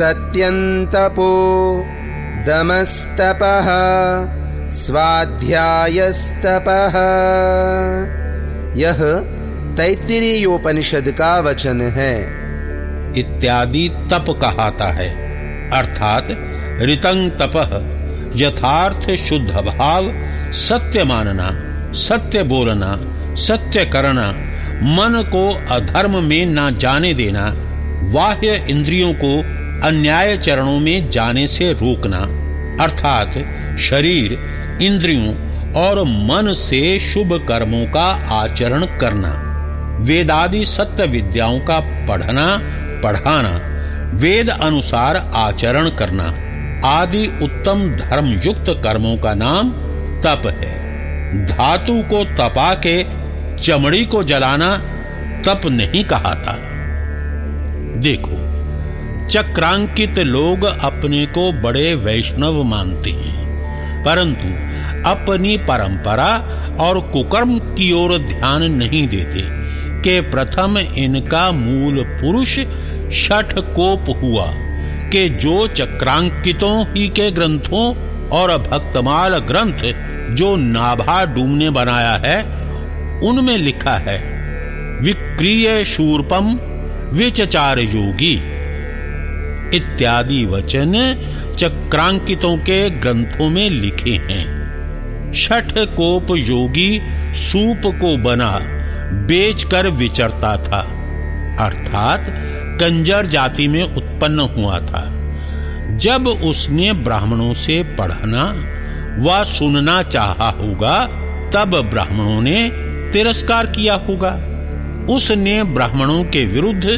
सत्यन्तपो दमस्तपः, स्वाध्यायस्तपः। यह तैत्तिरीयोपनिषद का वचन है इत्यादि तप कहाता है। अर्थात ऋतंग तप, यथार्थ शुद्ध भाव, सत्य मानना, सत्य बोलना, सत्य करना, मन को अधर्म में ना जाने देना, बाह्य इंद्रियों को अन्याय चरणों में जाने से रोकना, अर्थात शरीर, इंद्रियों और मन से शुभ कर्मों का आचरण करना, वेदादि सत्य विद्याओं का पढ़ना, पढ़ाना, वेद अनुसार आचरण करना, आदि उत्तम धर्म युक्त कर्मों का नाम तप है। धातु को तपा के चमड़ी को जलाना तप नहीं कहा था देखो चक्रांकित लोग अपने को बड़े वैष्णव मानते हैं। परंतु अपनी परंपरा और कुकर्म की ओर ध्यान नहीं देते के प्रथम इनका मूल पुरुष छठ कोप हुआ के जो चक्रांकितों ही के ग्रंथों और भक्तमाल ग्रंथ जो नाभा डूमने बनाया है, उनमें लिखा है, विक्रिय शूरपम, विचचार योगी। इत्यादि वचन चक्रांकितों के ग्रंथों में लिखे हैं। छठ कोप योगी सूप को बना, बेचकर विचरता था। अर्थात कंजर जाति में उत्पन्न हुआ था। जब उसने ब्राह्मणों से पढ़ना व सुनना चाहा होगा, तब ब्राह्मणों ने तिरस्कार किया होगा। उसने ब्राह्मणों के विरुद्ध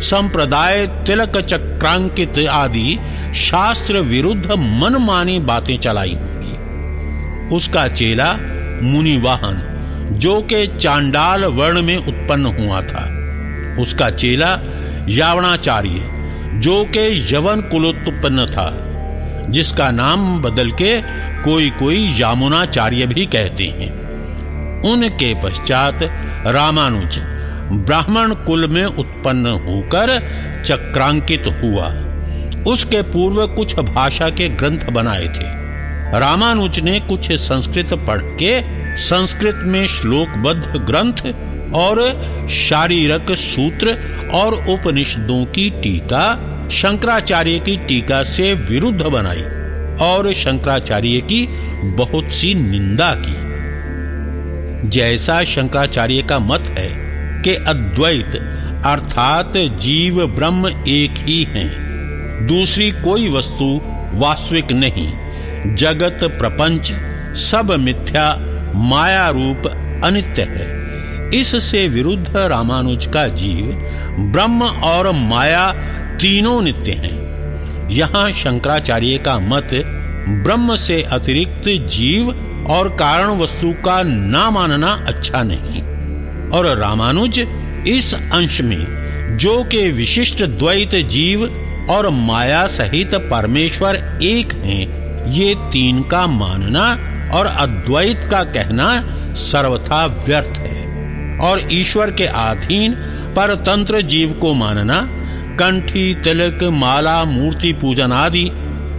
संप्रदाय तिलक चक्रांकित आदि शास्त्र विरुद्ध मनमानी बातें चलाई होंगी। उसका चेला मुनिवाहन, जो के चांडाल वर्ण में उत्पन्न हुआ था। उसका चेला यावणाचार्य, जो के यवन कुलोत्पन्न था, जिसका नाम बदल के कोई कोई यामुनाचार्य भी कहते हैं। उनके पश्चात रामानुज ब्राह्मण कुल में उत्पन्न होकर चक्रांकित हुआ। उसके पूर्व कुछ भाषा के ग्रंथ बनाए थे। रामानुज ने कुछ संस्कृत पढ़ के, संस्कृत में श्लोकबद्ध ग्रंथ और शारीरक सूत्र और उपनिषदों की टीका, शंकराचार्य की टीका से विरुद्ध बनाई और शंकराचार्य की बहुत सी निंदा की। जैसा शंकराचार्य का मत है कि अद्वैत, अर्थात जीव ब्रह्म एक ही हैं। दूसरी कोई वस्तु वास्तविक नहीं। जगत, प्रपंच, सब मिथ्या, माया रूप अनित्य है। इससे विरुद्ध रामानुज का जीव, ब्रह्म और माया तीनों नित्य हैं। यहाँ शंकराचार्य का मत, ब्रह्म से अतिरिक्त जीव और कारण वस्तु का ना मानना अच्छा नहीं। और रामानुज इस अंश में, जो के विशिष्ट द्वैत जीव और माया सहित परमेश्वर एक हैं, ये तीन का मानना और अद्वैत का कहना सर्वथा व्यर्थ है। और ईश्वर के अधीन पर तंत्र जीव को मानना, कंठी, तिलक, माला, मूर्ति पूजन आदि,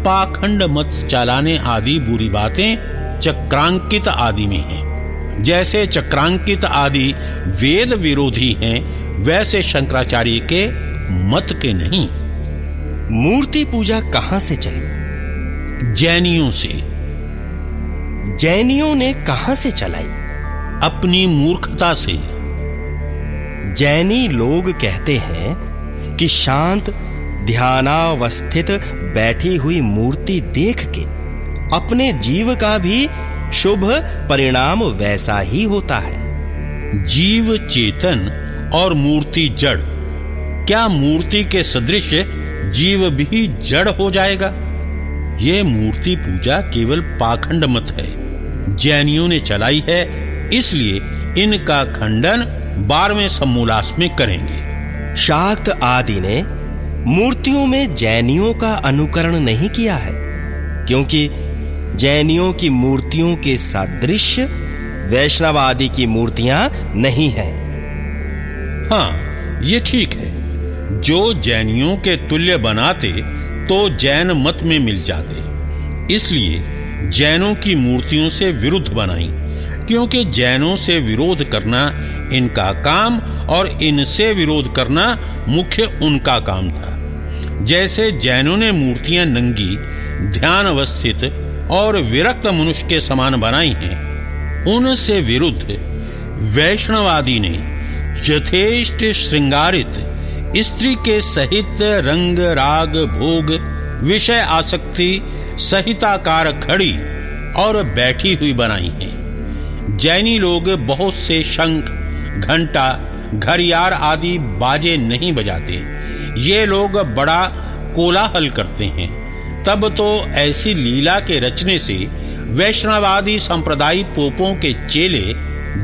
पाखंड मत चलाने आदि बुरी बातें चक्रांकित आदि में हैं। जैसे चक्रांकित आदि वेद विरोधी हैं वैसे शंकराचार्य के मत के नहीं। मूर्ति पूजा कहाँ से चली? जैनियों से। जैनियों ने कहाँ से चलाई? अपनी मूर्खता से। जैनी लोग कहते हैं कि शांत ध्यानावस्थित बैठी हुई मूर्ति देख के अपने जीव का भी शुभ परिणाम वैसा ही होता है। जीव चेतन और मूर्ति जड़। क्या मूर्ति के सदृश जीव भी जड़ हो जाएगा? यह मूर्ति पूजा केवल पाखंड मत है। जैनियों ने चलाई है इसलिए इनका खंडन बारहवें समूलास में करेंगे। शाक्त आदि ने मूर्तियों में जैनियों का अनुकरण नहीं किया है क्योंकि जैनियों की मूर्तियों के सदृश वैष्णव आदि की मूर्तियाँ नहीं हैं। हाँ ये ठीक है। जो जैनियों के तुल्य बनाते तो जैन मत में मिल जाते। इसलिए जैनों की मूर्तियों से विरुद्ध बनाई, क्योंकि जैनों से विरोध करना इनका काम और इनसे विरोध करना मुख्य उनका काम था। जैसे जैनों ने मूर्तियाँ नंगी ध्यान अवस्थित और विरक्त मनुष्य के समान बनाई हैं। उनसे विरुद्ध वैष्णवादी ने यथेष्ट श्रृंगारित स्त्री के सहित रंग, राग, भोग, विषय आसक्ति सहिताकार खड़ी और बैठी हुई बनाई है। जैनी लोग बहुत से शंख, घंटा घरियार आदि बाजे नहीं बजाते। ये लोग बड़ा कोलाहल करते हैं। तब तो ऐसी लीला के रचने से वैष्णवादी संप्रदाय पोपों के चेले,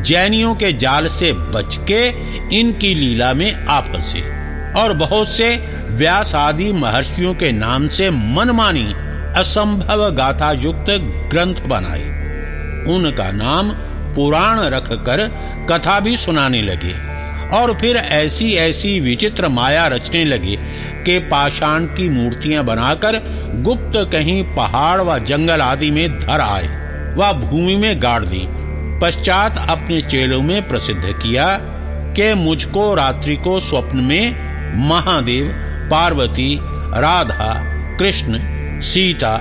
जैनियों के जाल से बच के इनकी लीला में आ फंसे और बहुत से व्यास आदि महर्षियों के नाम से मनमानी असंभव गाथा युक्त ग्रंथ बनाए। उनका नाम पुराण रखकर कथा भी सुनाने लगे। और फिर ऐसी ऐसी विचित्र माया रचने लगे के पाषाण की मूर्तियाँ बनाकर गुप्त कहीं पहाड़ व जंगल आदि में धर आए व भूमि में गाड़ दी। पश्चात अपने चेलों में प्रसिद्ध किया कि मुझको रात्रि को स्वप्न में महादेव, पार्वती, राधा, कृष्ण, सीता,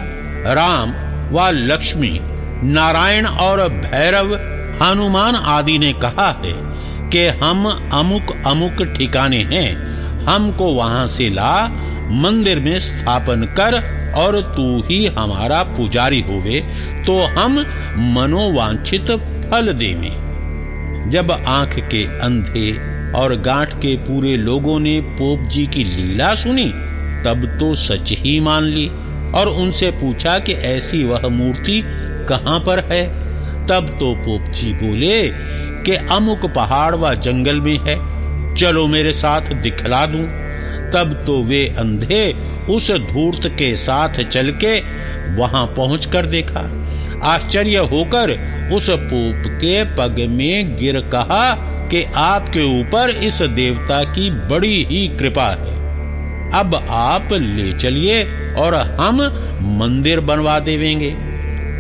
राम व लक्ष्मी, नारायण और भैरव, हनुमान आदि ने कहा है कि हम अमुक अमुक ठिकाने हैं। हमको वहाँ से ला, मंदिर में स्थापन कर, और तू ही हमारा पुजारी होवे तो हम मनोवांछित फल देवे जब आँख के अंधे और गांठ के पूरे लोगों ने पोप जी की लीला सुनी, तब तो सच ही मान ली, और उनसे पूछा कि ऐसी वह मूर्ति कहाँ पर है? तब तो पोप जी बोले कि अमुक पहाड़ व जंगल में है। चलो मेरे साथ दिखला दूँ। तब तो वे अंधे उस धूर्त के साथ चल के वहाँ पहुँच कर देखा। आश्चर्य होकर उस पोप के पग में गिर कहा कि आपके ऊपर इस देवता की बड़ी ही कृपा है। अब आप ले चलिए और हम मंदिर बनवा देवेंगे।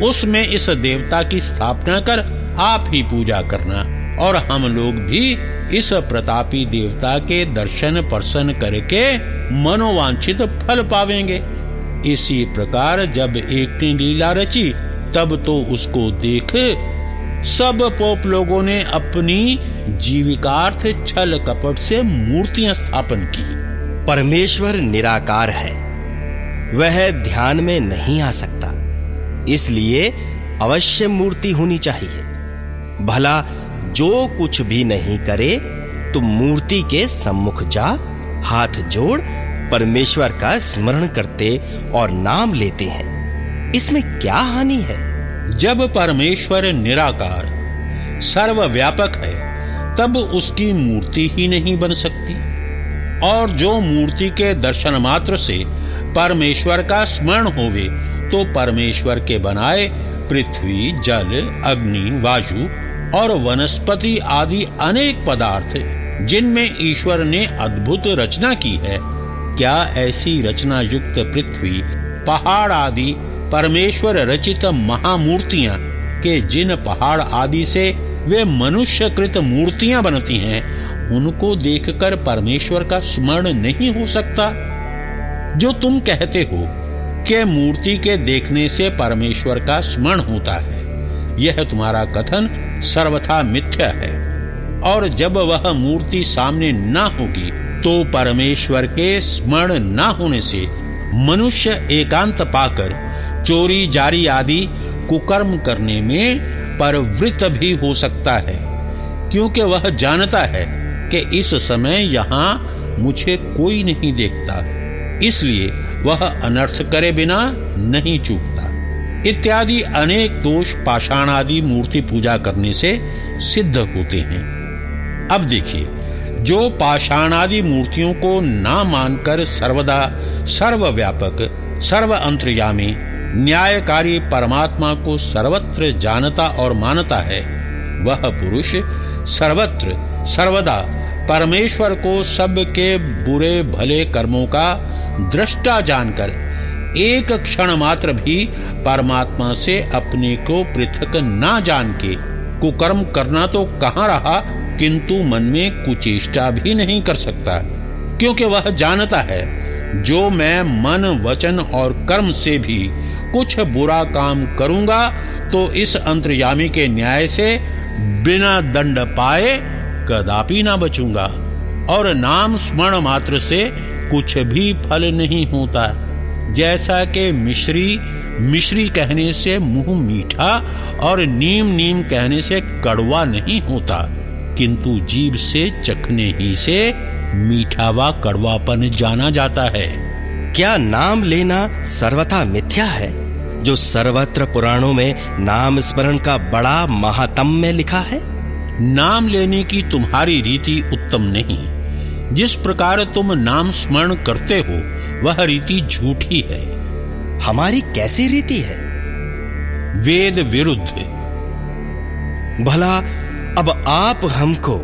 उसमें इस देवता की स्थापना कर आप ही पूजा करना। और हम लोग भी इस प्रतापी देवता के दर्शन प्रसन्न करके मनोवांछित फल पावेंगे। इसी प्रकार जब एक ने लीला रची, तब तो उसको देख सब पोप लोगों ने अपनी जीविकार्थ छल कपट से मूर्तियाँ स्थापन की। परमेश्वर निराकार है। वह ध्यान में नहीं आ सकता। इसलिए अवश्य मूर्ति होनी चाहिए। भला जो कुछ भी नहीं करे तो मूर्ति के सम्मुख जा, हाथ जोड़, परमेश्वर का स्मरण करते और नाम लेते हैं। इसमें क्या हानि है? जब परमेश्वर निराकार, सर्वव्यापक है, तब उसकी मूर्ति ही नहीं बन सकती। और जो मूर्ति के दर्शन मात्र से परमेश्वर का स्मरण होवे तो परमेश्वर के बनाए पृथ्वी, जल, अग्नि, वायु और वनस्पति आदि अनेक पदार्थ जिनमें ईश्वर ने अद्भुत रचना की है, क्या ऐसी रचना युक्त पृथ्वी, पहाड़ आदि, परमेश्वर रचित महामूर्तियाँ, के जिन पहाड़ आदि से वे मनुष्य कृत मूर्तियाँ बनती हैं, उनको देखकर परमेश्वर का स्मरण नहीं हो सकता? जो तुम कहते हो कि मूर्ति के देखने से परमेश्वर का स्मरण होता है, यह तुम्हारा कथन सर्वथा मिथ्या है। और जब वह मूर्ति सामने न होगी तो परमेश्वर के स्मरण न होने से मनुष्य एकांत पाकर चोरी, जारी आदि कुकर्म करने में परवृत भी हो सकता है। क्योंकि वह जानता है कि इस समय यहाँ मुझे कोई नहीं देखता, इसलिए वह अनर्थ करे बिना नहीं चूकता। इत्यादि अनेक दोष पाषाण आदि मूर्ति पूजा करने से सिद्ध होते हैं। अब देखिए, जो पाषाण आदि मूर्तियों को ना मानकर सर्वदा सर्वव्यापक सर्व अंतर्यामी न्यायकारी परमात्मा को सर्वत्र जानता और मानता है, वह पुरुष सर्वत्र, सर्वदा परमेश्वर को सबके बुरे भले कर्मों का दृष्टा जानकर एक क्षण मात्र भी परमात्मा से अपने को पृथक ना जान के कुकर्म करना तो कहाँ रहा, किंतु मन में कुचेष्टा भी नहीं कर सकता, क्योंकि वह जानता है, जो मैं मन, वचन और कर्म से भी कुछ बुरा काम करूँगा तो इस अंतर्यामी के न्याय से बिना दंड पाए कदापि ना बचूँगा, और नाम स्मरण मात्र से कुछ भी फल नहीं होता। जैसा कि मिश्री मिश्री कहने से मुँह मीठा और नीम नीम कहने से कड़वा नहीं होता किंतु जीव से चखने ही से मीठा व कड़वापन जाना जाता है। क्या नाम लेना सर्वथा मिथ्या है जो सर्वत्र पुराणों में नाम स्मरण का बड़ा महातम में लिखा है? नाम लेने की तुम्हारी रीति उत्तम नहीं। जिस प्रकार तुम नाम स्मरण करते हो वह रीति झूठी है। हमारी कैसी रीति है? वेद विरुद्ध। भला अब आप हमको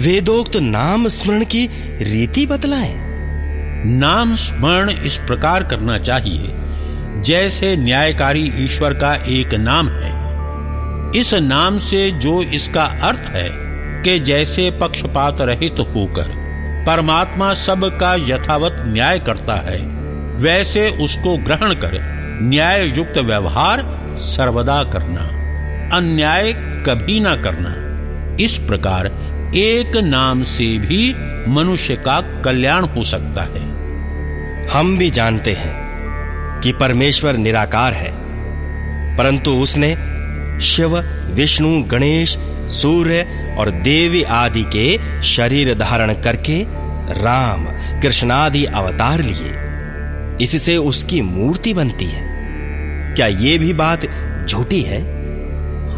वेदोक्त नाम स्मरण की रीति बतलाएँ। नाम स्मरण इस प्रकार करना चाहिए जैसे न्यायकारी ईश्वर का एक नाम है। इस नाम से जो इसका अर्थ है कि जैसे पक्षपात रहित होकर परमात्मा सब का यथावत न्याय करता है। वैसे उसको ग्रहण कर न्याय युक्त व्यवहार सर्वदा करना, अन्याय कभी ना करना। इस प्रकार एक नाम से भी मनुष्य का कल्याण हो सकता है। हम भी जानते हैं कि परमेश्वर निराकार है, परंतु उसने शिव, विष्णु, गणेश सूर्य और देवी आदि के शरीर धारण करके राम कृष्णादि अवतार लिए। इससे उसकी मूर्ति बनती है। क्या ये भी बात झूठी है?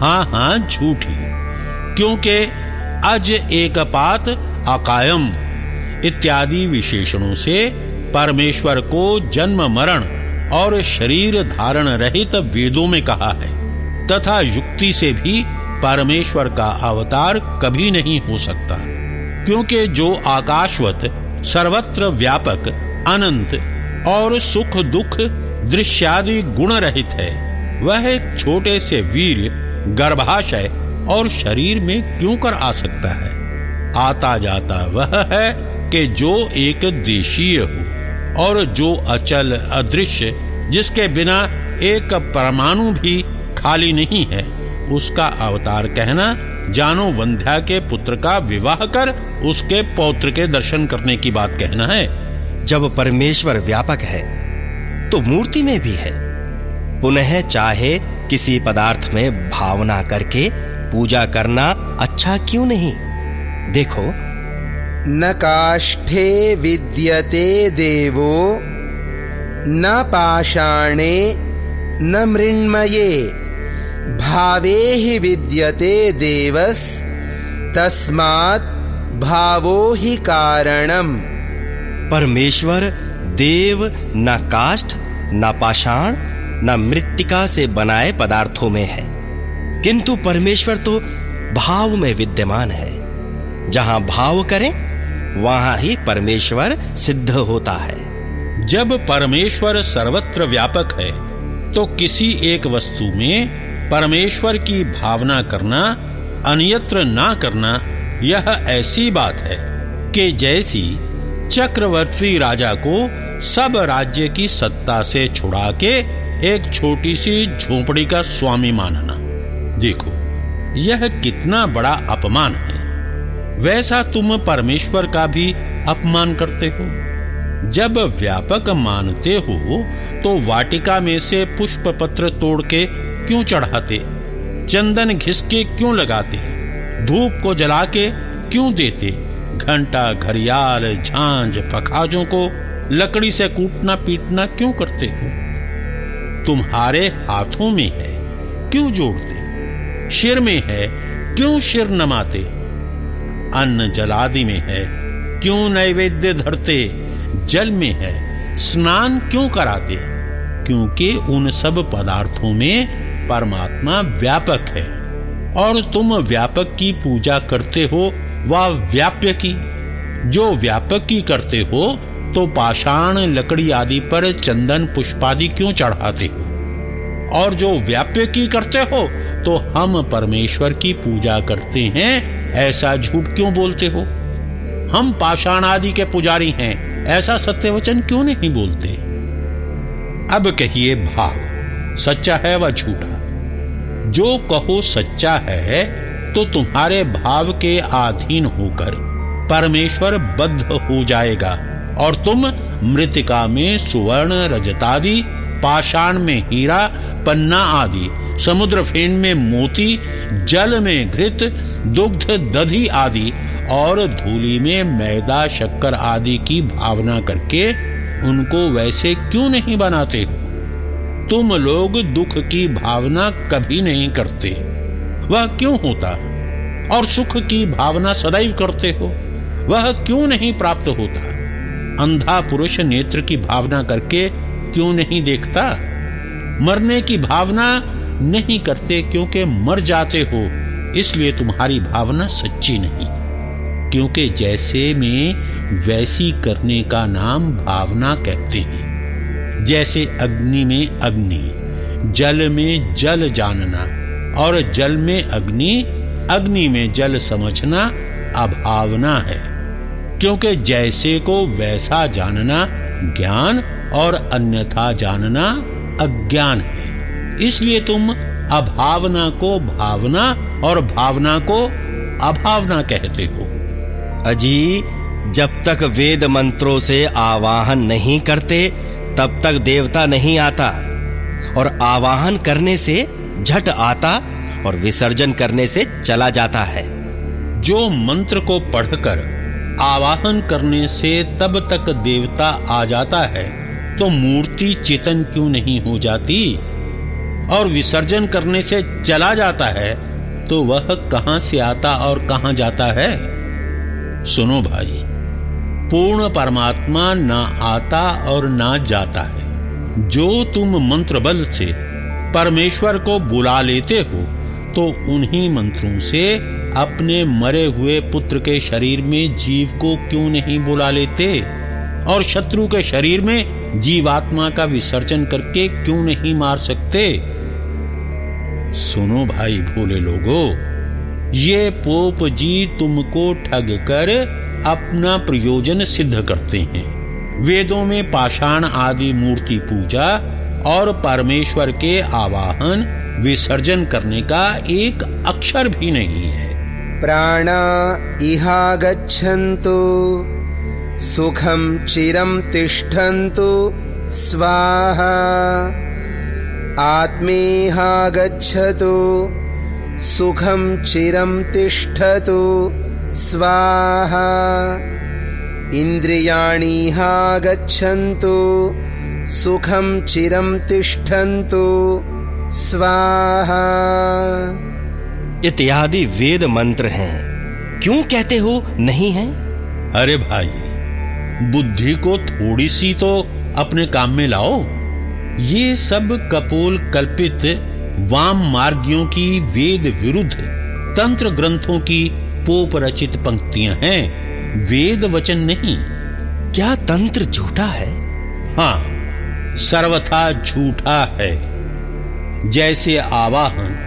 हाँ हाँ झूठी। क्योंकि अज एक पात अकायम इत्यादि विशेषणों से परमेश्वर को जन्म, मरण और शरीर धारण रहित वेदों में कहा है, तथा युक्ति से भी परमेश्वर का अवतार कभी नहीं हो सकता, क्योंकि जो आकाशवत, सर्वत्र व्यापक, अनंत और सुख दुख, दृश्यादि गुण रहित है, वह एक छोटे से वीर, गर्भाशय और शरीर में क्यों कर आ सकता है? आता जाता वह है कि जो एक देशीय हो और जो अचल अदृश्य, जिसके बिना एक परमाणु भी खाली नहीं है उसका अवतार कहना जानो वंध्या के पुत्र का विवाह कर उसके पौत्र के दर्शन करने की बात कहना है। जब परमेश्वर व्यापक है तो मूर्ति में भी है। पुनः चाहे किसी पदार्थ में भावना करके पूजा करना अच्छा क्यों नहीं? देखो। न काष्ठे विद्यते देवो न पाषाणे न मृण्मये। भावे ही विद्यते देवस तस्मात् भावो ही कारणम। परमेश्वर देव न काष्ठ न पाषाण न मृतिका से बनाए पदार्थों में है। किंतु परमेश्वर तो भाव में विद्यमान है। जहाँ भाव करें वहाँ ही परमेश्वर सिद्ध होता है। जब परमेश्वर सर्वत्र व्यापक है तो किसी एक वस्तु में परमेश्वर की भावना करना, अन्यत्र ना करना, यह ऐसी बात है कि जैसी चक्रवर्ती राजा को सब राज्य की सत्ता से छुड़ा के एक छोटी सी झोपड़ी का स्वामी मानना। देखो, यह कितना बड़ा अपमान है। वैसा तुम परमेश्वर का भी अपमान करते हो। जब व्यापक मानते हो तो वाटिका में से पुष्प पत्र तोड़ के क्यों चढ़ाते? चंदन घिसके क्यों लगाते? धूप को जला के क्यों देते? घंटा, घड़ियाल, झांझ, पखाजों को लकड़ी से कूटना, पीटना क्यों करते हो? तुम्हारे हाथों में है, क्यों जोड़ते? सिर में है, क्यों सिर नमाते? अन्न जलादि में है, क्यों नैवेद्य धरते? जल में है, स्नान क्यों कराते? क्योंकि उन सब पदार्थों में परमात्मा व्यापक है और तुम व्यापक की पूजा करते हो, वह व्याप्य की। जो व्यापक की करते हो तो पाषाण लकड़ी आदि पर चंदन पुष्पादि क्यों चढ़ाते हो? और जो व्याप्य की करते हो तो हम परमेश्वर की पूजा करते हैं, ऐसा झूठ क्यों बोलते हो? हम पाषाण आदि के पुजारी हैं, ऐसा सत्य वचन क्यों नहीं बोलते? अब कहिए भाव, सच्चा है व झूठा? जो कहो सच्चा है तो तुम्हारे भाव के अधीन होकर परमेश्वर बद्ध हो जाएगा, और तुम मृतिका में सुवर्ण रजतादि, पाषाण में हीरा, पन्ना आदि, समुद्र फेन में मोती, जल में घृत, दुग्ध दधि आदि, और धूली में मैदा, शक्कर आदि की भावना करके उनको वैसे क्यों नहीं बनाते हो? तुम लोग दुख की भावना कभी नहीं करते। वह क्यों होता? और सुख की भावना सदैव करते हो? वह क्यों नहीं प्राप्त होता? अंधा पुरुष नेत्र की भावना करके क्यों नहीं देखता? मरने की भावना नहीं करते क्योंकि मर जाते हो, इसलिए तुम्हारी भावना सच्ची नहीं। क्योंकि जैसे में वैसी करने का नाम भावना कहते हैं। जैसे अग्नि में अग्नि, जल में जल जानना, और जल में अग्नि अग्नि में जल समझना अभावना है। क्योंकि जैसे को वैसा जानना ज्ञान और अन्यथा जानना अज्ञान है। इसलिए तुम अभावना को भावना और भावना को अभावना कहते हो। अजी, जब तक वेद मंत्रों से आवाहन नहीं करते तब तक देवता नहीं आता। और आवाहन करने से झट आता और विसर्जन करने से चला जाता है। जो मंत्र को पढ़कर आवाहन करने से तब तक देवता आ जाता है तो मूर्ति चेतन क्यों नहीं हो जाती? और विसर्जन करने से चला जाता है तो वह कहाँ से आता और कहाँ जाता है? सुनो भाई पूर्ण परमात्मा ना आता और ना जाता है। जो तुम मंत्र बल से परमेश्वर को बुला लेते हो तो उन्हीं मंत्रों से अपने मरे हुए पुत्र के शरीर में जीव को क्यों नहीं बुला लेते? और शत्रु के शरीर में जीवात्मा का विसर्जन करके क्यों नहीं मार सकते? सुनो भाई भोले लोगो, ये पोप जी तुमको ठग कर अपना प्रयोजन सिद्ध करते हैं। वेदों में पाषाण आदि मूर्ति पूजा और परमेश्वर के आवाहन, विसर्जन करने का एक अक्षर भी नहीं है। प्राणा इहागच्छन्तु सुखम चिरम तिष्ठन्तु, स्वाहा। आत्मेहागच्छतु सुखम चिरम तिष्ठतु। स्वाहा। इन्द्रियाणीहागच्छन्तु सुखम चिरम तिष्ठन्तु। स्वाहा। इत्यादि वेद मंत्र हैं। क्यों कहते हो नहीं है? अरे भाई बुद्धि को थोड़ी सी तो अपने काम में लाओ। ये सब कपोल कल्पित वाम मार्गियों की वेद विरुद्ध तंत्र ग्रंथों की पोप रचित पंक्तियाँ हैं। वेद वचन नहीं। क्या तंत्र झूठा है? हाँ सर्वथा झूठा है। जैसे आवाहन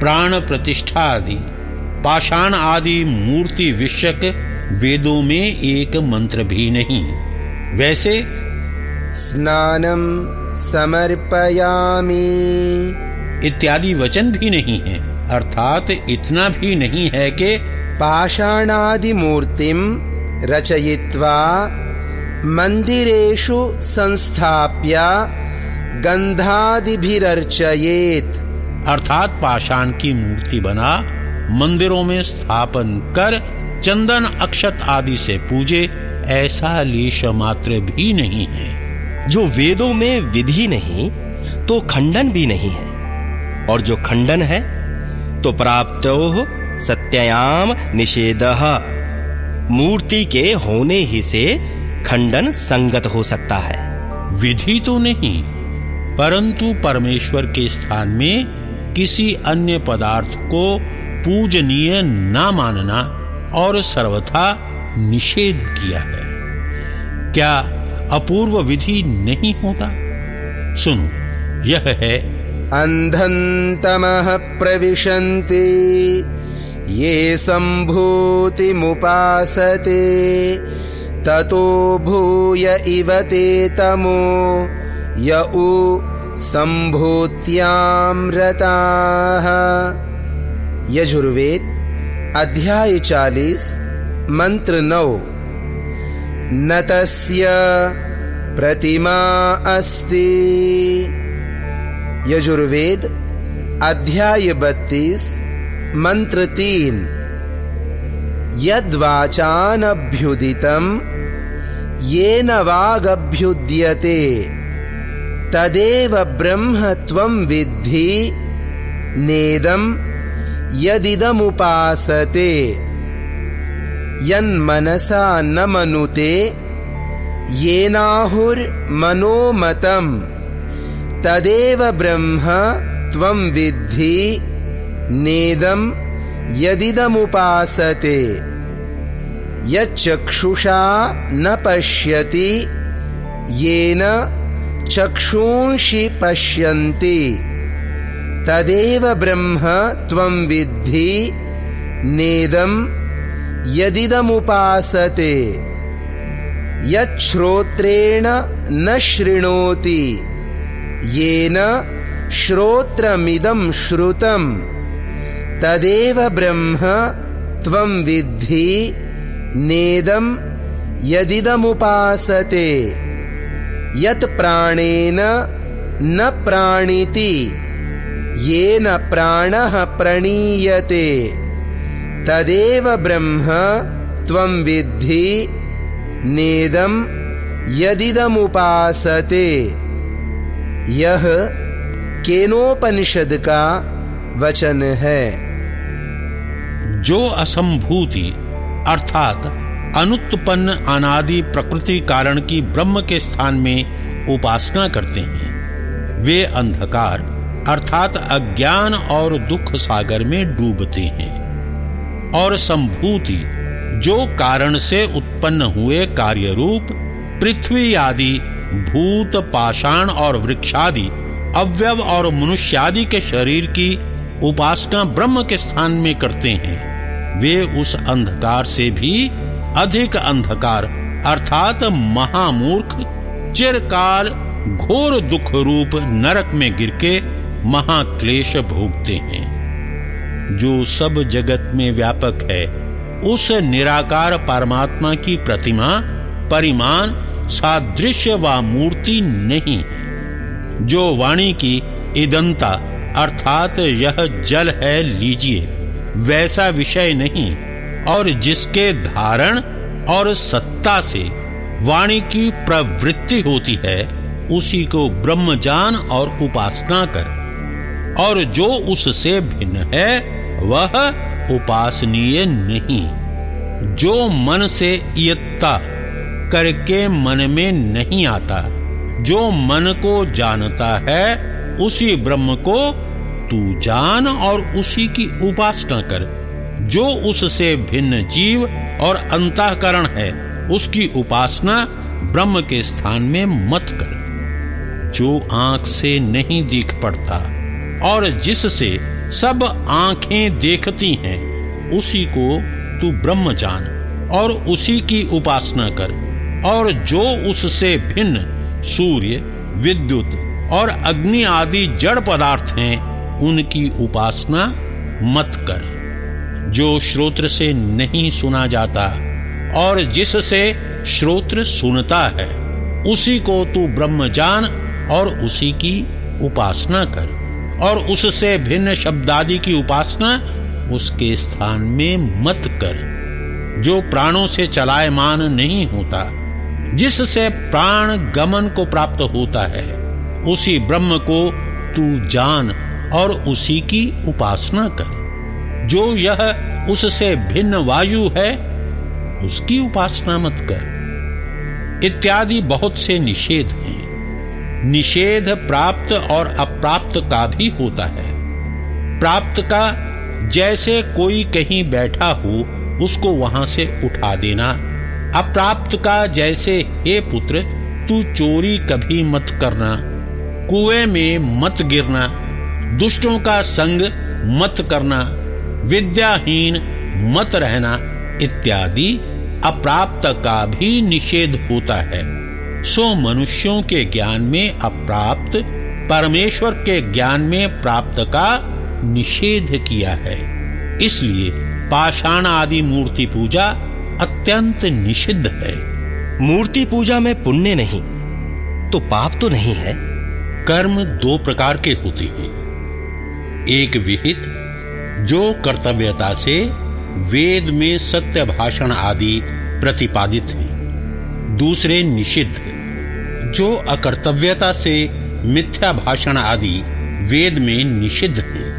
प्राण प्रतिष्ठा आदि पाषाण आदि मूर्ति विषक वेदों में एक मंत्र भी नहीं। वैसे? स्नानम समर्पयामी। इत्यादि वचन भी नहीं है। अर्थात इतना भी नहीं है कि पाषाणादि मूर्तिम रचयित्वा मंदिरेषु संस्थाप्य गंधादिभिरर्चयेत अर्थात पाषाण की मूर्ति बना मंदिरों में स्थापन कर चंदन अक्षत आदि से पूजे ऐसा लेश मात्र भी नहीं है। जो वेदों में विधि नहीं तो खंडन भी नहीं है। और जो खंडन है तो प्राप्त सत्यायाम निषेध। मूर्ति के होने ही से खंडन संगत हो सकता है। विधि तो नहीं परंतु परमेश्वर के स्थान में किसी अन्य पदार्थ को पूजनीय न मानना और सर्वथा निषेध किया है। क्या अपूर्व विधि नहीं होता? सुनो यह है अंधन्तमः प्रविशन्ति। ये सम्भूतिमुपासते ततो भूय इव ते तमो य उ सम्भूत्यामृताः यजुर्वेद अध्याय चालीस मंत्र नौ। न तस्य प्रतिमा अस्ति। यजुर्वेद अध्याय बत्तीस मंत्र तीन यद्वाचानभ्युदितम् येन वागभ्युद्यते। तदेव ब्रह्म त्वं विद्धि। नेदम् यदिदमुपासते। यन्मनसा न मनुते। येनाहुर्मनोमतम् तदेव ब्रह्म त्वं विद्धि यदिदमुपासते यच्चक्षुषा न पश्यति येन चक्षुंषि पश्यन्ति। तदेव ब्रह्म त्वं विद्धि नेदम् यदिदमुपासते यच्छ्रोत्रेण न शृणोति येन श्रोत्रमिदं श्रुतम् तदेव ब्रह्म त्वं विद्धि नेदम् यदिदमुपासते। यत् प्राणेन न प्राणिति, येन प्राणः प्रणीयते। तदेव ब्रह्म त्वं विद्धि नेदम् यदिदमुपासते। यह केनोपनिषद का वचन है। जो असंभूति, अर्थात अनुत्पन्न अनादि प्रकृति कारण की ब्रह्म के स्थान में उपासना करते हैं, वे अंधकार, अर्थात अज्ञान और दुख सागर में डूबते हैं। और संभूति, जो कारण से उत्पन्न हुए कार्य रूप पृथ्वी आदि, भूत, पाषाण और वृक्षादि, अव्यव और मनुष्यादि के शरीर की उपासना ब्रह्म के स्थान में करते हैं। वे उस अंधकार से भी अधिक अंधकार, अर्थात महामूर्ख, चिरकाल घोर दुख रूप नरक में गिर के महाक्लेश भोगते हैं। जो सब जगत में व्यापक है, उस निराकार परमात्मा की प्रतिमा, परिमाण, सादृश्य व मूर्ति नहीं है। जो वाणी की इदंता, अर्थात यह जल है, लीजिए। वैसा विषय नहीं, और जिसके धारण और सत्ता से वाणी की प्रवृत्ति होती है, उसी को ब्रह्म जान और उपासना कर, और जो उससे भिन्न है, वह उपासनीय नहीं। जो मन से इयत्ता करके मन में नहीं आता, जो मन को जानता है, उसी ब्रह्म को तू जान और उसी की उपासना कर। जो उससे भिन्न जीव और अंतकरण है, उसकी उपासना ब्रह्म के स्थान में मत कर। जो आँख से नहीं दिख पड़ता और जिससे सब आँखें देखती हैं, उसी को तू ब्रह्म जान और उसी की उपासना कर। और जो उससे भिन्न सूर्य, विद्युत और अग्नि आदि जड़ पदार्थ हैं उनकी उपासना मत कर, जो श्रोत्र से नहीं सुना जाता और जिससे श्रोत्र सुनता है, उसी को तू ब्रह्म जान और उसी की उपासना कर, और उससे भिन्न शब्दादि की उपासना उसके स्थान में मत कर, जो प्राणों से चलायमान नहीं होता, जिससे प्राण गमन को प्राप्त होता है, उसी ब्रह्म को तू जान और उसी की उपासना कर। जो यह उससे भिन्न वायु है, उसकी उपासना मत कर। इत्यादि बहुत से निषेध हैं। निषेध प्राप्त और अप्राप्त का भी होता है। प्राप्त का जैसे कोई कहीं बैठा हो, उसको वहाँ से उठा देना। अप्राप्त का जैसे, हे पुत्र, तू चोरी कभी मत करना। कुएँ में मत गिरना। दुष्टों का संग मत करना विद्याहीन मत रहना इत्यादि अप्राप्त का भी निषेध होता है। सो मनुष्यों के ज्ञान में अप्राप्त परमेश्वर के ज्ञान में प्राप्त का निषेध किया है। इसलिए पाषाण आदि मूर्ति पूजा अत्यंत निषिद्ध है। मूर्ति पूजा में पुण्य नहीं तो पाप तो नहीं है? कर्म दो प्रकार के होते हैं। एक विहित, जो कर्तव्यता से वेद में सत्य भाषण आदि प्रतिपादित हैं। दूसरे निषिद्ध, जो अकर्तव्यता से मिथ्या भाषण आदि वेद में निषिद्ध है।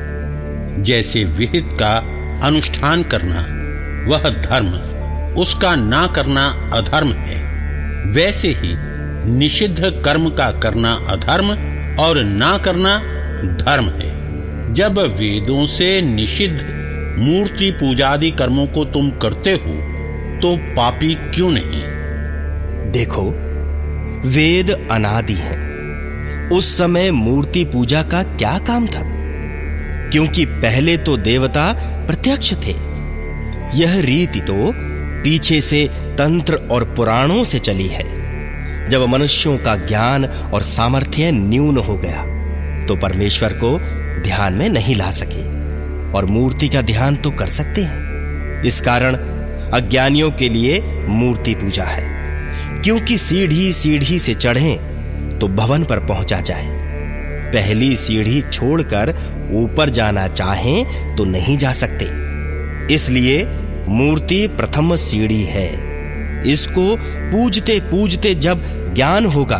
जैसे विहित का अनुष्ठान करना, वह धर्म, उसका ना करना अधर्म है। वैसे ही निषिद्ध कर्म का करना अधर्म और ना करना धर्म है। जब वेदों से निषिद्ध मूर्ति पूजादि कर्मों को तुम करते हो तो पापी क्यों नहीं? देखो, वेद अनादि है। उस समय मूर्ति पूजा का क्या काम था? क्योंकि पहले तो देवता प्रत्यक्ष थे। यह रीति तो पीछे से तंत्र और पुराणों से चली है। जब मनुष्यों का ज्ञान और सामर्थ्य न्यून हो गया तो परमेश्वर को ध्यान में नहीं ला सके। और मूर्ति का ध्यान तो कर सकते हैं। इस कारण अज्ञानियों के लिए मूर्ति पूजा है। क्योंकि सीढ़ी सीढ़ी से चढ़ें तो भवन पर पहुँचा जाए। पहली सीढ़ी छोड़कर ऊपर जाना चाहें तो नहीं जा सकते। इसलिए मूर्ति प्रथम सीढ़ी है। इसको पूजते पूजते जब ज्ञान होगा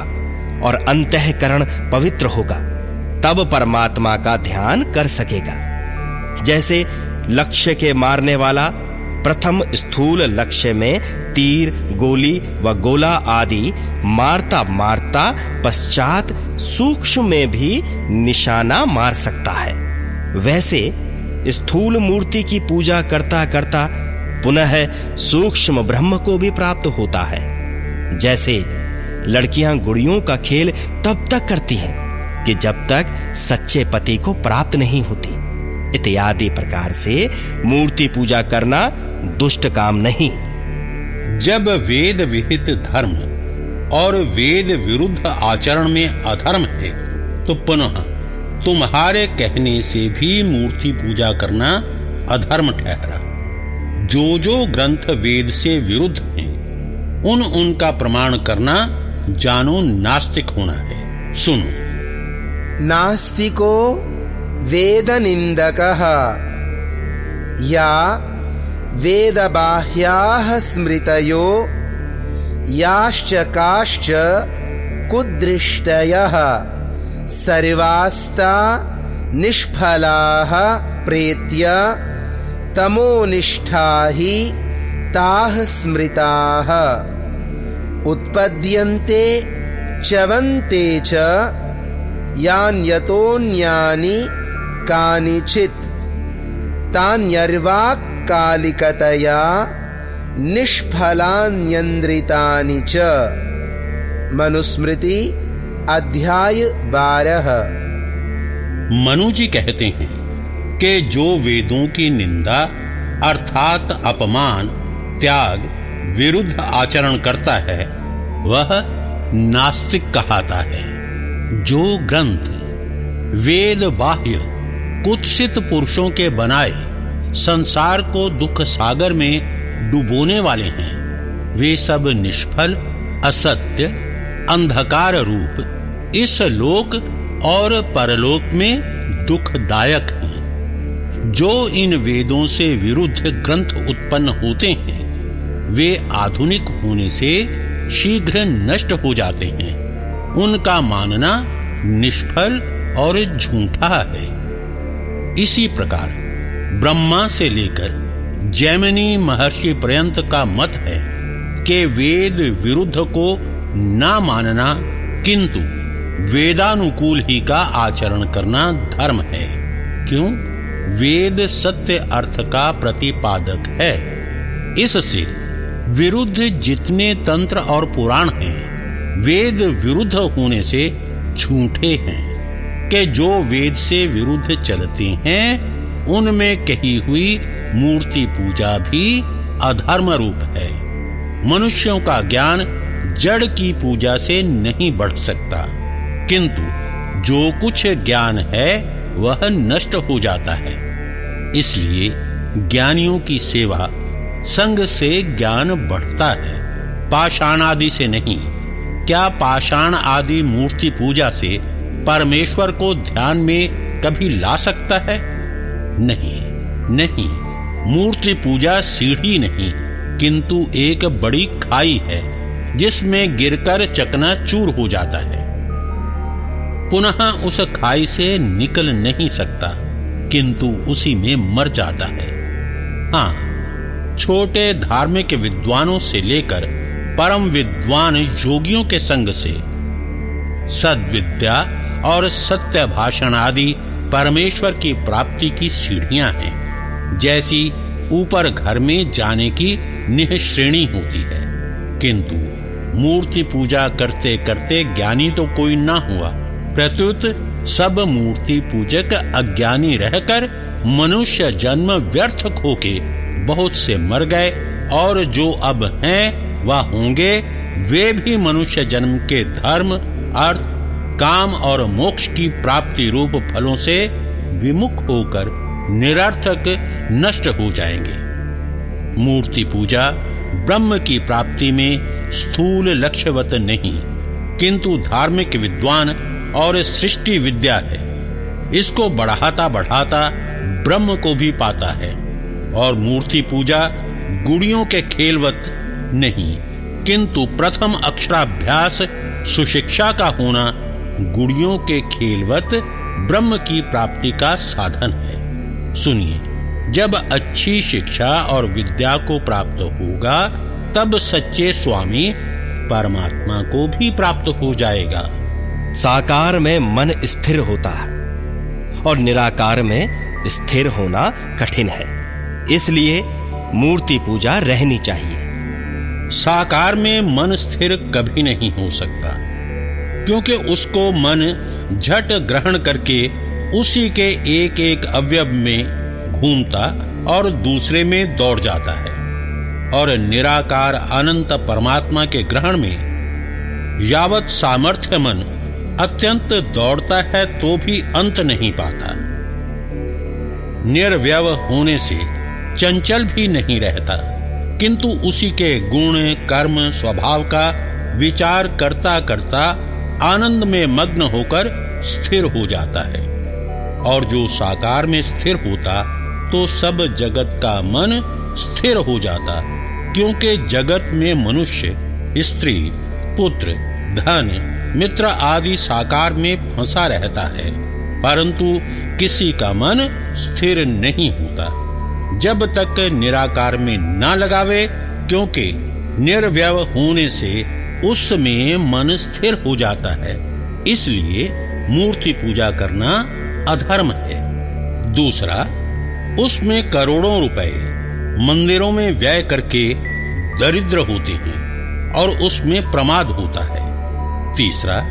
और अंतकरण पवित्र होगा तब परमात्मा का ध्यान कर सकेगा। जैसे लक्ष्य के मारने वाला प्रथम स्थूल लक्ष्य में तीर, गोली व गोला आदि मारता मारता पश्चात सूक्ष्म में भी निशाना मार सकता है। वैसे स्थूल मूर्ति की पूजा करता करता पुनः सूक्ष्म ब्रह्म को भी प्राप्त होता है। जैसे लड़कियाँ गुड़ियों का खेल तब तक करती हैं। कि जब तक सच्चे पति को प्राप्त नहीं होती, इत्यादि प्रकार से मूर्ति पूजा करना दुष्ट काम नहीं। जब वेद विहित धर्म और वेद विरुद्ध आचरण में अधर्म है तो पुनः तुम्हारे कहने से भी मूर्ति पूजा करना अधर्म ठहरा। जो जो ग्रंथ वेद से विरुद्ध हैं, उन उनका प्रमाण करना जानो नास्तिक होना है। सुनो। नास्तिको वेद निंदक या वेदबाह्याः स्मृतयो याश्च काश्च कुदृष्टयः सर्वास्ता निष्फलाः प्रेत्य तमोनिष्ठा हि ताः स्मृताः। उत्पद्यन्ते चवन्ते च यान्यतोऽन्यानि कानिचित्। तान्यर्वाक् कालिकतया निष्फलान्यन्द्रितानि च। मनुस्मृति अध्याय बारह। मनु जी कहते हैं कि जो वेदों की निंदा अर्थात अपमान, त्याग, विरुद्ध आचरण करता है, वह नास्तिक कहता है। जो ग्रंथ वेद बाह्य कुत्सित पुरुषों के बनाए संसार को दुख सागर में डुबोने वाले हैं, वे सब निष्फल, असत्य, अंधकार रूप इस लोक और परलोक में दुखदायक हैं। जो इन वेदों से विरुद्ध ग्रंथ उत्पन्न होते हैं, वे आधुनिक होने से शीघ्र नष्ट हो जाते हैं। उनका मानना निष्फल और झूठा है। इसी प्रकार ब्रह्मा से लेकर जैमिनी महर्षि पर्यंत का मत है कि वेद विरुद्ध को ना मानना, किंतु वेदानुकूल ही का आचरण करना धर्म है। क्यों? वेद सत्य अर्थ का प्रतिपादक है। इससे विरुद्ध जितने तंत्र और पुराण हैं वेद विरुद्ध होने से झूठे हैं, कि जो वेद से विरुद्ध चलते हैं, उनमें कही हुई मूर्ति पूजा भी अधर्म रूप है। मनुष्यों का ज्ञान जड़ की पूजा से नहीं बढ़ सकता, किंतु जो कुछ ज्ञान है, वह नष्ट हो जाता है। इसलिए ज्ञानियों की सेवा संग से ज्ञान बढ़ता है पाषाण आदि से नहीं। क्या पाषाण आदि मूर्ति पूजा से परमेश्वर को ध्यान में कभी ला सकता है? नहीं नहीं। मूर्ति पूजा सीढ़ी नहीं, किंतु एक बड़ी खाई है, जिसमें गिरकर चकना चूर हो जाता है। पुनः उस खाई से निकल नहीं सकता, किंतु उसी में मर जाता है। हाँ छोटे धार्मिक विद्वानों से लेकर परम विद्वान योगियों के संग से सद्विद्या और सत्य भाषण आदि परमेश्वर की प्राप्ति की सीढ़ियाँ हैं, जैसी ऊपर घर में जाने की निह श्रेणी होती है। किंतु मूर्ति पूजा करते करते ज्ञानी तो कोई ना हुआ। प्रत्युत सब मूर्ति पूजक अज्ञानी रहकर मनुष्य जन्म व्यर्थ खोके बहुत से मर गए और जो अब हैं वह होंगे, वे भी मनुष्य जन्म के धर्म, अर्थ, काम और मोक्ष की प्राप्ति रूप फलों से विमुख होकर निरर्थक नष्ट हो जाएँगे। मूर्ति पूजा ब्रह्म की प्राप्ति में स्थूल लक्ष्यवत नहीं, किंतु धार्मिक विद्वान और सृष्टि विद्या है। इसको बढ़ाता बढ़ाता ब्रह्म को भी पाता है और मूर्ति पूजा गुड़ियों के खेलवत नहीं, किंतु प्रथम अक्षराभ्यास सुशिक्षा का होना गुड़ियों के खेलवत ब्रह्म की प्राप्ति का साधन है। सुनिए, जब अच्छी शिक्षा और विद्या को प्राप्त होगा, तब सच्चे स्वामी परमात्मा को भी प्राप्त हो जाएगा। साकार में मन स्थिर होता है और निराकार में स्थिर होना कठिन है। इसलिए मूर्ति पूजा रहनी चाहिए। साकार में मन स्थिर कभी नहीं हो सकता, क्योंकि उसको मन झट ग्रहण करके उसी के एक एक अवयव में घूमता और दूसरे में दौड़ जाता है, और निराकार अनंत परमात्मा के ग्रहण में यावत सामर्थ्य मन अत्यंत दौड़ता है तो भी अंत नहीं पाता। निर्व्यव होने से चंचल भी नहीं रहता। किंतु उसी के गुण, कर्म, स्वभाव का विचार करता करता आनंद में मग्न होकर स्थिर हो जाता है। और जो साकार में स्थिर होता तो सब जगत का मन स्थिर हो जाता, क्योंकि जगत में मनुष्य, स्त्री, पुत्र, धन, मित्र आदि साकार में फंसा रहता है, परंतु किसी का मन स्थिर नहीं होता। जब तक निराकार में ना लगावे, क्योंकि निर्व्यव होने से उसमें मन स्थिर हो जाता है। इसलिए मूर्ति पूजा करना अधर्म है। दूसरा, उसमें करोड़ों रुपए मंदिरों में व्यय करके दरिद्र होते हैं और उसमें प्रमाद होता है। तीसरा,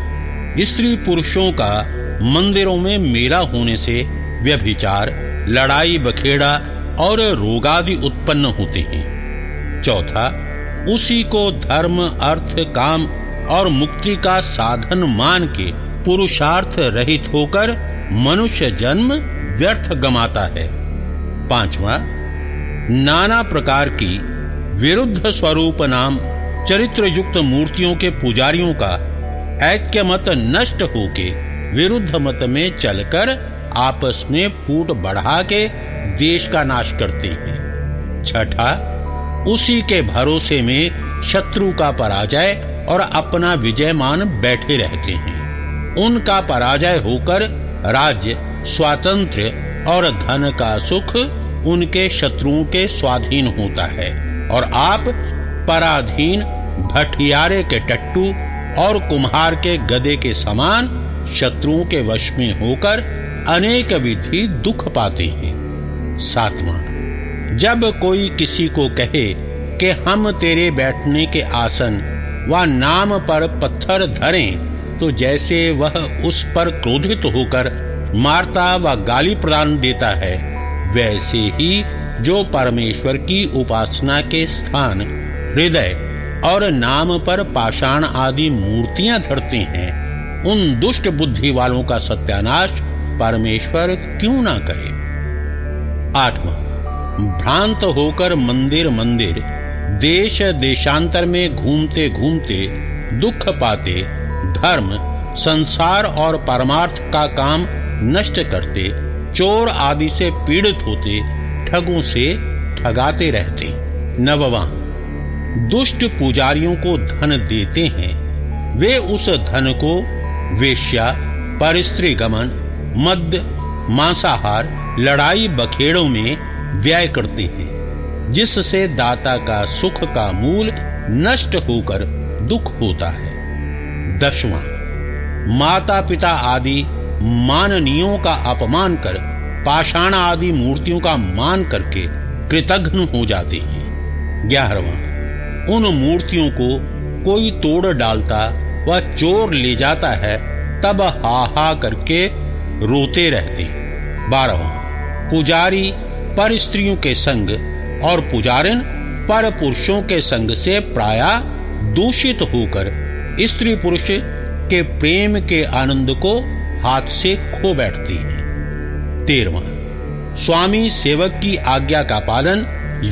स्त्री पुरुषों का मंदिरों में मेला होने से व्यभिचार, लड़ाई, बखेड़ा और रोगादि उत्पन्न होते हैं। चौथा, उसी को धर्म, अर्थ, काम और मुक्ति का साधन मान के पुरुषार्थ रहित होकर मनुष्य जन्म व्यर्थ गमाता है। पांचवा, नाना प्रकार की विरुद्ध स्वरूप नाम चरित्र युक्त मूर्तियों के पुजारियों का ऐक्य मत नष्ट होके विरुद्ध मत में चलकर आपस में फूट बढ़ा के देश का नाश करते हैं। छठा, उसी के भरोसे में शत्रु का पराजय और अपना विजय मान बैठे रहते हैं। उनका पराजय होकर राज्य, स्वातंत्र और धन का सुख उनके शत्रुओं के स्वाधीन होता है और आप पराधीन भटियारे के टट्टू और कुम्हार के गदे के समान शत्रुओं के वश में होकर अनेक विधि दुख पाते हैं। सातवां, जब कोई किसी को कहे कि हम तेरे बैठने के आसन व नाम पर पत्थर धरें तो जैसे वह उस पर क्रोधित होकर मारता व गाली प्रदान देता है, वैसे ही जो परमेश्वर की उपासना के स्थान, हृदय और नाम पर पाषाण आदि मूर्तियाँ धरते हैं, उन दुष्ट बुद्धि वालों का सत्यानाश परमेश्वर क्यों ना करे? आठवां भ्रांत होकर मंदिर मंदिर, देश देशांतर में घूमते घूमते दुख पाते, धर्म, संसार और परमार्थ का काम नष्ट करते, चोर आदि से पीड़ित होते, ठगों से ठगाते रहते। नववा, दुष्ट पुजारियों को धन देते हैं। वे उस धन को वेश्या परिस्त्री गमन मद्य, मांसाहार लड़ाई बखेड़ों में व्यय करते हैं, जिससे दाता का सुख का मूल नष्ट होकर दुख होता है। दसवां माता पिता आदि माननीयों का अपमान कर पाषाण आदि मूर्तियों का मान करके कृतघ्न हो जाते हैं। ग्यारहवा, उन मूर्तियों को कोई तोड़ डालता व चोर ले जाता है, तब हा हा करके रोते रहते। बारहवा पुजारी पर स्त्रियों के संग और पुजारिन पर पुरुषों के संग से प्राय दूषित होकर स्त्री पुरुष के प्रेम के आनंद को हाथ से खो बैठती है। तेरवा स्वामी सेवक की आज्ञा का पालन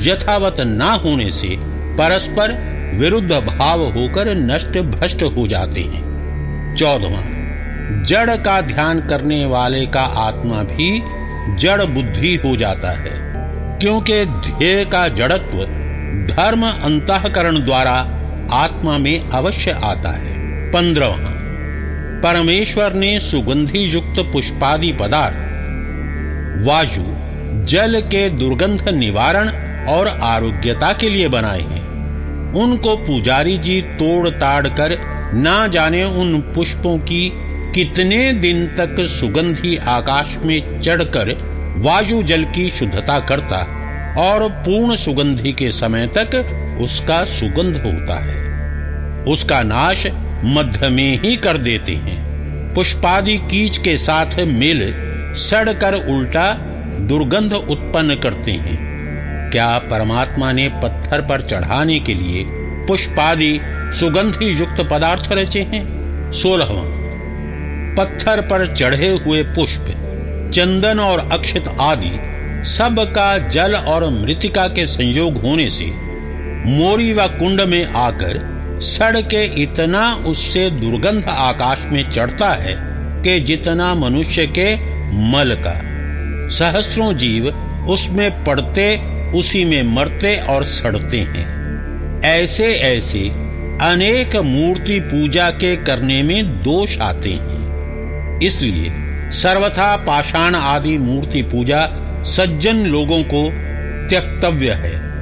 यथावत ना होने से परस्पर विरुद्ध भाव होकर नष्ट भ्रष्ट हो जाते हैं। चौदवा जड़ का ध्यान करने वाले का आत्मा भी जड़ बुद्धि हो जाता है, क्योंकि ध्येय का जड़त्व धर्म अंतकरण द्वारा आत्मा में अवश्य आता है। पंद्रवा परमेश्वर ने सुगंधि युक्त पुष्पादि पदार्थ, वायु, जल के दुर्गंध निवारण और आरोग्यता के लिए बनाए हैं। उनको पुजारी जी तोड़ ताड़ कर ना जाने उन पुष्पों की कितने दिन तक सुगंधी आकाश में चढ़कर वायु जल की शुद्धता करता और पूर्ण सुगंधी के समय तक उसका सुगंध होता है। उसका नाश मध्य में ही कर देते हैं। पुष्पादि कीच के साथ मिल सड़कर उल्टा दुर्गंध उत्पन्न करते हैं। क्या परमात्मा ने पत्थर पर चढ़ाने के लिए पुष्पादि सुगंधी युक्त पदार्थ रचे हैं? सोलहवा पत्थर पर चढ़े हुए पुष्प, चंदन और अक्षत आदि सब का जल और मृतिका के संयोग होने से मोरी व कुंड में आकर सड़ के इतना उससे दुर्गंध आकाश में चढ़ता है कि जितना मनुष्य के मल का। सहस्त्रों जीव उसमें पड़ते, उसी में मरते और सड़ते हैं। ऐसे ऐसे अनेक मूर्ति पूजा के करने में दोष आते हैं। इसलिए सर्वथा पाषाण आदि मूर्ति पूजा सज्जन लोगों को त्यक्तव्य है।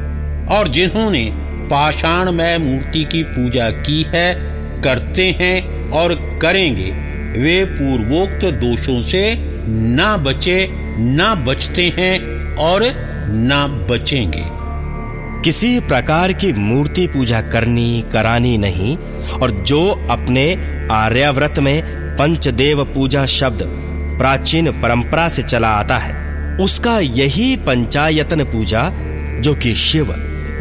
और जिन्होंने पाषाणमय मूर्ति की पूजा की है, करते हैं और करेंगे, वे पूर्वोक्त दोषों से ना बचे, ना बचते हैं और ना बचेंगे। किसी प्रकार की मूर्ति पूजा करनी, करानी नहीं, और जो अपने आर्याव्रत में पंचदेव पूजा शब्द प्राचीन परंपरा से चला आता है। उसका यही पंचायतन पूजा, जो कि शिव,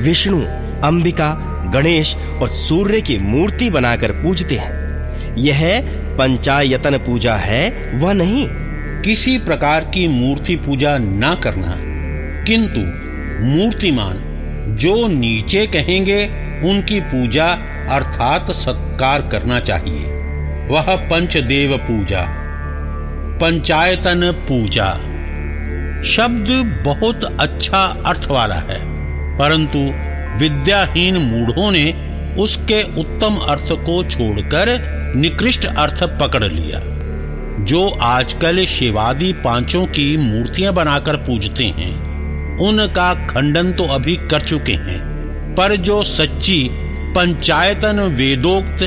विष्णु, अंबिका, गणेश और सूर्य की मूर्ति बनाकर पूजते हैं। यह पंचायतन पूजा है, वह नहीं। किसी प्रकार की मूर्ति पूजा ना करना, किंतु मूर्तिमान जो नीचे कहेंगे, उनकी पूजा अर्थात सत्कार करना चाहिए। वह पंचदेव पूजा, पंचायतन पूजा। शब्द बहुत अच्छा अर्थ वाला है, परंतु विद्याहीन मूढ़ों ने उसके उत्तम अर्थ को छोड़कर निकृष्ट अर्थ पकड़ लिया। जो आजकल शिवादी पाँचों की मूर्तियाँ बनाकर पूजते हैं, उनका खंडन तो अभी कर चुके हैं, पर जो सच्ची पंचायतन वेदोक्त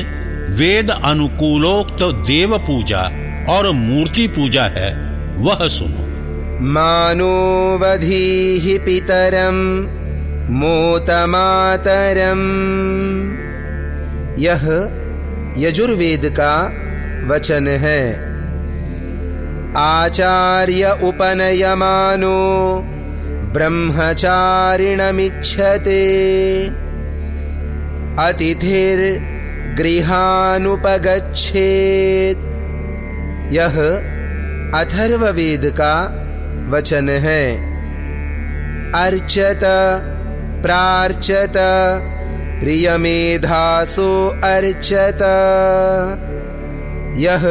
वेद अनुकूलोक्त देव पूजा और मूर्ति पूजा है, वह सुनो। मानोवधि पितरम, मोतमातरम्। यह यजुर्वेद का वचन है। आचार्य उपनयमानो ब्रह्मचारिणमिच्छते। अतिथिर्गृहानुपगच्छेत् यह अथर्ववेद का वचन है। अर्चत, प्रार्चत, प्रियमेधासो अर्चत। यह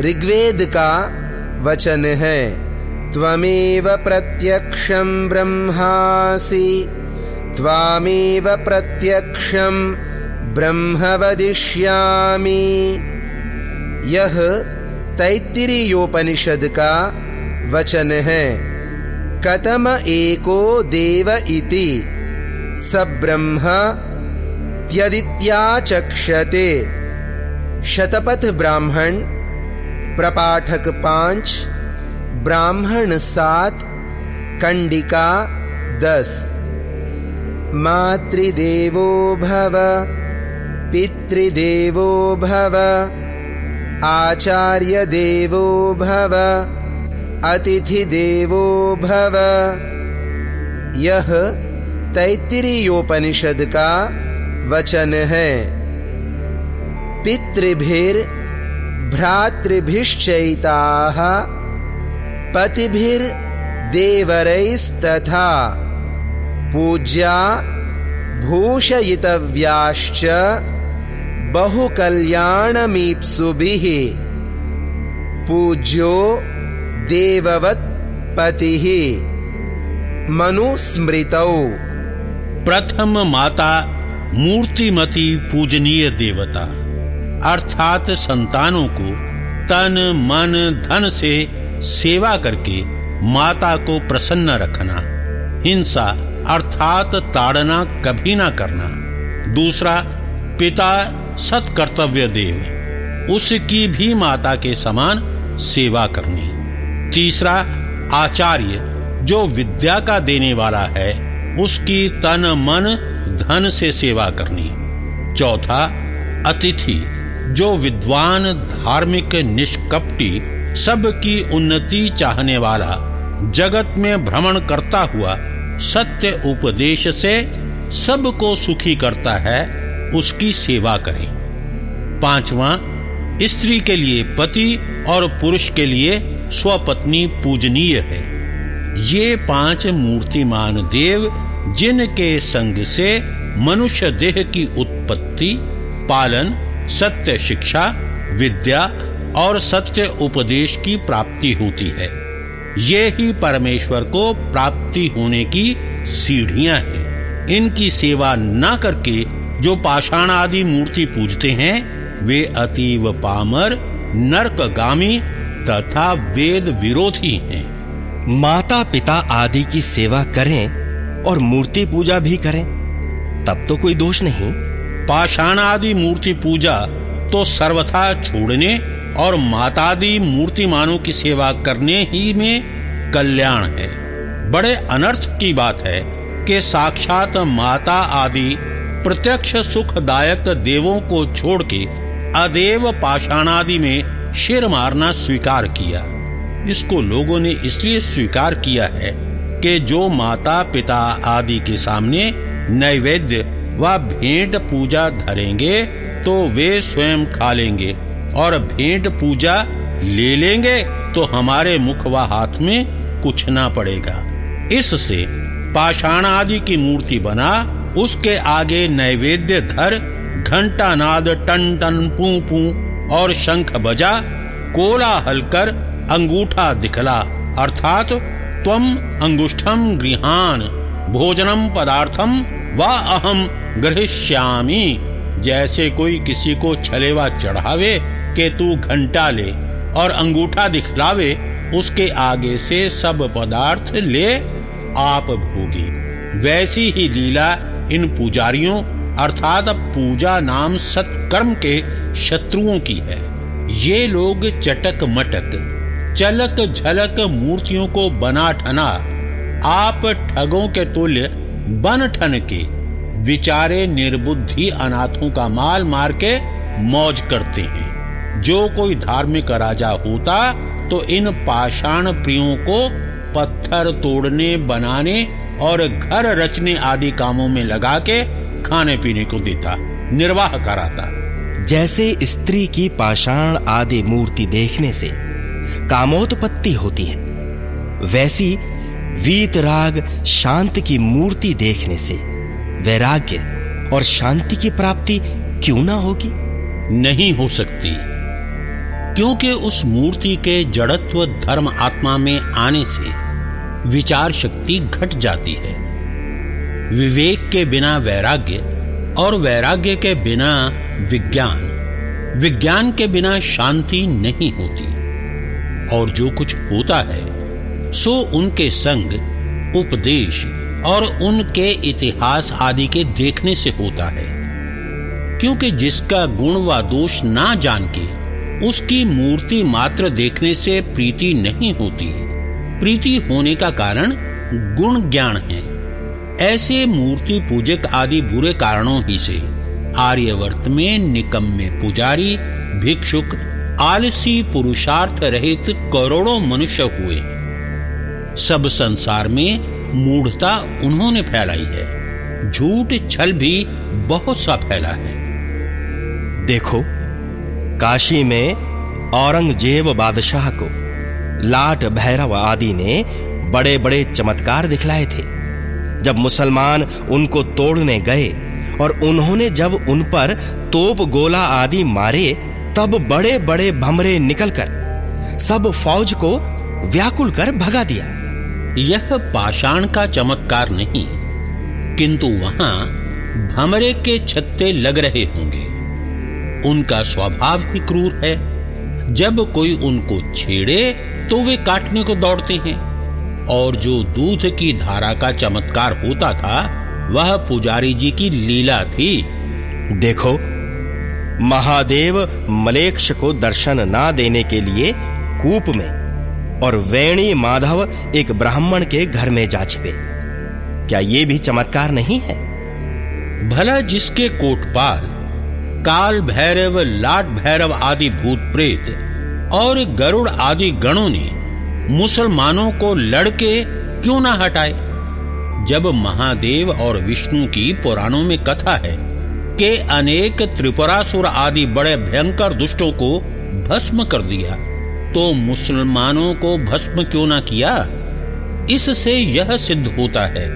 ऋग्वेद का वचन है। त्वमेव प्रत्यक्षं ब्रह्मासि। त्वामेव प्रत्यक्षं ब्रह्म वदिष्यामि यह तैत्तिरीयोपनिषद का वचन। है कतम एको देव इति। स ब्रह्म त्यदित्याचक्षते। शतपथ ब्राह्मण, प्रपाठक पाँच, ब्राह्मण सात, कंडिका दस। मातृदेवो भव। पितृदेवो भव। आचार्य देवो भव। अतिथि देवो भव। यह तैत्तिरीयोपनिषद का वचन है। पितृभिर भ्रातृभिश्चैताः पतिभिर्देवरैस्तथा पूज्या भूषयितव्याश्च बहुकल्याणमीप्सुभिः पूज्यो देववत् पतिः मनुस्मृतौ। प्रथम माता मूर्तिमती पूजनीय देवता, अर्थात संतानों को तन, मन, धन से सेवा करके माता को प्रसन्न रखना, हिंसा अर्थात ताड़ना कभी ना करना। दूसरा, पिता सत्कर्तव्य देव उसकी भी माता के समान सेवा करनी। तीसरा, आचार्य, जो विद्या का देने वाला है, उसकी तन मन धन से सेवा करनी। चौथा, अतिथि, जो विद्वान धार्मिक निष्कपटी, सबकी उन्नति चाहने वाला, जगत में भ्रमण करता हुआ, सत्य उपदेश से सबको सुखी करता है उसकी सेवा करें। पांचवा, स्त्री के लिए पति और पुरुष के लिए स्वपत्नी पूजनीय है। ये पाँच मूर्तिमान देव, जिनके संग से मनुष्य देह की उत्पत्ति, पालन, सत्य शिक्षा, विद्या और सत्य उपदेश की प्राप्ति होती है। ये ही परमेश्वर को प्राप्ति होने की सीढ़ियाँ हैं। इनकी सेवा न करके जो पाषाण आदि मूर्ति पूजते हैं वे अतीव पामर नरकगामी तथा वेद विरोधी हैं। माता पिता आदि की सेवा करें और मूर्ति पूजा भी करें तब तो कोई दोष नहीं। पाषाण आदि मूर्ति पूजा तो सर्वथा छोड़ने और मातादि मूर्तिमानों की सेवा करने ही में कल्याण है। बड़े अनर्थ की बात है कि साक्षात माता आदि प्रत्यक्ष सुखदायक देवों को छोड़ के अदेव पाषाणादि में शिर मारना स्वीकार किया। इसको लोगों ने इसलिए स्वीकार किया है कि जो माता पिता आदि के सामने नैवेद्य व भेंट पूजा धरेंगे तो वे स्वयं खा लेंगे और भेंट पूजा ले लेंगे तो हमारे मुख व हाथ में कुछ ना पड़ेगा। इससे पाषाण आदि की मूर्ति बना उसके आगे नैवेद्य धर घंटा नाद टन टन पू पू, और शंख बजा कोला हलकर अंगूठा दिखला। अर्थात त्वम अंगुष्ठम गृहान भोजनम पदार्थम व अहम ग्रहिष्यामी जैसे कोई किसी को छलेवा चढ़ावे के तू घंटा ले, और अंगूठा दिखलावे, उसके आगे से सब पदार्थ ले, आप भोगी। वैसी ही लीला इन पुजारियों, अर्थात पूजा नाम सत्कर्म के शत्रुओं की है। ये लोग चटक मटक, चलक झलक मूर्तियों को बना ठना, आप ठगों के तुल्य बन ठन के, विचारे निर्बुद्धि अनाथों का माल मार के मौज करते हैं। जो कोई धार्मिक राजा होता तो इन पाषाण प्रियों को पत्थर तोड़ने, बनाने और घर रचने आदि कामों में लगा के खाने पीने को देता निर्वाह कराता। जैसे स्त्री की पाषाण आदि मूर्ति देखने से कामोत्पत्ति होती है वैसी वीतराग शांत की मूर्ति देखने से वैराग्य और शांति की प्राप्ति क्यों ना होगी? नहीं हो सकती क्योंकि उस मूर्ति के जड़त्व धर्म आत्मा में आने से विचार शक्ति घट जाती है। विवेक के बिना वैराग्य और वैराग्य के बिना विज्ञान। विज्ञान के बिना शांति नहीं होती। और जो कुछ होता है, सो उनके संग उपदेश और उनके इतिहास आदि के देखने से होता है। क्योंकि जिसका गुण व दोष ना जान के, उसकी मूर्ति मात्र देखने से प्रीति नहीं होती। प्रीति होने का कारण गुण ज्ञान है। ऐसे मूर्ति पूजक आदि बुरे कारणों ही से आर्यवर्त में निकम्मे पुजारी, भिक्षुक, आलसी पुरुषार्थ रहित करोड़ों मनुष्य हुए। सब संसार में मूढ़ता उन्होंने फैलाई है। झूठ छल भी बहुत सा फैला है। देखो, काशी में औरंगज़ेब बादशाह को लाट भैरव आदि ने बड़े बड़े चमत्कार दिखलाए थे। जब मुसलमान उनको तोड़ने गए और उन्होंने जब उन पर तोप गोला आदि मारे, तब बड़े बड़े भमरे निकलकर सब फौज को व्याकुल कर भगा दिया। यह पाषाण का चमत्कार नहीं, किंतु वहाँ भमरे के छत्ते लग रहे होंगे। उनका स्वभाव ही क्रूर है। जब कोई उनको छेड़े तो वे काटने को दौड़ते हैं। और जो दूध की धारा का चमत्कार होता था वह पुजारी जी की लीला थी। देखो महादेव मलेक्ष को दर्शन ना देने के लिए कूप में और वेणी माधव एक ब्राह्मण के घर में जा छिपे। क्या ये भी चमत्कार नहीं है? भला जिसके कोटपाल काल भैरव लाट भैरव आदि भूत प्रेत और गरुड़ आदि गणों ने मुसलमानों को लड़के क्यों ना हटाए? जब महादेव और विष्णु की पुराणों में कथा है कि अनेक त्रिपुरासुर आदि बड़े भयंकर दुष्टों को भस्म कर दिया तो मुसलमानों को भस्म क्यों ना किया? इससे यह सिद्ध होता है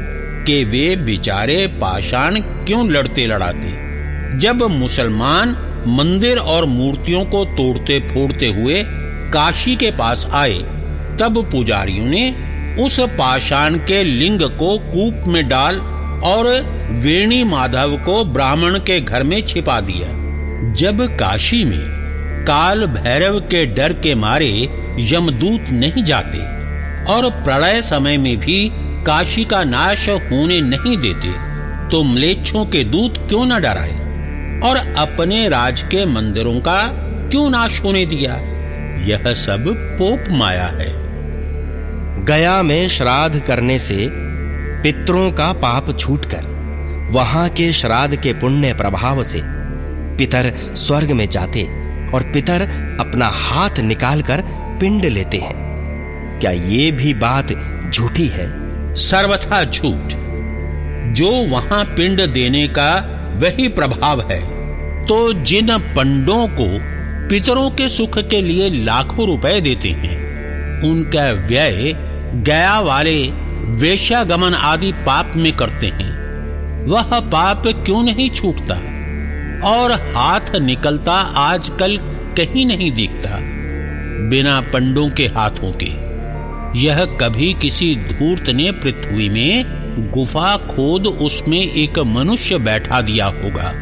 कि वे बिचारे पाषाण क्यों लड़ते लड़ाते? जब मुसलमान मंदिर और मूर्तियों को तोड़ते फोड़ते हुए काशी के पास आए। तब पुजारियों ने उस पाषाण के लिंग को कूप में डाल और वेणी माधव को ब्राह्मण के घर में छिपा दिया। जब काशी में काल भैरव के डर के मारे यमदूत नहीं जाते और प्रलय समय में भी काशी का नाश होने नहीं देते तो म्लेच्छों के दूत क्यों न डराए? और अपने राज के मंदिरों का क्यों नाश होने दिया? यह सब पोप माया है। गया में श्राद्ध करने से पितरों का पाप छूटकर वहाँ के श्राद्ध के पुण्य प्रभाव से पितर स्वर्ग में जाते और पितर अपना हाथ निकालकर पिंड लेते हैं। क्या ये भी बात झूठी है? सर्वथा झूठ। जो वहाँ पिंड देने का वही प्रभाव है। तो जिन पंडों को पितरों के सुख के लिए लाखों रुपए देते हैं, उनका व्यय गया वाले वेश्यागमन आदि पाप में करते हैं। वह पाप क्यों नहीं छूटता? और हाथ निकलता आजकल कहीं नहीं दिखता, बिना पंडों के हाथों के। यह कभी किसी धूर्त ने पृथ्वी में गुफा खोद उसमें एक मनुष्य बैठा दिया होगा।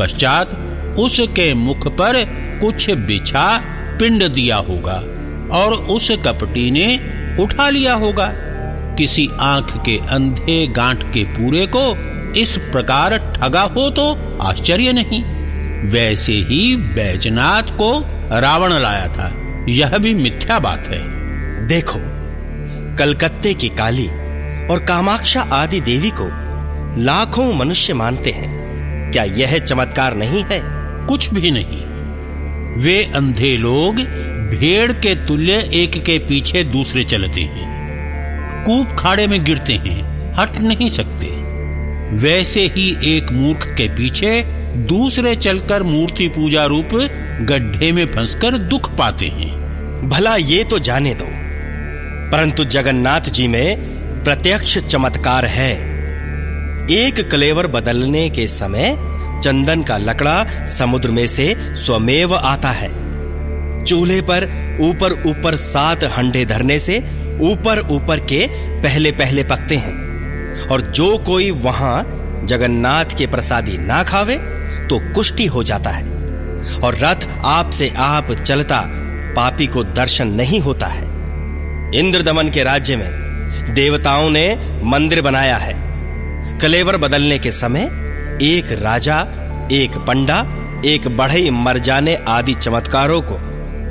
पश्चात उसके मुख पर कुछ बिछा पिंड दिया होगा और उस कपटी ने उठा लिया होगा। किसी आँख के अंधे गांठ के पूरे को इस प्रकार ठगा हो तो आश्चर्य नहीं। वैसे ही बैजनाथ को रावण लाया था। यह भी मिथ्या बात है। देखो, कलकत्ते की काली और कामाक्षा आदि देवी को लाखों मनुष्य मानते हैं। क्या यह चमत्कार नहीं है? कुछ भी नहीं। वे अंधे लोग भेड़ के तुल्य एक के पीछे दूसरे चलते हैं। कूप खाड़े में गिरते हैं हट नहीं सकते। वैसे ही एक मूर्ख के पीछे दूसरे चलकर मूर्ति पूजा रूप गड्ढे में फंसकर दुख पाते हैं। भला ये तो जाने दो। परंतु जगन्नाथ जी में प्रत्यक्ष चमत्कार है। एक कलेवर बदलने के समय चंदन का लकड़ा समुद्र में से स्वमेव आता है। चूल्हे पर ऊपर ऊपर सात हंडे धरने से ऊपर ऊपर के पहले पहले पकते हैं। और जो कोई वहाँ जगन्नाथ के प्रसादी ना खावे तो कुष्टि हो जाता है। और रथ आप से आप चलता, पापी को दर्शन नहीं होता है। इंद्र दमन के राज्य में देवताओं ने मंदिर बनाया है। कलेवर बदलने के समय एक राजा, एक पंडा, एक बढ़ई मर जाने आदि चमत्कारों को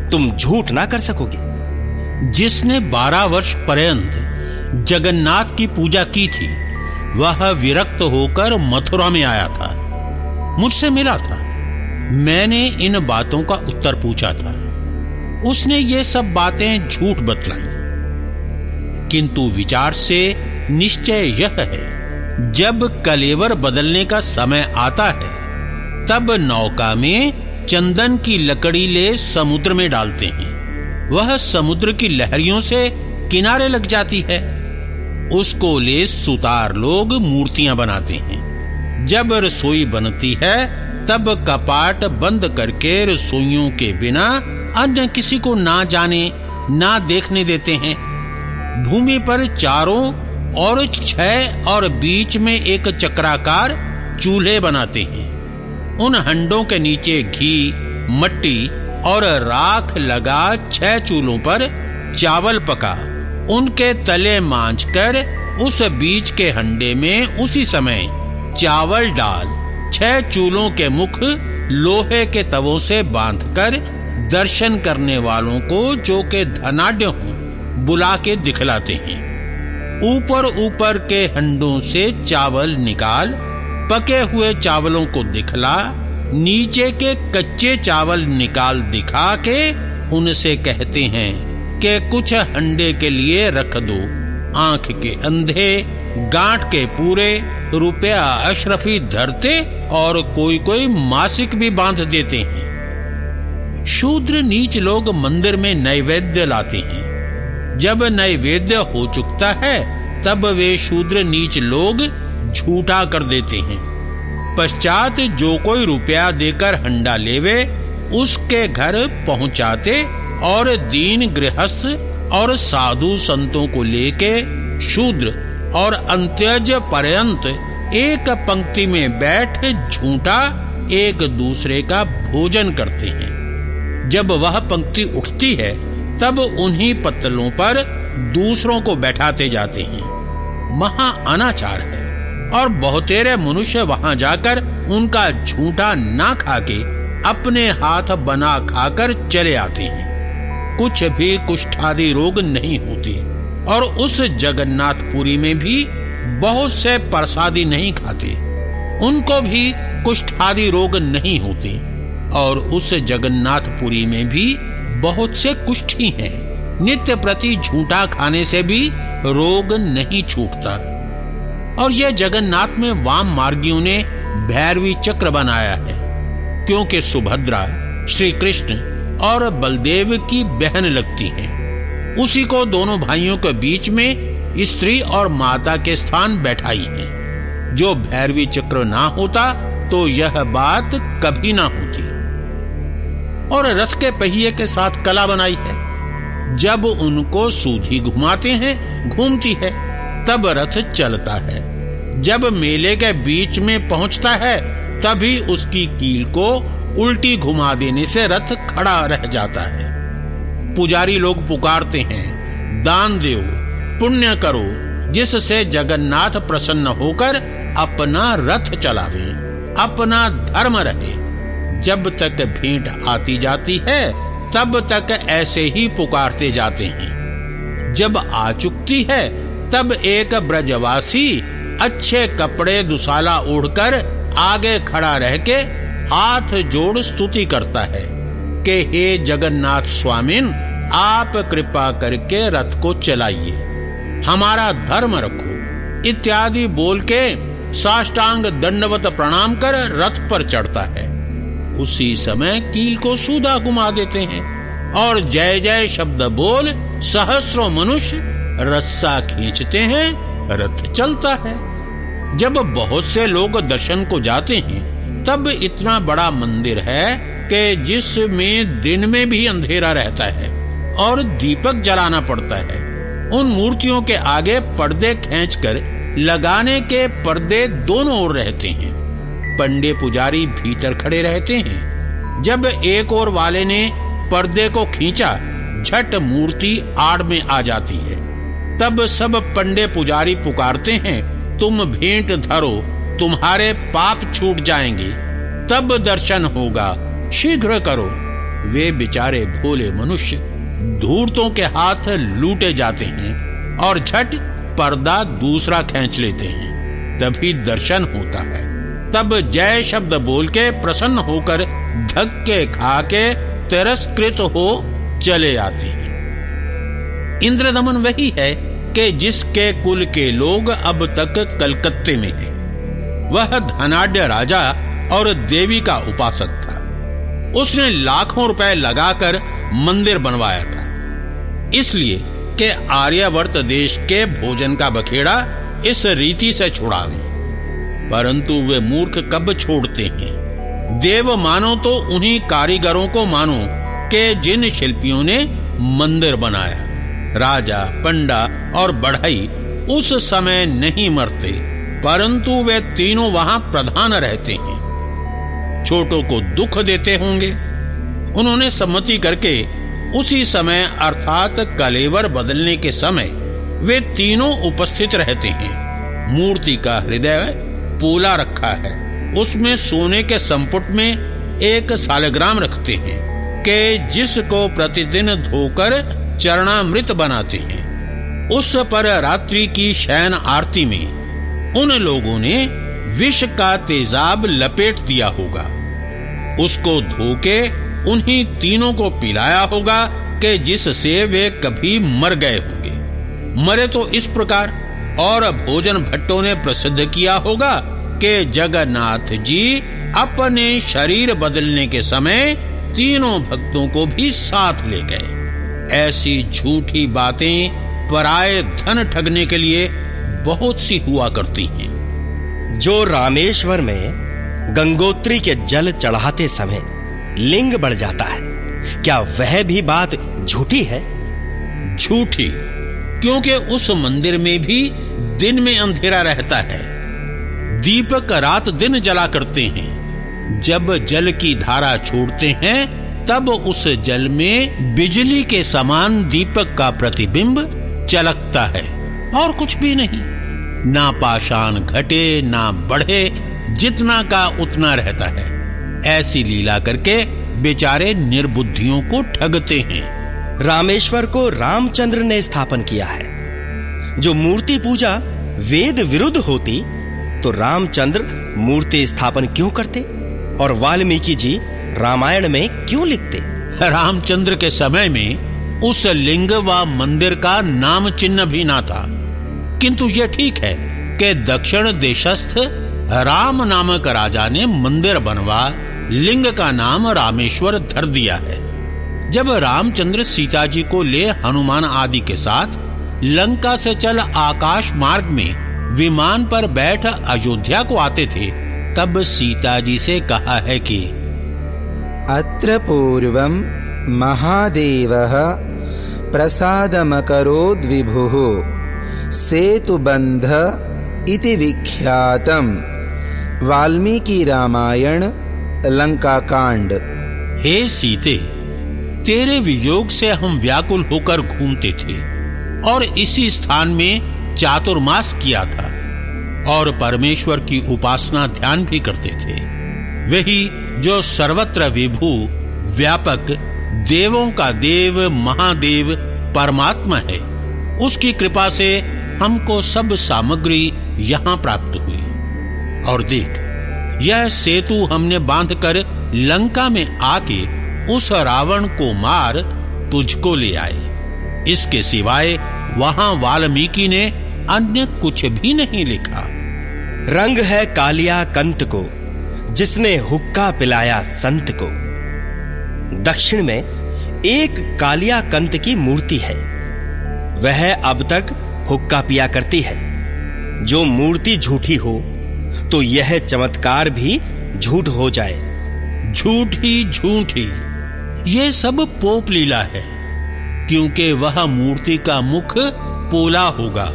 तुम झूठ ना कर सकोगे। जिसने बारह वर्ष पर्यंत जगन्नाथ की पूजा की थी, वह विरक्त होकर मथुरा में आया था। मुझसे मिला था। मैंने इन बातों का उत्तर पूछा था। उसने ये सब बातें झूठ बतलाई। किंतु विचार से निश्चय यह है, जब कलेवर बदलने का समय आता है, तब नौका में चंदन की लकड़ी ले समुद्र में डालते हैं। वह समुद्र की लहरियों से किनारे लग जाती है। उसको ले सुतार लोग मूर्तियाँ बनाते हैं। जब रसोई बनती है, तब कपाट बंद करके रसोइयों के बिना अन्य किसी को ना जाने, ना देखने देते हैं। भूमि पर चारों और छह और बीच में एक चक्राकार चूल्हे बनाते हैं। उन हंडों के नीचे घी, मट्टी और राख लगा छह चूल्हों पर चावल पका। उनके तले मांझ कर उस बीच के हंडे में उसी समय चावल डाल, छह चूलों के मुख लोहे के तवों से बांधकर दर्शन करने वालों को जो के धनाढ़ हों। बुला के दिखलाते हैं। ऊपर ऊपर के हंडों से चावल निकाल, पके हुए चावलों को दिखला, नीचे के कच्चे चावल निकाल दिखा के उनसे कहते हैं कि कुछ हंडे के लिए रख दो। आँख के अंधे, गांठ के पूरे, रुपया अशरफी धरते और कोई कोई मासिक भी बाँध देते हैं। शूद्र नीच लोग मंदिर में नैवेद्य लाते हैं। जब नैवेद्य हो चुकता है, तब वे शूद्र नीच लोग झूठा कर देते हैं। पश्चात जो कोई रुपया देकर हंडा लेवे, उसके घर पहुंचाते और दीन गृहस्थ और साधु संतों को लेके शूद्र और अंत्यज पर्यंत एक पंक्ति में बैठ झूठा एक दूसरे का भोजन करते हैं। जब वह पंक्ति उठती है तब उन्हीं पत्तलों पर दूसरों को बैठाते जाते हैं। महा अनाचार है। और बहुतेरे मनुष्य वहाँ जाकर उनका झूठा ना खाके अपने हाथ बना खाकर चले आते हैं। कुछ भी कुष्ठादि रोग नहीं होते। और उस जगन्नाथपुरी में भी बहुत से प्रसादी नहीं खाते। उनको भी कुष्ठादि रोग नहीं होते। और उस जगन्नाथपुरी में भी बहुत से कुष्ठी हैं। नित्य प्रति झूठा खाने से भी रोग नहीं छूटता। और यह जगन्नाथ में वाम मार्गियों ने भैरवी चक्र बनाया है, क्योंकि सुभद्रा श्री कृष्ण और बलदेव की बहन लगती हैं। उसी को दोनों भाइयों के बीच में स्त्री और माता के स्थान बैठाई है। जो भैरवी चक्र ना होता तो यह बात कभी ना होती। और रथ के पहिए के साथ कला बनाई है। जब उनको सूधी घुमाते हैं, घूमती है, तब रथ चलता है। जब मेले के बीच में पहुँचता है, तभी उसकी कील को उल्टी घुमा देने से रथ खड़ा रह जाता है। पुजारी लोग पुकारते हैं, दान देव पुण्य करो, जिससे जगन्नाथ प्रसन्न होकर अपना रथ चलावे, अपना धर्म रहे। जब तक भेंट आती जाती है, तब तक ऐसे ही पुकारते जाते हैं। जब आ चुकती है, तब एक ब्रजवासी अच्छे कपड़े दुसाला ओढ़कर आगे खड़ा रह के हाथ जोड़ स्तुति करता है कि हे जगन्नाथ स्वामिन, आप कृपा करके रथ को चलाइए। हमारा धर्म रखो। इत्यादि बोल के साष्टांग दंडवत प्रणाम कर रथ पर चढ़ता है। उसी समय कील को सूदा घुमा देते हैं। और जय जय शब्द बोल सहस्रों मनुष्य रस्सा खींचते हैं, रथ चलता है। जब बहुत से लोग दर्शन को जाते हैं, तब इतना बड़ा मंदिर है कि जिसमें दिन में भी अंधेरा रहता है और दीपक जलाना पड़ता है। उन मूर्तियों के आगे पर्दे खींचकर लगाने के पर्दे दोनों ओर रहते हैं। पंडे पुजारी भीतर खड़े रहते हैं। जब एक और वाले ने पर्दे को खींचा झट मूर्ति आड़ में आ जाती है। तब सब पंडे पुजारी पुकारते हैं, तुम भेंट धरो, तुम्हारे पाप छूट जाएँगे। तब दर्शन होगा, शीघ्र करो। वे बेचारे भोले मनुष्य धूर्तों के हाथ लूटे जाते हैं और झट पर्दा दूसरा खेच लेते हैं। तभी दर्शन होता है। तब जय शब्द बोल के प्रसन्न होकर धक्के खा के तिरस्कृत हो चले आते हैं। इंद्रदमन वही है कि जिसके कुल के लोग अब तक कलकत्ते में हैं। वह धनाढ़ राजा और देवी का उपासक था। उसने लाखों रुपए लगाकर मंदिर बनवाया था। इसलिए कि आर्यवर्त देश के भोजन का बखेड़ा इस रीति से छुड़ा ले परंतु वे मूर्ख कब छोड़ते हैं? देव मानो तो उन्हीं कारीगरों को मानो के जिन शिल्पियों ने मंदिर बनाया। राजा, पंडा और बढ़ई उस समय नहीं मरते, परंतु वे तीनों वहाँ प्रधान रहते हैं। छोटों को दुख देते होंगे। उन्होंने सम्मति करके उसी समय अर्थात कलेवर बदलने के समय वे तीनों उपस्थित रहते हैं। मूर्ति का हृदय पोला रखा है। उसमें सोने के संपुट में एक सालग्राम रखते हैं कि जिसको प्रतिदिन धोकर चरणामृत बनाते हैं। उस पर रात्रि की शयन आरती में उन लोगों ने विष का तेजाब लपेट दिया होगा। उसको धोके उन्हीं तीनों को पिलाया होगा कि जिससे वे कभी मर गए होंगे। मरे तो इस प्रकार और भोजन भट्टों ने प्रसिद्ध किया होगा कि जगन्नाथ जी अपने शरीर बदलने के समय तीनों भक्तों को भी साथ ले गए। ऐसी झूठी बातें पराए धन ठगने के लिए बहुत सी हुआ करती हैं। जो रामेश्वर में गंगोत्री के जल चढ़ाते समय लिंग बढ़ जाता है क्या वह भी बात झूठी है? झूठी क्योंकि उस मंदिर में भी दिन में अंधेरा रहता है। दीपक रात दिन जला करते हैं। जब जल की धारा छोड़ते हैं, तब उस जल में बिजली के समान दीपक का प्रतिबिंब चलकता है। और कुछ भी नहीं। ना पाषाण घटे, ना बढ़े, जितना का उतना रहता है। ऐसी लीला करके बेचारे निर्बुद्धियों को ठगते हैं। रामेश्वर को रामचंद्र ने स्थापन किया है। जो मूर्ति पूजा वेद विरुद्ध होती तो रामचंद्र मूर्ति स्थापन क्यों करते? और वाल्मीकि जी रामायण में क्यों लिखते? रामचंद्र के समय में उस लिंग व मंदिर का नाम चिन्ह भी ना था। किंतु यह ठीक है कि दक्षिण देशस्थ राम नामक राजा ने मंदिर बनवा, लिंग का नाम रामेश्वर धर दिया है। जब रामचंद्र सीता जी को ले हनुमान आदि के साथ लंका से चल आकाश मार्ग में विमान पर बैठ अयोध्या को आते थे तब सीता जी से कहा है कि अत्र पूर्व महादेव प्रसाद पूर्वं महादेवः प्रसादमकरोद्विभुः सेतुबन्ध इति विख्यातम्। वाल्मीकि रामायण लंका कांड हे सीते तेरे वियोग से हम व्याकुल होकर घूमते थे और इसी स्थान में चातुर्मास किया था और परमेश्वर की उपासना ध्यान भी करते थे। वही जो सर्वत्र विभू, व्यापक, देवों का देव, महादेव, परमात्मा है, उसकी कृपा से हमको सब सामग्री यहाँ प्राप्त हुई। और देख, यह सेतु हमने बांधकर लंका में आके उस रावण को मार तुझको ले आए। इसके सिवाय वहाँ वाल्मीकि ने अन्य कुछ भी नहीं लिखा। रंग है कालिया कंत को जिसने हुक्का पिलाया संत को। दक्षिण में एक कालिया कंत की मूर्ति है। वह अब तक हुक्का पिया करती है। जो मूर्ति झूठी हो तो यह चमत्कार भी झूठ हो जाए। झूठी झूठी। ये सब पोप लीला है, क्योंकि वह मूर्ति का मुख पोला होगा।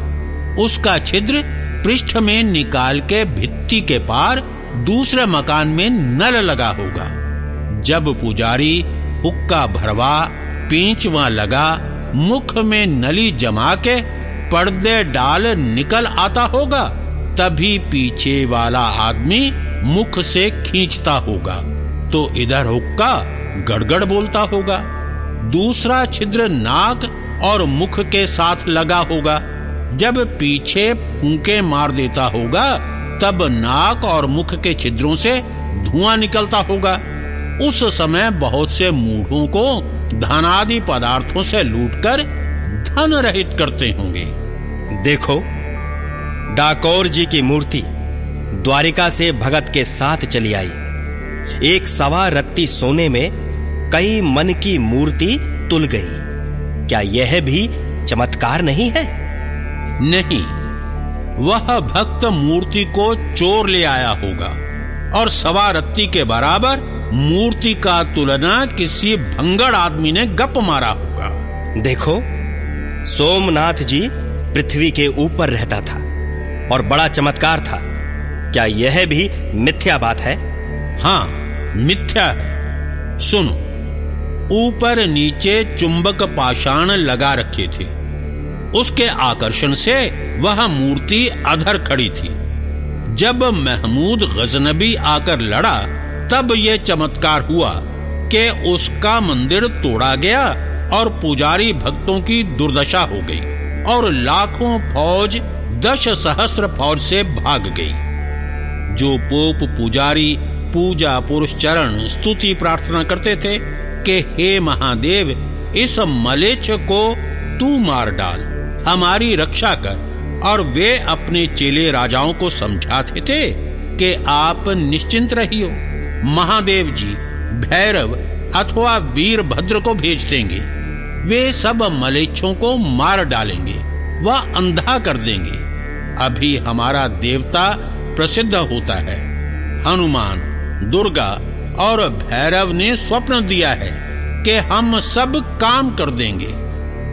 उसका छिद्र पृष्ठ में निकाल के भित्ति के पार दूसरे मकान में नल लगा होगा। जब पुजारी हुक्का भरवा, पेंचवा लगा, मुख में नली जमा के पर्दे डाल निकल आता होगा, तभी पीछे वाला आदमी मुख से खींचता होगा। तो इधर हुक्का गड़गड़ बोलता होगा। दूसरा छिद्र नाक और मुख के साथ लगा होगा। जब पीछे फूके मार देता होगा, तब नाक और मुख के छिद्रों से धुआँ निकलता होगा। उस समय बहुत से मूढ़ों को धनादि पदार्थों से लूटकर धन रहित करते होंगे। देखो, डाकोर जी की मूर्ति द्वारिका से भगत के साथ चली आई। एक सवा रत्ती सोने में कई मन की मूर्ति तुल गई। क्या यह भी चमत्कार नहीं है? नहीं। वह भक्त मूर्ति को चोर ले आया होगा और सवा रत्ती के बराबर मूर्ति का तुलना किसी भंगड़ आदमी ने गप मारा होगा। देखो सोमनाथ जी पृथ्वी के ऊपर रहता था और बड़ा चमत्कार था। क्या यह भी मिथ्या बात है? हाँ मिथ्या है। सुनो ऊपर नीचे चुंबक पाषाण लगा रखे थे। उसके आकर्षण से वह मूर्ति अधर खड़ी थी। जब महमूद गजनबी आकर लड़ा, तब यह चमत्कार हुआ कि उसका मंदिर तोड़ा गया और पुजारी भक्तों की दुर्दशा हो गई और लाखों फौज दश सहस्त्र फौज से भाग गई। जो पोप पुजारी, पूजा पुरुष चरण, स्तुति प्रार्थना करते थे कि हे महादेव, इस मलेच्छ को तू मार डाल। हमारी रक्षा कर। और वे अपने चेले राजाओं को समझाते थे कि आप निश्चिंत रहियो। महादेव जी, भैरव अथवा वीरभद्र को भेज देंगे। वे सब मलेच्छों को मार डालेंगे, व अंधा कर देंगे। अभी हमारा देवता प्रसिद्ध होता है। हनुमान, दुर्गा और भैरव ने स्वप्न दिया है कि हम सब काम कर देंगे।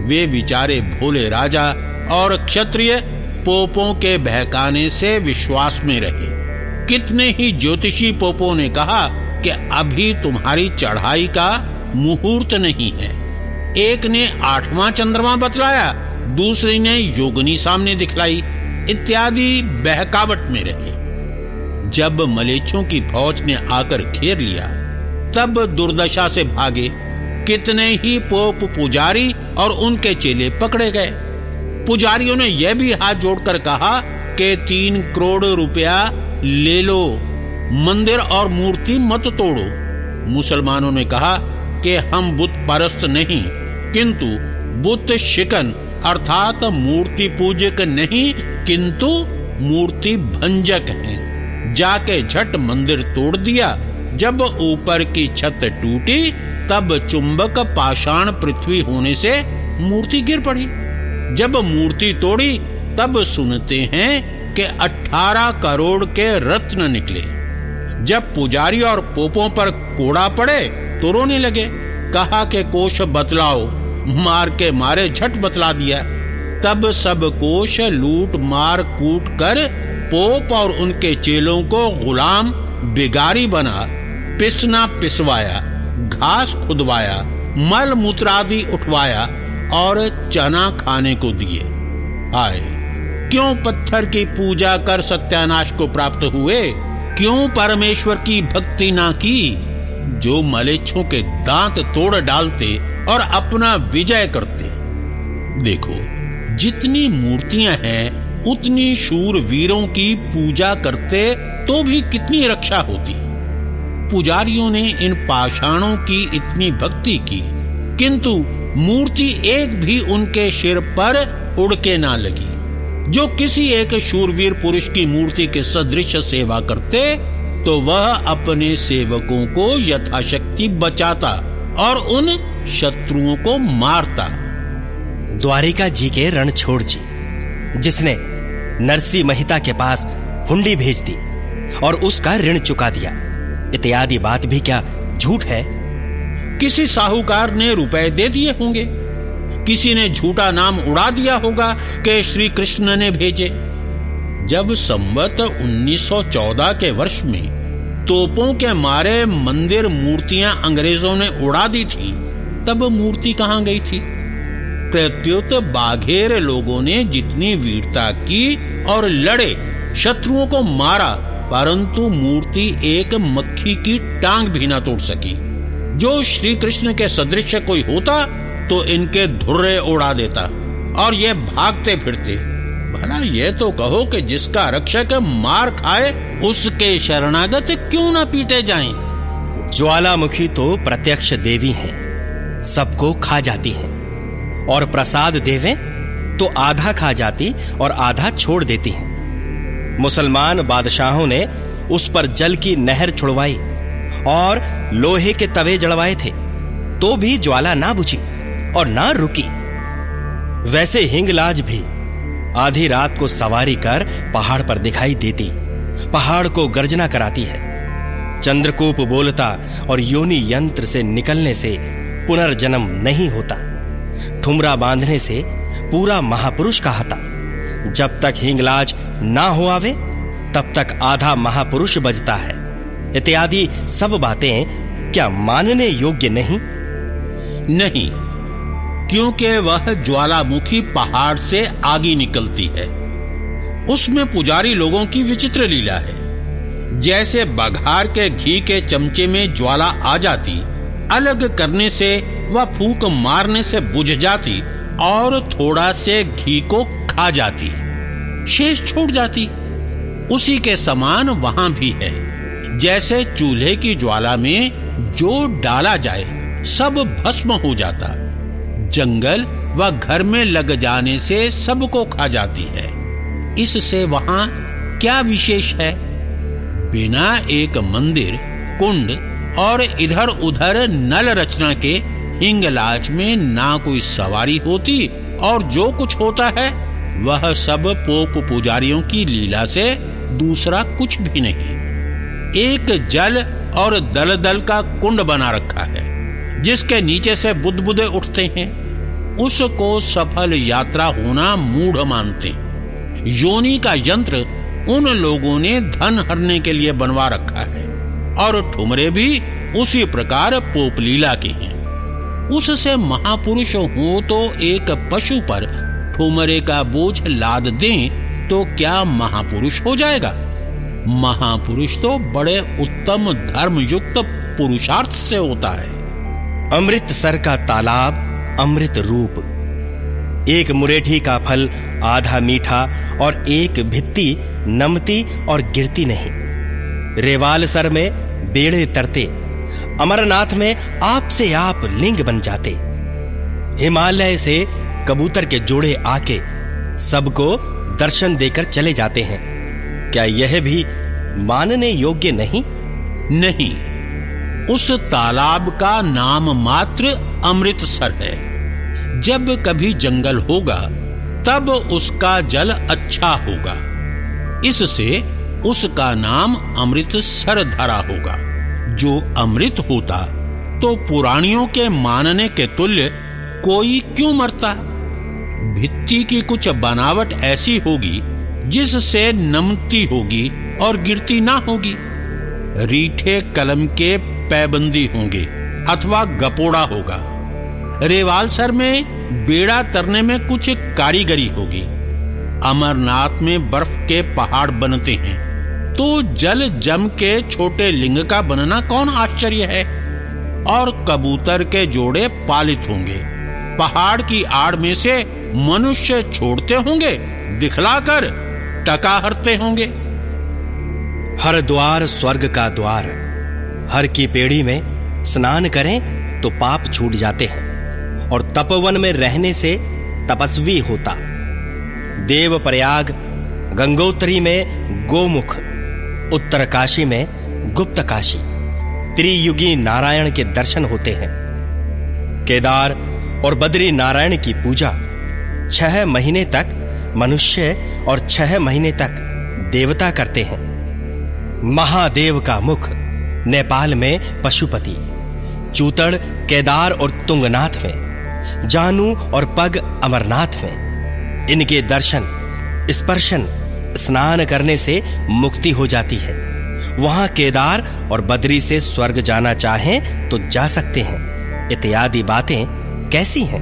वे बिचारे भोले राजा और क्षत्रिय पोपों के बहकाने से विश्वास में रहे। कितने ही ज्योतिषी पोपों ने कहा कि अभी तुम्हारी चढ़ाई का मुहूर्त नहीं है। एक ने आठवां चंद्रमा बतलाया, दूसरे ने योगनी सामने दिखलाई, इत्यादि बहकावट में रहे। जब मलेच्छों की फौज ने आकर घेर लिया, तब दुर्दशा से भागे कितने ही पोप पुजारी और उनके चेले पकड़े गए। पुजारियों ने यह भी हाथ जोड़कर कहा कि तीन करोड़ रुपया ले लो, मंदिर और मूर्ति मत तोड़ो। मुसलमानों ने कहा कि हम बुत परस्त नहीं, किंतु बुत शिकन अर्थात मूर्ति पूजक नहीं, किंतु मूर्ति भंजक हैं। जाके झट मंदिर तोड़ दिया। जब ऊपर की छत टूटी, तब चुंबक पाषाण पृथ्वी होने से मूर्ति गिर पड़ी। जब मूर्ति तोड़ी, तब सुनते हैं कि 18 करोड़ के रत्न निकले। जब पुजारी और पोपों पर कोड़ा पड़े तो रोने लगे। कहा के, कोश बतलाओ। मार के मारे, झट बतला दिया। तब सब कोश लूट मार कूट कर पोप और उनके चेलों को गुलाम बिगारी बना, पिसना पिसवाया, घास खुदवाया, मल मूत्रादि उठवाया और चना खाने को दिए। आए, क्यों पत्थर की पूजा कर सत्यानाश को प्राप्त हुए? क्यों परमेश्वर की भक्ति ना की? जो मलेच्छों के दांत तोड़ डालते और अपना विजय करते। देखो, जितनी मूर्तियाँ हैं उतनी शूर वीरों की पूजा करते तो भी कितनी रक्षा होती। पुजारियों ने इन पाषाणों की इतनी भक्ति की, किंतु मूर्ति एक भी उनके सिर पर उड़ के ना लगी। जो किसी एक शूरवीर पुरुष की मूर्ति के सदृश सेवा करते तो वह अपने सेवकों को यथाशक्ति बचाता और उन शत्रुओं को मारता। द्वारिका जी के रणछोड़ जी, जिसने नरसी महिता के पास हुंडी भेज दी और उसका ऋण चुका दिया। इत्यादि बात भी क्या झूठ है? किसी साहूकार ने रुपए दे दिए होंगे। किसी ने झूठा नाम उड़ा दिया होगा कि श्री कृष्ण ने भेजे। जब संवत 1914 के वर्ष में तोपों के मारे मंदिर मूर्तियाँ अंग्रेज़ों ने उड़ा दी थी, तब मूर्ति कहाँ गई थी? प्रत्युत बाघेर लोगों ने जितनी वीरता की और लड़े, शत्रुओं को मारा, परंतु मूर्ति एक मक्खी की टांग भी ना तोड़ सकी। जो श्री कृष्ण के सदृश कोई होता तो इनके धुर्रे उड़ा देता और ये भागते फिरते। भला ये तो कहो कि जिसका रक्षक मार खाए, उसके शरणागत क्यों ना पीटे जाएँ? ज्वालामुखी तो प्रत्यक्ष देवी हैं, सबको खा जाती हैं। और प्रसाद देवे तो आधा खा जाती और आधा छोड़ देती हैं। मुसलमान बादशाहों ने उस पर जल की नहर छुड़वाई और लोहे के तवे जड़वाए थे तो भी ज्वाला ना बुझी और ना रुकी। वैसे हिंगलाज भी आधी रात को सवारी कर पहाड़ पर दिखाई देती, पहाड़ को गर्जना कराती है। चंद्रकूप बोलता और योनि यंत्र से निकलने से पुनर्जन्म नहीं होता। ठुमरा बांधने से पूरा महापुरुष कहता जब तक हिंगलाज ना हो आवे, तब तक आधा महापुरुष बजता है। इत्यादि सब बातें क्या मानने योग्य नहीं? नहीं, क्योंकि वह ज्वालामुखी पहाड़ से आगे निकलती है। उसमें पुजारी लोगों की विचित्र लीला है। जैसे बघार के घी के चमचे में ज्वाला आ जाती, अलग करने से वह फूक मारने से बुझ जाती और थोड़ा से घी को खा जाती। शेष छूट जाती। उसी के समान वहाँ भी है। जैसे चूल्हे की ज्वाला में जो डाला जाए, सब भस्म हो जाता। जंगल व घर में लग जाने से सबको खा जाती है। इससे वहाँ क्या विशेष है? बिना एक मंदिर, कुंड और इधर उधर नल रचना के हिंगलाज में ना कोई सवारी होती और जो कुछ होता है, वह सब पोप पुजारियों की लीला से दूसरा कुछ भी नहीं। एक जल और दलदल का कुंड बना रखा है, जिसके नीचे से बुदबुदे उठते हैं। उसको सफल यात्रा होना मूढ़ मानते योनि का यंत्र उन लोगों ने धन हरने के लिए बनवा रखा है, और ठुमरे भी उसी प्रकार पोप लीला के हैं। उससे महापुरुष हो तो एक पशु पर ठुमरे का बोझ लाद दें तो क्या महापुरुष हो जाएगा? महापुरुष तो बड़े उत्तम धर्म युक्त पुरुषार्थ से होता है। अमृतसर का तालाब, अमृत रूप। एक मुरेठी का फल आधा मीठा और एक भित्ती नमती और गिरती नहीं। रेवालसर में बेड़े तरते। अमरनाथ में आप से आप लिंग बन जाते। हिमालय से कबूतर के जोड़े आके सबको दर्शन देकर चले जाते हैं। क्या यह भी मानने योग्य नहीं? नहीं। उस तालाब का नाम मात्र अमृतसर है। जब कभी जंगल होगा, तब उसका जल अच्छा होगा। इससे उसका नाम अमृतसर धरा होगा। जो अमृत होता तो पुराणियों के मानने के तुल्य कोई क्यों मरता? भित्ति की कुछ बनावट ऐसी होगी, जिससे नमती होगी और गिरती ना होगी। रीठे कलम के पैबंदी होंगे, अथवा गपोड़ा होगा। रेवालसर में बेड़ा तरने में कुछ कारीगरी होगी। अमरनाथ में बर्फ़ के पहाड़ बनते हैं। तो जल जम के छोटे लिंग का बनना कौन आश्चर्य है? और कबूतर के जोड़े पालित होंगे। पहाड़ की आड़ में से मनुष्य छोड़ते होंगे, दिखलाकर टका हरते होंगे। हर द्वार स्वर्ग का द्वार हर की पेड़ी में स्नान करें तो पाप छूट जाते हैं, और तपवन में रहने से तपस्वी होता। देव प्रयाग गंगोत्री में गोमुख। उत्तर काशी में गुप्त काशी त्रियुगी नारायण के दर्शन होते हैं। केदार और बद्री नारायण की पूजा छह महीने तक मनुष्य और छह महीने तक देवता करते हैं। महादेव का मुख नेपाल में पशुपति, चूतड़, केदार और तुंगनाथ में जानू और पग अमरनाथ में इनके दर्शन, स्पर्शन स्नान करने से मुक्ति हो जाती है। वहाँ केदार और बद्री से स्वर्ग जाना चाहें तो जा सकते हैं। इत्यादि बातें कैसी हैं?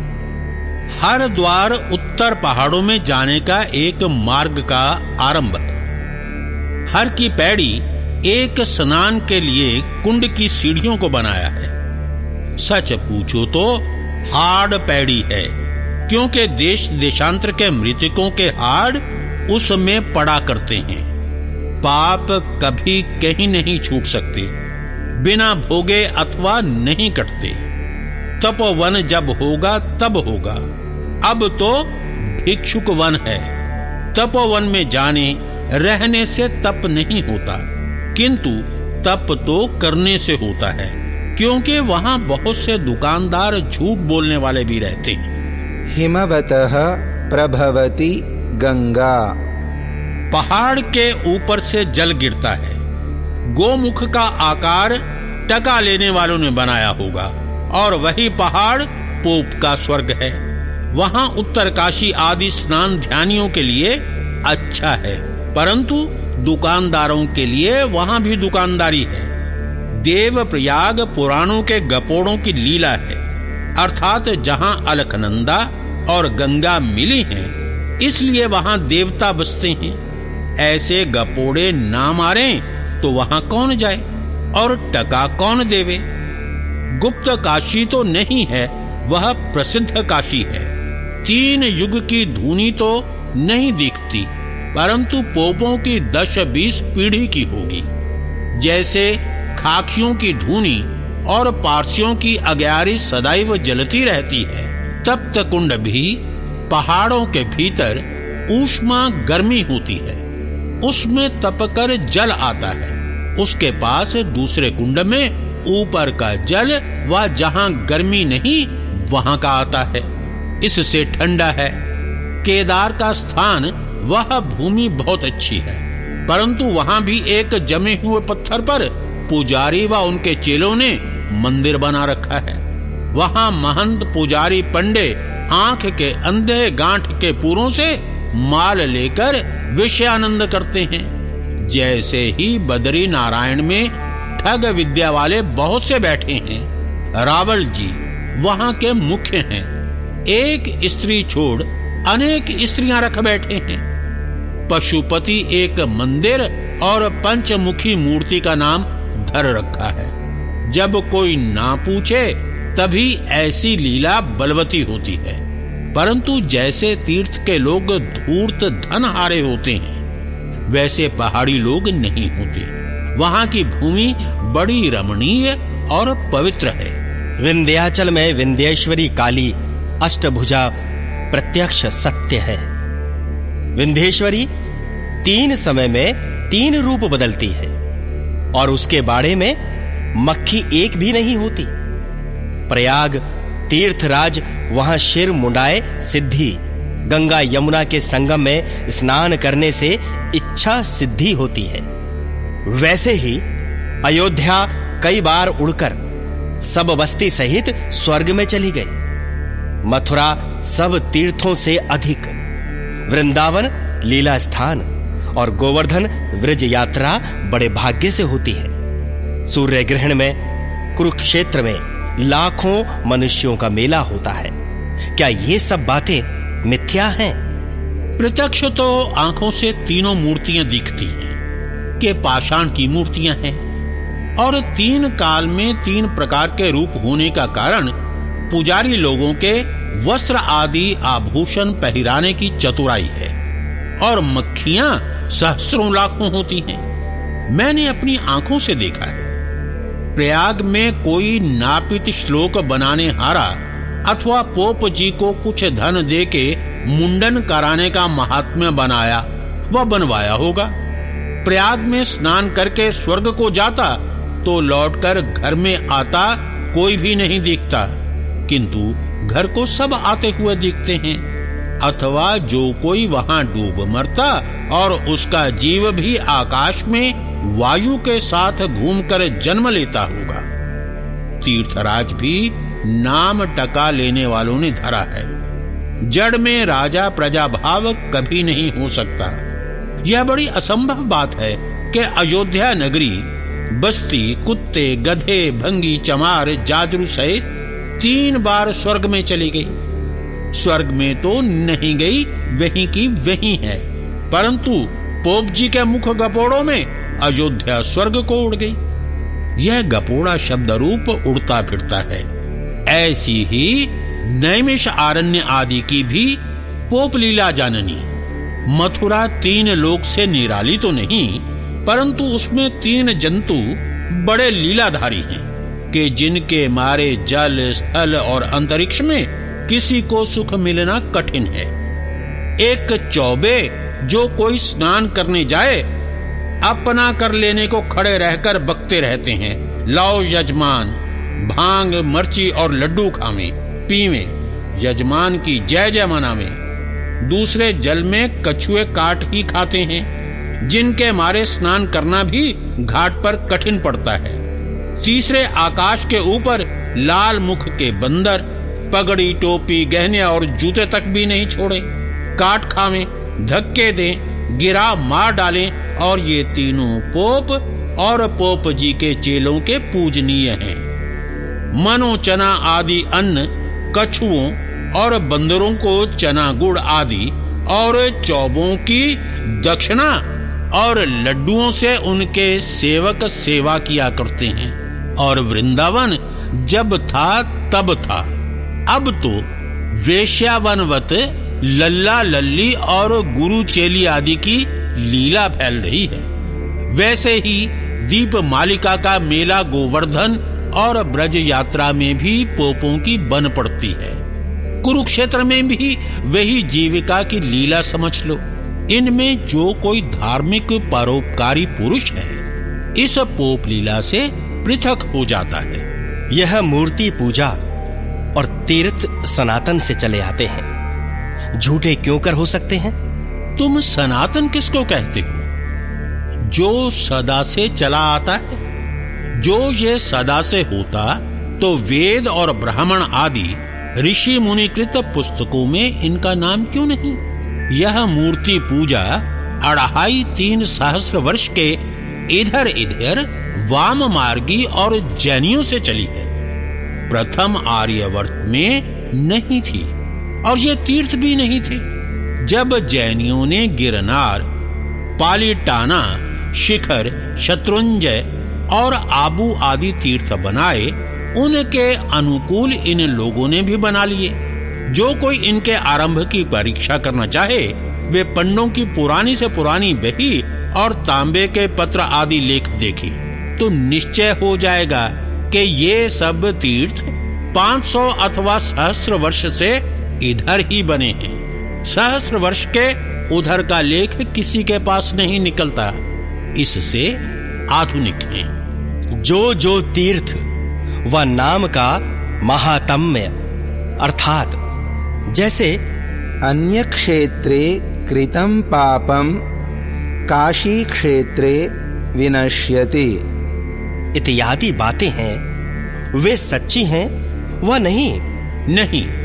हर द्वार उत्तर पहाड़ों में जाने का एक मार्ग का आरंभ। है हर की पैड़ी एक स्नान के लिए कुंड की सीढ़ियों को बनाया है। सच पूछो तो हार्ड पैड़ी है, क्योंकि देश देशांतर के मृतकों के हार्ड उसमें पड़ा करते हैं। पाप कभी कहीं नहीं छूट सकते। बिना भोगे अथवा नहीं कटते। तपोवन जब होगा, तब होगा। अब तो भिक्षुक वन है। तपोवन में जाने, रहने से तप नहीं होता। किंतु तप तो करने से होता है, क्योंकि वहाँ बहुत से दुकानदार झूठ बोलने वाले भी रहते हैं। हिमवत प्रभवती गंगा। पहाड़ के ऊपर से जल गिरता है। गोमुख का आकार टका लेने वालों ने बनाया होगा, और वही पहाड़ पोप का स्वर्ग है। वहाँ उत्तरकाशी आदि स्नान ध्यानियों के लिए अच्छा है, परंतु दुकानदारों के लिए वहाँ भी दुकानदारी है। देव प्रयाग पुराणों के गपोड़ों की लीला है, अर्थात जहाँ अलकनंदा और गंगा मिली हैं इसलिए वहाँ देवता बसते हैं। ऐसे गपोड़े ना मारे तो वहाँ कौन जाए? और टका कौन देवे? गुप्त काशी तो नहीं है, वह प्रसिद्ध काशी है। तीन युग की धुनी तो नहीं दिखती, परंतु पोपों की दस बीस पीढ़ी की होगी। जैसे खाकियों की धूनी और पारसियों की अग्यारी सदैव जलती रहती है तप्त कुंड भी पहाड़ों के भीतर ऊष्मा गर्मी होती है। उसमें तपकर जल आता है। उसके पास दूसरे कुंड में ऊपर का जल व जहाँ गर्मी नहीं, वहाँ का आता है। इससे ठंडा है। केदार का स्थान, वह भूमि बहुत अच्छी है। परंतु वहाँ भी एक जमे हुए पत्थर पर पुजारी व उनके चेलों ने मंदिर बना रखा है। वहाँ महंत पुजारी पंडे आँख के अंधे गांठ के पूरों से माल लेकर विषयानंद करते हैं। जैसे ही बदरी नारायण में ठग विद्या वाले बहुत से बैठे हैं, रावल जी वहाँ के मुख्य हैं। एक स्त्री छोड़ अनेक स्त्रियाँ रख बैठे हैं। पशुपति एक मंदिर और पंचमुखी मूर्ति का नाम धर रखा है। जब कोई ना पूछे तभी ऐसी लीला बलवती होती है। परंतु जैसे तीर्थ के लोग धूर्त धन हारे होते हैं, वैसे पहाड़ी लोग नहीं होते। वहाँ की भूमि बड़ी रमणीय और पवित्र है। विंध्याचल में विंध्येश्वरी काली अष्टभुजा प्रत्यक्ष सत्य है। विंध्येश्वरी तीन समय में तीन रूप बदलती है और उसके बाड़े में मक्खी एक भी नहीं होती। प्रयाग, तीर्थराज, वहाँ शिर मुंडाए सिद्धि। गंगा यमुना के संगम में स्नान करने से इच्छा सिद्धि होती है। वैसे ही अयोध्या कई बार उड़कर सब बस्ती सहित स्वर्ग में चली गई। मथुरा सब तीर्थों से अधिक। वृंदावन लीला स्थान और गोवर्धन व्रज यात्रा बड़े भाग्य से होती है। सूर्य ग्रहण में, कुरुक्षेत्र में लाखों मनुष्यों का मेला होता है। क्या ये सब बातें मिथ्या हैं? प्रत्यक्ष तो आँखों से तीनों मूर्तियाँ दिखती हैं। के पाषाण की मूर्तियाँ हैं? और तीन काल में तीन प्रकार के रूप होने का कारण पुजारी लोगों के वस्त्र आदि आभूषण पहराने की चतुराई है। और मक्खियाँ सहस्त्रों लाखों होती हैं। मैंने अपनी आँखों से देखा है। प्रयाग में कोई नापित श्लोक बनाने हारा अथवा पोप जी को कुछ धन देके मुंडन कराने का महात्म्य बनाया व बनवाया होगा। प्रयाग में स्नान करके स्वर्ग को जाता तो लौटकर घर में आता कोई भी नहीं दिखता, किंतु घर को सब आते हुए दिखते हैं। अथवा जो कोई वहाँ डूब मरता और उसका जीव भी आकाश में वायु के साथ घूमकर जन्म लेता होगा। तीर्थराज भी नाम टका लेने वालों ने धरा है। जड़ में राजा प्रजा भाव कभी नहीं हो सकता। यह बड़ी असंभव बात है कि अयोध्या नगरी, बस्ती, कुत्ते, गधे, भंगी, चमार, जाजरू सहित तीन बार स्वर्ग में चली गई। स्वर्ग में तो नहीं गई, वहीं की वहीं है। परंतु पोप जी के मुख गपोड़ों में अयोध्या स्वर्ग को उड़ गई। यह गपोड़ा शब्द रूप उड़ता फिरता है। ऐसी ही नैमिष आरण्य आदि की भी पोप लीला जाननी। मथुरा तीन लोक से निराली तो नहीं, परंतु उसमें तीन जंतु बड़े लीलाधारी हैं, कि जिनके मारे जल, स्थल और अंतरिक्ष में किसी को सुख मिलना कठिन है। एक चौबे जो कोई स्नान करने जाए अपना कर लेने को खड़े रहकर बकते रहते हैं। लाओ यजमान, भाँग, मर्ची और लड्डू खावे, पीवे। यजमान की जय जय मनावे। दूसरे जल में कछुए काट ही खाते हैं। जिनके मारे स्नान करना भी घाट पर कठिन पड़ता है। तीसरे आकाश के ऊपर लाल मुख के बंदर, पगड़ी, टोपी, गहने और जूते तक भी नहीं छोड़े। काट खावे, धक्के दें, गिरा मार डालें और ये तीनों पोप और पोप जी के चेलों के पूजनीय हैं। मनो चना आदि अन्न, कछुओं और बंदरों को चना गुड़ आदि और चौबों की दक्षिणा और लड्डुओं से उनके सेवक सेवा किया करते हैं। और वृंदावन जब था, तब था। अब तो वेश्यावनवत लल्ला लल्ली और गुरु चेली आदि की लीला फैल रही है। वैसे ही दीप मालिका का मेला गोवर्धन और ब्रज यात्रा में भी पोपों की बन पड़ती है। कुरुक्षेत्र में भी वही जीविका की लीला समझ लो। इनमें जो कोई धार्मिक परोपकारी पुरुष है, इस पोप लीला से पृथक हो जाता है। यह मूर्ति पूजा और तीर्थ सनातन से चले आते हैं। झूठे क्यों कर हो सकते हैं? तुम सनातन किसको कहते हो? जो सदा से चला आता है, जो ये सदा से होता तो वेद और ब्राह्मण आदि ऋषि मुनिकृत पुस्तकों में इनका नाम क्यों नहीं? यह मूर्ति पूजा अढ़ाई तीन सहस्र वर्ष के इधर इधर वाम मार्गी और जैनियों से चली है। प्रथम आर्यवर्त में नहीं थी और ये तीर्थ भी नहीं थे। जब जैनियों ने गिरनार, पालीटाना, शिखर, शत्रुंजय और आबू आदि तीर्थ बनाए, उनके अनुकूल इन लोगों ने भी बना लिए। जो कोई इनके आरंभ की परीक्षा करना चाहे, वे पंडों की पुरानी से पुरानी बही और तांबे के पत्र आदि लेख देखे तो निश्चय हो जाएगा कि ये सब तीर्थ 500 अथवा सहस्त्र वर्ष से इधर ही बने हैं। सहस्त्र वर्ष के उधर का लेख किसी के पास नहीं निकलता। इससे आधुनिक है। जो जो तीर्थ व नाम का महातम्य अर्थात जैसे अन्य क्षेत्रे कृतम पापम काशी क्षेत्रे विनश्यति। इत्यादि बातें हैं वे सच्ची हैं व नहीं। नहीं।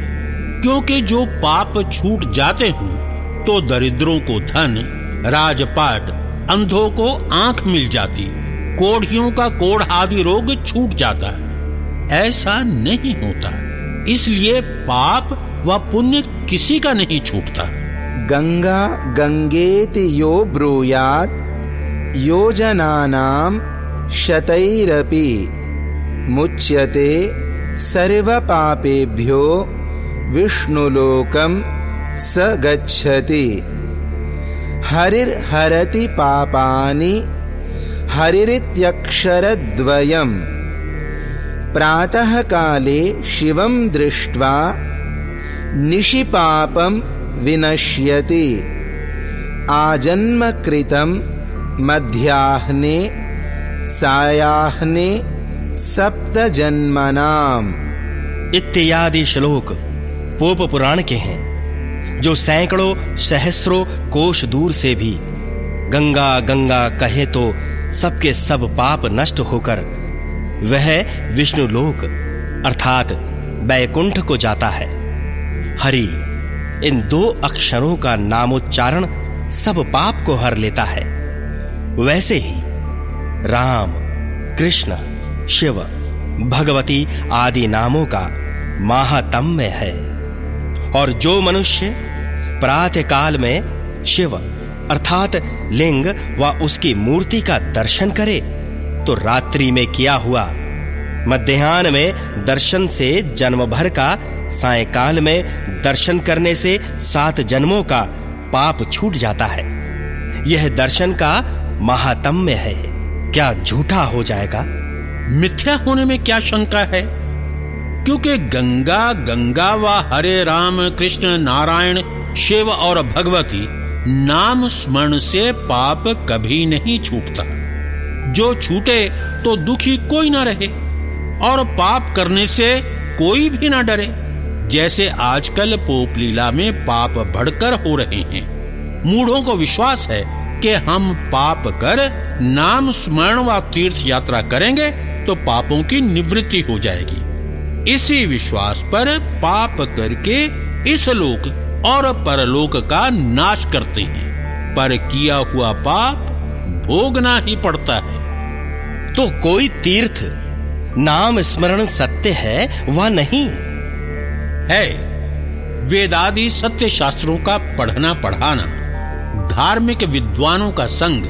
क्योंकि जो पाप छूट जाते हों तो दरिद्रों को धन, राजपाट, अंधों को आँख मिल जाती, कोढ़ियों का कोढ़ आदि रोग छूट जाता है। ऐसा नहीं होता। इसलिए पाप व पुण्य किसी का नहीं छूटता। गंगा गंगेत यो ब्रूयात योजनानाम शतैरपि, मुच्यते सर्व पापेभ्यो विष्णुलोकम स गच्छति। हरिर्हरति पापानि हरिरित्यक्षरद्वयम्। प्रातःकाले शिवं दृष्ट्वा निशिपापं विनश्यति। आजन्मकृतं मध्याह्ने सायाह्ने सप्तजन्मनाम। इत्यादि श्लोक पोप पुराण के हैं, जो सैकड़ों सहस्रों कोष दूर से भी, गंगा गंगा कहे तो सबके सब पाप नष्ट होकर, वह विष्णु लोक, अर्थात बैकुंठ को जाता है। हरि, इन दो अक्षरों का नामोच्चारण सब पाप को हर लेता है। वैसे ही, राम, कृष्ण, शिव, भगवती आदि नामों का महातम्य है। और जो मनुष्य प्रातः काल में शिव अर्थात लिंग व उसकी मूर्ति का दर्शन करे तो रात्रि में किया हुआ मध्यान्ह में दर्शन से जन्म भर का, सायकाल में दर्शन करने से सात जन्मों का पाप छूट जाता है। यह दर्शन का महात्म्य है। क्या झूठा हो जाएगा? मिथ्या होने में क्या शंका है? क्योंकि गंगा गंगा व हरे राम, कृष्ण नारायण, शिव और भगवती नाम स्मरण से पाप कभी नहीं छूटता। जो छूटे तो दुखी कोई ना रहे और पाप करने से कोई भी ना डरे, जैसे आजकल पोप लीला में पाप बढ़कर हो रहे हैं। मूढ़ों को विश्वास है कि हम पाप कर नाम स्मरण व तीर्थ यात्रा करेंगे तो पापों की निवृत्ति हो जाएगी। इसी विश्वास पर पाप करके इस लोक और परलोक का नाश करते हैं। पर किया हुआ पाप भोगना ही पड़ता है। तो कोई तीर्थ नाम स्मरण सत्य है वह नहीं। है। वेदादि सत्य शास्त्रों का पढ़ना पढ़ाना धार्मिक विद्वानों का संग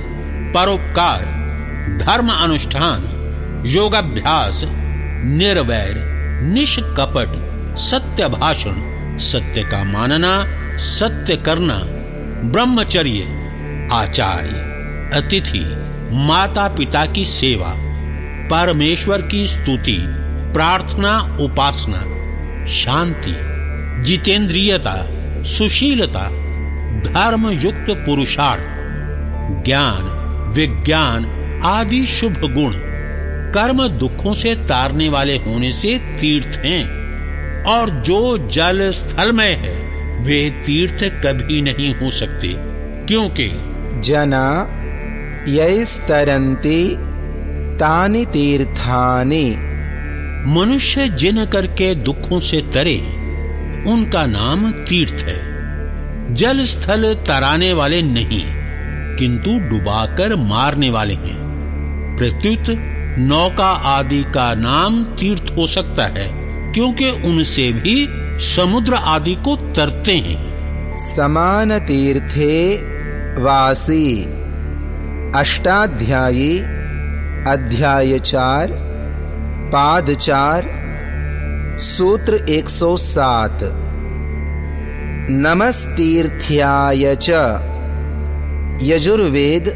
परोपकार धर्म अनुष्ठान योगाभ्यास निर्वैर निष्कपट सत्य भाषण सत्य का मानना, सत्य करना, ब्रह्मचर्य, आचार्य, अतिथि माता पिता की सेवा, परमेश्वर की स्तुति, प्रार्थना, उपासना, शांति, जितेंद्रियता, सुशीलता धर्म युक्त पुरुषार्थ, ज्ञान, विज्ञान आदि शुभ गुण। कर्म दुखों से तारने वाले होने से तीर्थ हैं और जो जल स्थल में है वे तीर्थ कभी नहीं हो सकते। क्योंकि जना यस्तरंती तानि तीर्थानि। मनुष्य जिन करके दुखों से तरे उनका नाम तीर्थ है। जल स्थल तराने वाले नहीं किंतु डुबाकर मारने वाले हैं। प्रत्युत नौका आदि का नाम तीर्थ हो सकता है, क्योंकि उनसे भी समुद्र आदि को तरते हैं। समान तीर्थे वासी, अष्टाध्यायी, अध्याय चार, पाद चार, सूत्र 107 नमस्तीर्थ्याय च, यजुर्वेद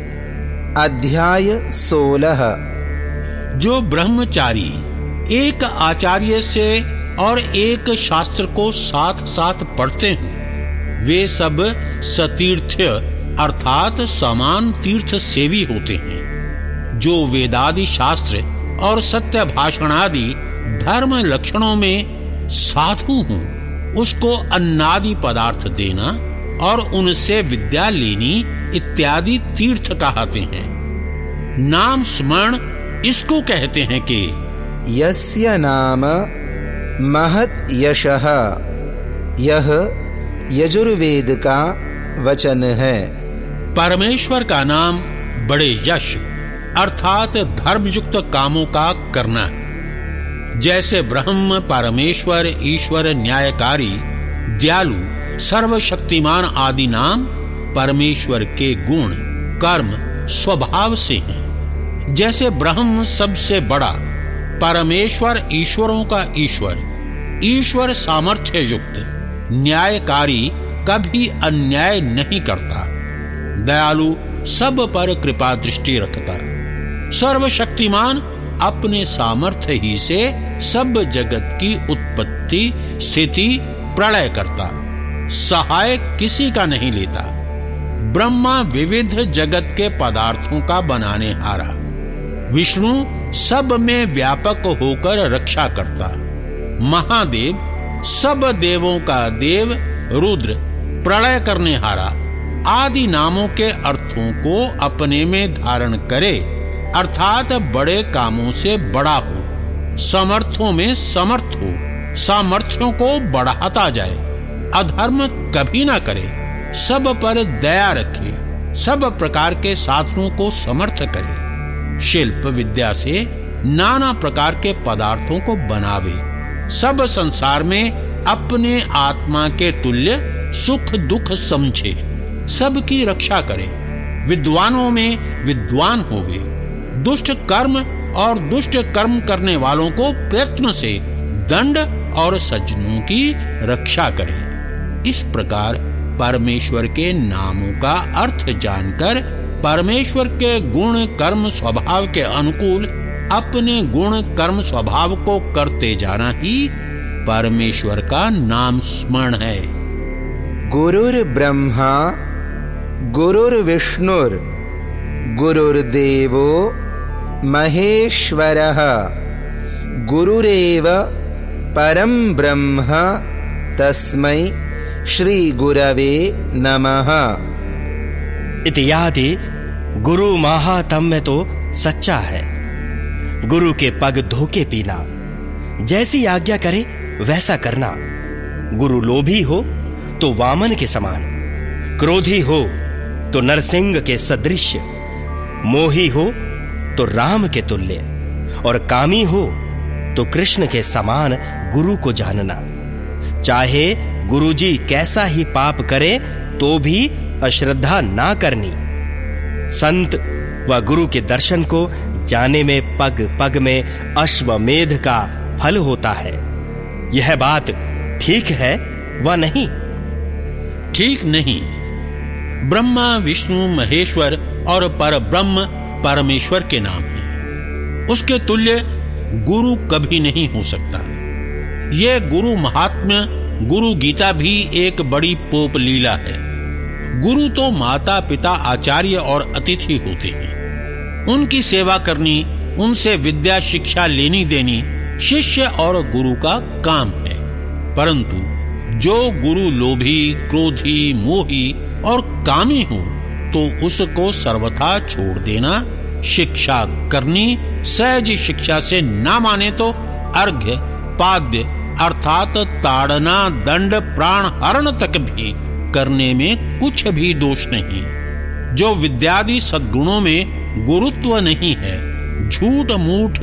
अध्याय सोलह। जो ब्रह्मचारी, एक आचार्य से और एक शास्त्र को साथ साथ पढ़ते हैं, वे सब सतीर्थ्य अर्थात समान तीर्थ सेवी होते हैं, जो वेदादि शास्त्र और सत्य भाषण आदि धर्म लक्षणों में साधु हूँ, उसको अन्नादि पदार्थ देना और उनसे विद्या लेनी इत्यादि तीर्थ कहते हैं। नाम स्मरण इसको कहते हैं कि यस्य नाम महत यशः। यह यजुर्वेद का वचन है। परमेश्वर का नाम बड़े यश अर्थात धर्मयुक्त कामों का करना जैसे ब्रह्म परमेश्वर ईश्वर न्यायकारी दयालु सर्वशक्तिमान आदि नाम परमेश्वर के गुण कर्म स्वभाव से हैं। जैसे ब्रह्म सबसे बड़ा, परमेश्वर ईश्वरों का ईश्वर ईश्वर सामर्थ्य युक्त न्यायकारी कभी अन्याय नहीं करता। दयालु सब पर कृपा दृष्टि रखता। सर्वशक्तिमान अपने सामर्थ्य ही से सब जगत की उत्पत्ति, स्थिति, प्रलय करता। सहाय किसी का नहीं लेता। ब्रह्मा विविध जगत के पदार्थों का बनाने हारा। विष्णु सब में व्यापक होकर रक्षा करता। महादेव सब देवों का देव, रुद्र, प्रलय करने हारा, आदि नामों के अर्थों को अपने में धारण करे, अर्थात बड़े कामों से बड़ा हो, समर्थों में समर्थ हो, सामर्थ्यों को बढ़ाता जाए, अधर्म कभी ना करे, सब पर दया रखे, सब प्रकार के साधनों को समर्थ करे। शिल्प विद्या से नाना प्रकार के पदार्थों को बनावे। सब संसार में अपने आत्मा के तुल्य सुख दुख समझे। सबकी रक्षा करे। विद्वानों में विद्वान होवे। दुष्ट कर्म और दुष्ट कर्म करने वालों को प्रयत्न से दंड और सज्जनों की रक्षा करे। इस प्रकार परमेश्वर के नामों का अर्थ जानकर परमेश्वर के गुण कर्म स्वभाव के अनुकूल अपने गुण कर्म स्वभाव को करते जाना ही परमेश्वर का नाम स्मरण है। गुरुर ब्रह्मा गुरुर्विष्णुर गुरुर्देवो महेश्वर। गुरुरेव परम ब्रह्म तस्मै श्रीगुरवे नमः। इत्यादि गुरु महात्म्य तो सच्चा है। गुरु के पग धोके पीना। जैसी आज्ञा करे, वैसा करना। गुरु लोभी हो तो वामन के समान। क्रोधी हो तो नरसिंह के सदृश मोही हो तो राम के तुल्य। और कामी हो तो कृष्ण के समान गुरु को जानना। चाहे गुरुजी कैसा ही पाप करे तो भी अश्रद्धा ना करनी। संत व गुरु के दर्शन को जाने में पग पग में अश्वमेध का फल होता है। यह बात ठीक है व नहीं? ठीक नहीं। ब्रह्मा, विष्णु, महेश्वर और पर ब्रह्म परमेश्वर के नाम है। उसके तुल्य गुरु कभी नहीं हो सकता। यह गुरु महात्म्य, गुरु गीता भी एक बड़ी पोप लीला है। गुरु तो माता, पिता, आचार्य और अतिथि होते हैं। उनकी सेवा करनी, उनसे विद्या शिक्षा लेनी देनी शिष्य और गुरु का काम है। परंतु जो गुरु लोभी, क्रोधी, मोही और कामी हो तो उसको सर्वथा छोड़ देना, शिक्षा करनी, सहज शिक्षा से ना माने तो अर्घ्य, पाद्य अर्थात ताड़ना, दंड, प्राण हरण तक भी करने में कुछ भी दोष नहीं। जो विद्यादि सद्गुणों में गुरुत्व नहीं है, झूठ मूठ,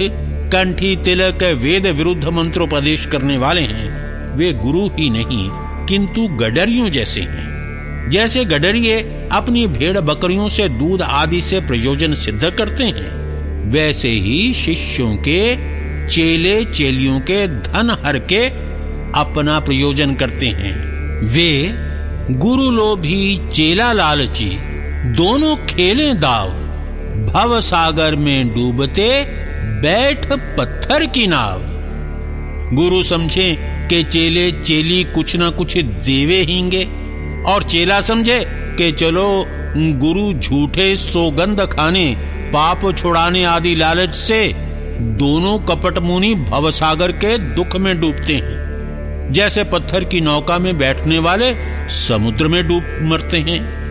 कंठी तिलक, वेद विरुद्ध मंत्रोपदेश करने वाले हैं, वे गुरु ही नहीं, किंतु गडरियों जैसे हैं। जैसे गडरिए अपनी भेड़ बकरियों से दूध आदि से प्रयोजन सिद्ध करते हैं, वैसे ही शिष्यों के, चेले चेलियों के धन हर के अपना प्रयोजन करते हैं। वे गुरु लोभी चेला लालची, दोनों खेले दाव। भव सागर में डूबते, बैठ पत्थर की नाव। गुरु समझे के चेले चेली कुछ ना कुछ देवे हींगे, और चेला समझे के चलो, गुरु झूठे सौगंध खाने, पाप छुड़ाने आदि लालच से, दोनों कपट मुनि भवसागर के दुख में डूबते हैं। जैसे पत्थर की नौका में बैठने वाले समुद्र में डूब मरते हैं।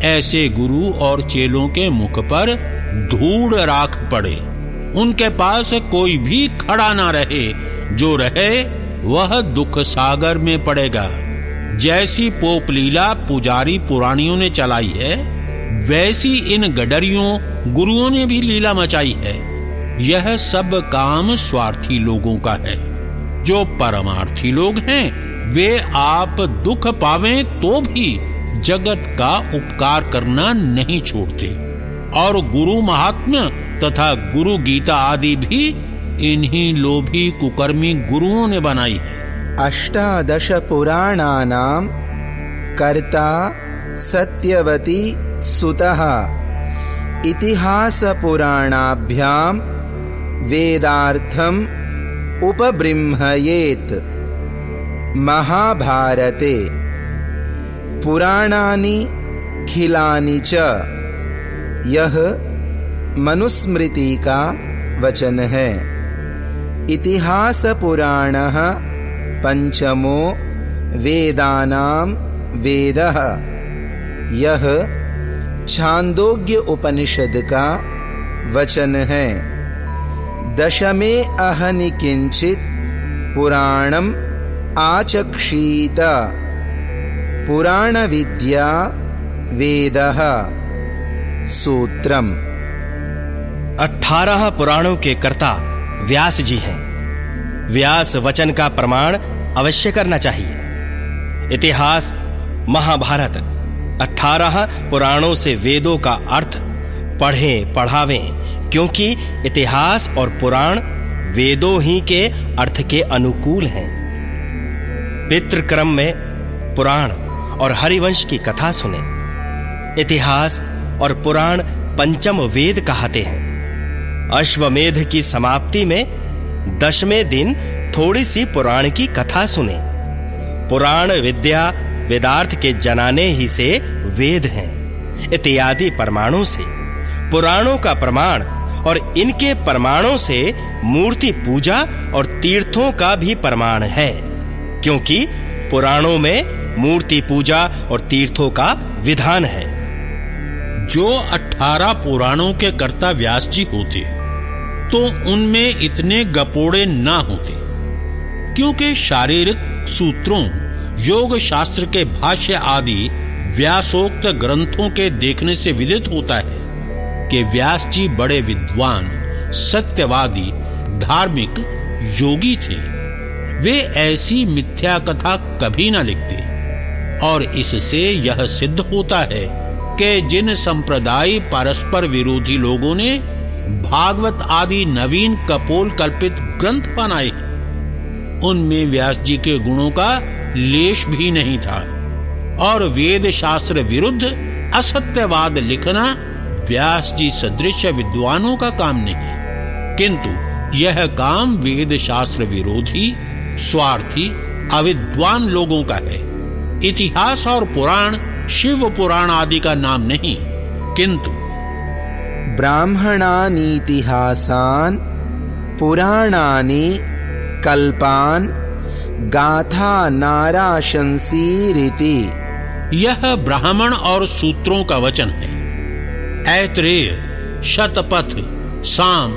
ऐसे गुरु और चेलों के मुख पर धूड़ राख पड़े। उनके पास कोई भी खड़ा ना रहे। जो रहे, वह दुख सागर में पड़ेगा। जैसी पोप लीला पुजारी पुराणियों ने चलाई है, वैसी इन गडरियों गुरुओं ने भी लीला मचाई है। यह सब काम स्वार्थी लोगों का है। जो परमार्थी लोग हैं, वे आप दुख पावें तो भी जगत का उपकार करना नहीं छोड़ते। और गुरु महात्म्य तथा गुरु गीता आदि भी इन्हीं लोभी कुकर्मी गुरुओं ने बनाई है। अष्टादशपुराणानां कर्ता सत्यवती सुतः इतिहासपुराणाभ्यां वेदार्थम् उपबृंहयेत्। महाभारते। पुराणानि, खिलानि च। यह मनुस्मृति का वचन है। इतिहास पुराण पंचमो वेदानां वेदः। यह छांदोग्य उपनिषद का वचन है। दशमे अहनि किंचित पुराणम आचक्षीत। पुराण विद्या वेद। सूत्रम। अठारह पुराणों के कर्ता व्यास जी हैं। व्यास वचन का प्रमाण अवश्य करना चाहिए। इतिहास, महाभारत अठारह पुराणों से वेदों का अर्थ पढ़ें, पढ़ावें, क्योंकि इतिहास और पुराण वेदों ही के अर्थ के अनुकूल हैं। पितृक्रम में पुराण और हरिवंश की कथा सुने। इतिहास और पुराण पंचम वेद कहते हैं। अश्वमेध की समाप्ति में दशवें दिन थोड़ी सी पुराण की कथा सुने। पुराण विद्या वेदार्थ के जनाने ही से वेद हैं, इत्यादि परमाणु से। पुराणों का प्रमाण और इनके प्रमाणों से मूर्ति पूजा और तीर्थों का भी प्रमाण है, क्योंकि पुराणों में मूर्ति पूजा और तीर्थों का विधान है। जो अठारह पुराणों के कर्ता व्यास जी होते तो उनमें इतने गपोड़े ना होते, क्योंकि शारीरिक सूत्रों योग शास्त्र के भाष्य आदि व्यासोक्त ग्रंथों के देखने से विदित होता है। कि व्यास जी बड़े विद्वान, सत्यवादी, धार्मिक, योगी थे। वे ऐसी मिथ्या कथा कभी ना लिखते। और इससे यह सिद्ध होता है कि जिन संप्रदाय परस्पर विरोधी लोगों ने भागवत आदि नवीन कपोल कल्पित ग्रंथ बनाए उनमें व्यास जी के गुणों का लेश भी नहीं था। और वेद शास्त्र विरुद्ध असत्यवाद लिखना व्यास जी सदृश विद्वानों का काम नहीं किंतु यह काम वेद शास्त्र विरोधी स्वार्थी अविद्वान लोगों का है। इतिहास और पुराण शिव पुराण आदि का नाम नहीं किंतु ब्राह्मणानीतिहासान पुराणानि कल्पान गाथा नाराशंसी यह ब्राह्मण और सूत्रों का वचन है। ऐत्रेय, शतपथ, साम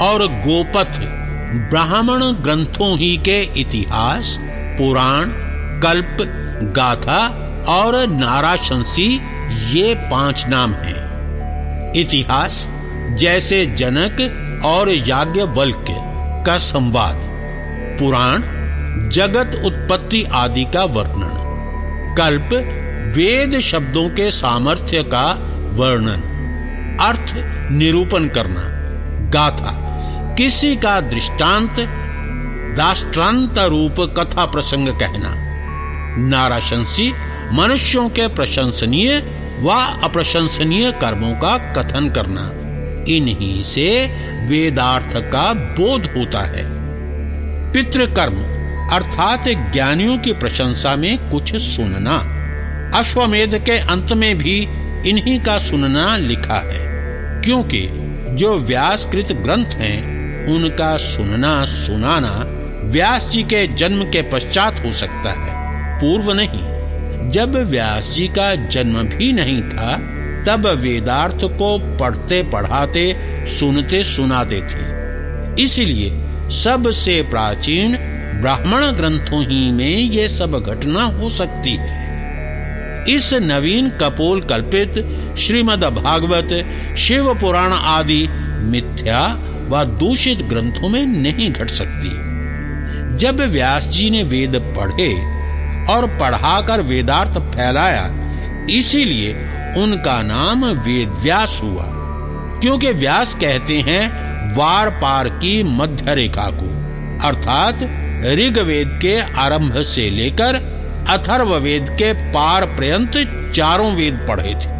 और गोपथ ब्राह्मण ग्रंथों ही के इतिहास, पुराण, कल्प, गाथा और नाराशंसी ये पाँच नाम हैं। इतिहास, जैसे जनक और याज्ञवल्क्य का संवाद। पुराण, जगत उत्पत्ति आदि का वर्णन। कल्प, वेद शब्दों के सामर्थ्य का वर्णन। अर्थ निरूपण करना। गाथा, किसी का दृष्टांत दाष्ट्रांत रूप कथा प्रसंग कहना। नाराशंसी मनुष्यों के प्रशंसनीय व अप्रशंसनीय कर्मों का कथन करना। इन्हीं से वेदार्थ का बोध होता है। पितृकर्म, अर्थात ज्ञानियों की प्रशंसा में कुछ सुनना। अश्वमेध के अंत में भी इन्हीं का सुनना लिखा है। क्योंकि जो व्यासकृत ग्रंथ हैं, उनका सुनना सुनाना व्यास जी के जन्म के पश्चात हो सकता है। पूर्व नहीं, जब व्यास जी का जन्म भी नहीं था, तब वेदार्थ को पढ़ते पढ़ाते, सुनते सुनाते थे। इसलिए सबसे प्राचीन ब्राह्मण ग्रंथों ही में ये सब घटना हो सकती है। इस नवीन कपोल कल्पित श्रीमद भागवत शिव पुराण आदि मिथ्या व दूषित ग्रंथों में नहीं घट सकती। जब व्यास जी ने वेद पढ़े और पढ़ाकर वेदार्थ फैलाया, इसीलिए उनका नाम वेद व्यास हुआ, क्योंकि व्यास कहते हैं, वार पार की मध्य रेखा को। अर्थात, ऋग्वेद के आरंभ से लेकर अथर्व वेद के पार पर्यंत चारों वेद पढ़े थे।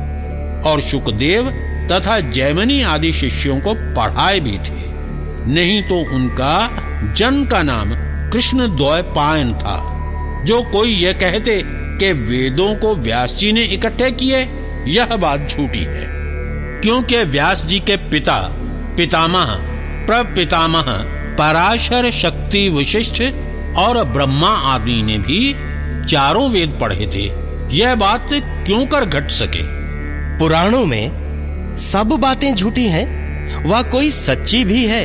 और सुखदेव तथा जैमनी आदि शिष्यों को पढ़ाए भी थे। नहीं तो उनका जन्म का नाम कृष्ण द्वैपायन था, जो कोई यह कहते कि वेदों को व्यास जी ने इकट्ठे किए, यह बात झूठी है। क्योंकि व्यास जी के पिता, पितामह, प्रपितामह, पराशर शक्ति विशिष्ट और ब्रह्मा आदि ने भी चारों वेद पढ़े थे। यह बात क्यों कर घट सके? पुराणों में सब बातें झूठी हैं वह कोई सच्ची भी है।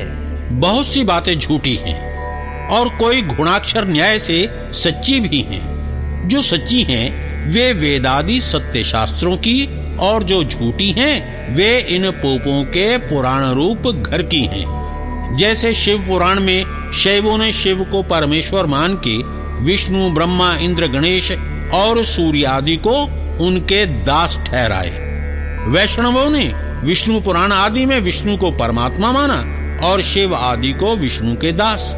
बहुत सी बातें झूठी हैं, और कोई गुणाक्षर न्याय से सच्ची भी हैं। जो सच्ची हैं, वे वेदादि सत्य शास्त्रों की, और जो झूठी हैं, वे इन पोपों के पुराण रूप घर की हैं। जैसे शिव पुराण में शैवों ने शिव को परमेश्वर मान के विष्णु, ब्रह्मा, इंद्र, गणेश और सूर्य आदि को उनके दास ठहराए। वैष्णवों ने विष्णु पुराण आदि में विष्णु को परमात्मा माना और शिव आदि को विष्णु के दास।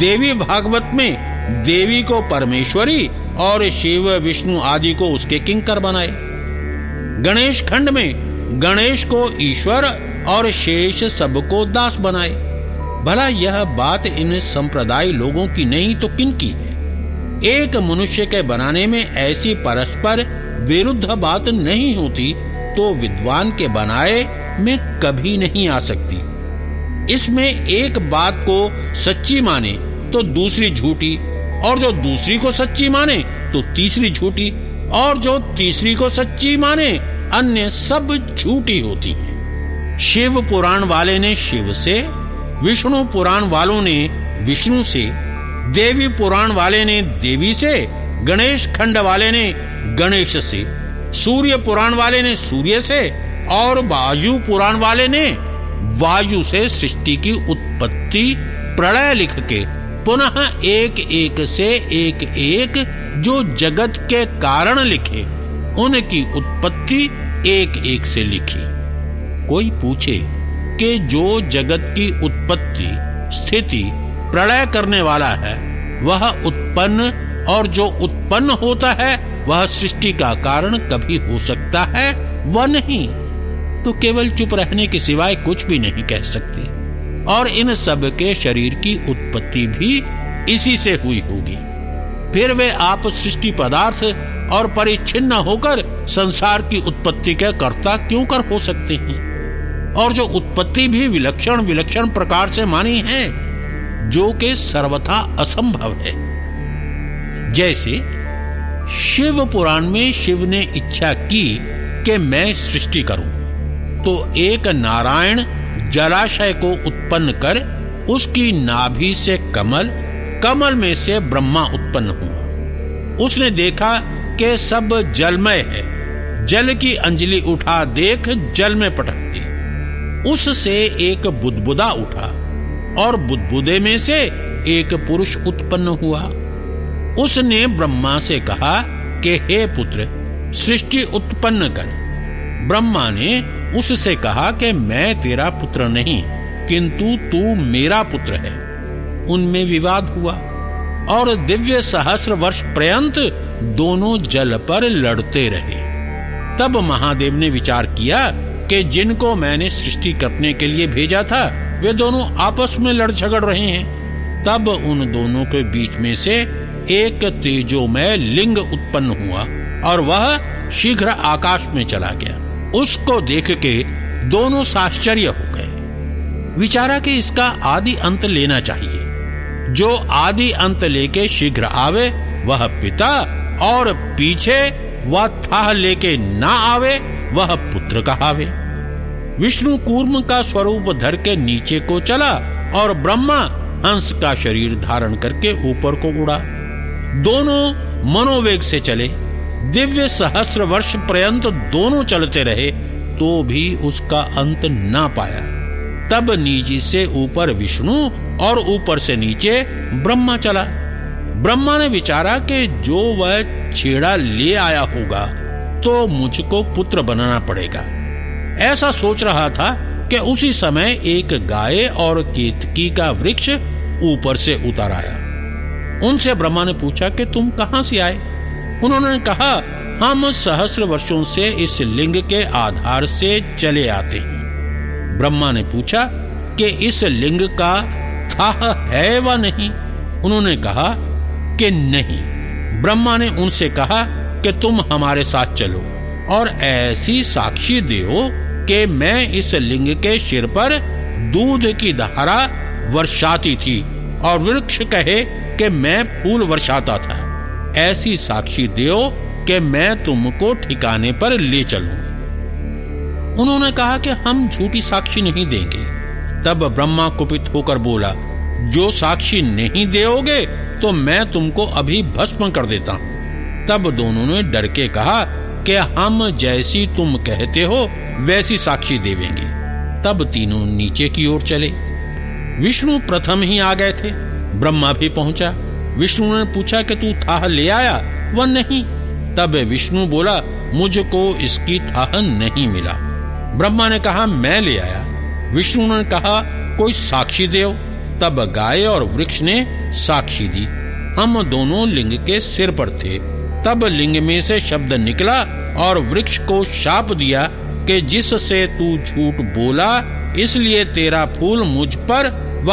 देवी भागवत में देवी को परमेश्वरी और शिव विष्णु आदि को उसके किंकर बनाए। गणेश खंड में गणेश को ईश्वर और शेष सबको दास बनाए। भला यह बात इन संप्रदाय लोगों की नहीं तो किन की है? एक मनुष्य के बनाने में ऐसी परस्पर विरुद्ध बात नहीं होती तो विद्वान के बनाए में कभी नहीं आ सकती। इसमें एक बात को सच्ची माने तो दूसरी झूठी, और जो दूसरी को सच्ची माने तो तीसरी झूठी, और जो तीसरी को सच्ची माने अन्य सब झूठी होती है। शिव पुराण वाले ने शिव से, विष्णु पुराण वालों ने विष्णु से, देवी पुराण वाले ने देवी से, गणेश खंड वाले ने गणेश से सूर्य पुराण वाले ने सूर्य से और वायु पुराण वाले ने वायु से सृष्टि की उत्पत्ति प्रलय लिख के पुनः एक एक से एक एक जो जगत के कारण लिखे, उनकी उत्पत्ति एक एक से लिखी। कोई पूछे कि जो जगत की उत्पत्ति, स्थिति प्रलय करने वाला है, वह उत्पन्न और जो उत्पन्न होता है वह सृष्टि का कारण कभी हो सकता है, वह नहीं। तो केवल चुप रहने के सिवाय कुछ भी नहीं कह सकते। और इन सब के शरीर की उत्पत्ति भी इसी से हुई होगी। फिर वे आप सृष्टि पदार्थ और परिच्छिन्न होकर संसार की उत्पत्ति के कर्ता क्यों कर हो सकते हैं? और जो उत्पत्ति भी विलक्षण विलक्षण प्रकार से मानी है, जो के सर्वथा असंभव है। जैसे शिव पुराण में शिव ने इच्छा की कि मैं सृष्टि करूँ। तो एक नारायण जलाशय को उत्पन्न कर उसकी नाभि से कमल कमल में से ब्रह्मा उत्पन्न हुआ। उसने देखा कि सब जलमय है। जल की अंजलि उठा देख, जल में पटक दी। उससे एक बुदबुदा उठा और बुदबुदे में से एक पुरुष उत्पन्न हुआ। उसने ब्रह्मा से कहा कि हे पुत्र, सृष्टि उत्पन्न कर। ब्रह्मा ने उससे कहा कि मैं तेरा पुत्र नहीं, किंतु तू मेरा पुत्र है। उनमें विवाद हुआ और दिव्य सहस्र वर्ष पर्यंत दोनों जल पर लड़ते रहे। तब महादेव ने विचार किया कि जिनको मैंने सृष्टि करने के लिए भेजा था, वे दोनों आपस में लड़ झगड़ रहे हैं। तब उन दोनों के बीच में से एक तेजोमय लिंग उत्पन्न हुआ और वह शीघ्र आकाश में चला गया। उसको देख के दोनों साश्चर्य हो गए। विचारा कि इसका आदि अंत लेना चाहिए। जो आदि अंत लेके शीघ्र आवे, वह पिता, और पीछे वह था लेके ना आवे, वह पुत्र कहावे। विष्णु कूर्म का स्वरूप धर के नीचे को चला और ब्रह्मा हंस का शरीर धारण करके ऊपर को उड़ा। दोनों मनोवेग से चले। दिव्य सहस्र वर्ष पर्यंत दोनों चलते रहे तो भी उसका अंत ना पाया। तब नीचे से ऊपर विष्णु और ऊपर से नीचे ब्रह्मा चला। ब्रह्मा ने विचारा कि जो वह छेड़ा ले आया होगा तो मुझको पुत्र बनाना पड़ेगा। ऐसा सोच रहा था कि उसी समय एक गाय और केतकी का वृक्ष ऊपर से उतर आया। उनसे ब्रह्मा ने पूछा कि तुम कहाँ से आए? उन्होंने कहा, हम सहस्र वर्षों से इस लिंग के आधार से चले आते हैं। ब्रह्मा ने पूछा कि इस लिंग का था है व नहीं? उन्होंने कहा कि नहीं। ब्रह्मा ने उनसे कहा कि तुम हमारे साथ चलो और ऐसी साक्षी दो कि मैं इस लिंग के सिर पर दूध की धारा वर्षाती थी और वृक्ष कहे कि मैं फूल वर्षाता था। ऐसी साक्षी दो कि मैं तुमको ठिकाने पर ले चलूँ। उन्होंने कहा कि हम झूठी साक्षी नहीं देंगे। तब ब्रह्मा कुपित होकर बोला, जो साक्षी नहीं दोगे तो मैं तुमको अभी भस्म कर देता हूँ। तब दोनों ने डर के कहा कि हम जैसी तुम कहते हो, वैसी साक्षी देवेंगे। तब तीनों नीचे की ओर चले। विष्णु प्रथम ही आ गए थे। ब्रह्मा भी पहुँचा। विष्णु ने पूछा कि तू थाह ले आया? वह नहीं। तब विष्णु बोला, मुझको इसकी थाह नहीं मिला। ब्रह्मा ने कहा, मैं ले आया। विष्णु ने कहा, कोई साक्षी देव? तब गाय और वृक्ष ने साक्षी दी। हम दोनों लिंग के सिर पर थे। तब लिंग में से शब्द निकला और वृक्ष को शाप दिया कि जिससे तू झूठ बोला, इसलिए तेरा फूल मुझ पर व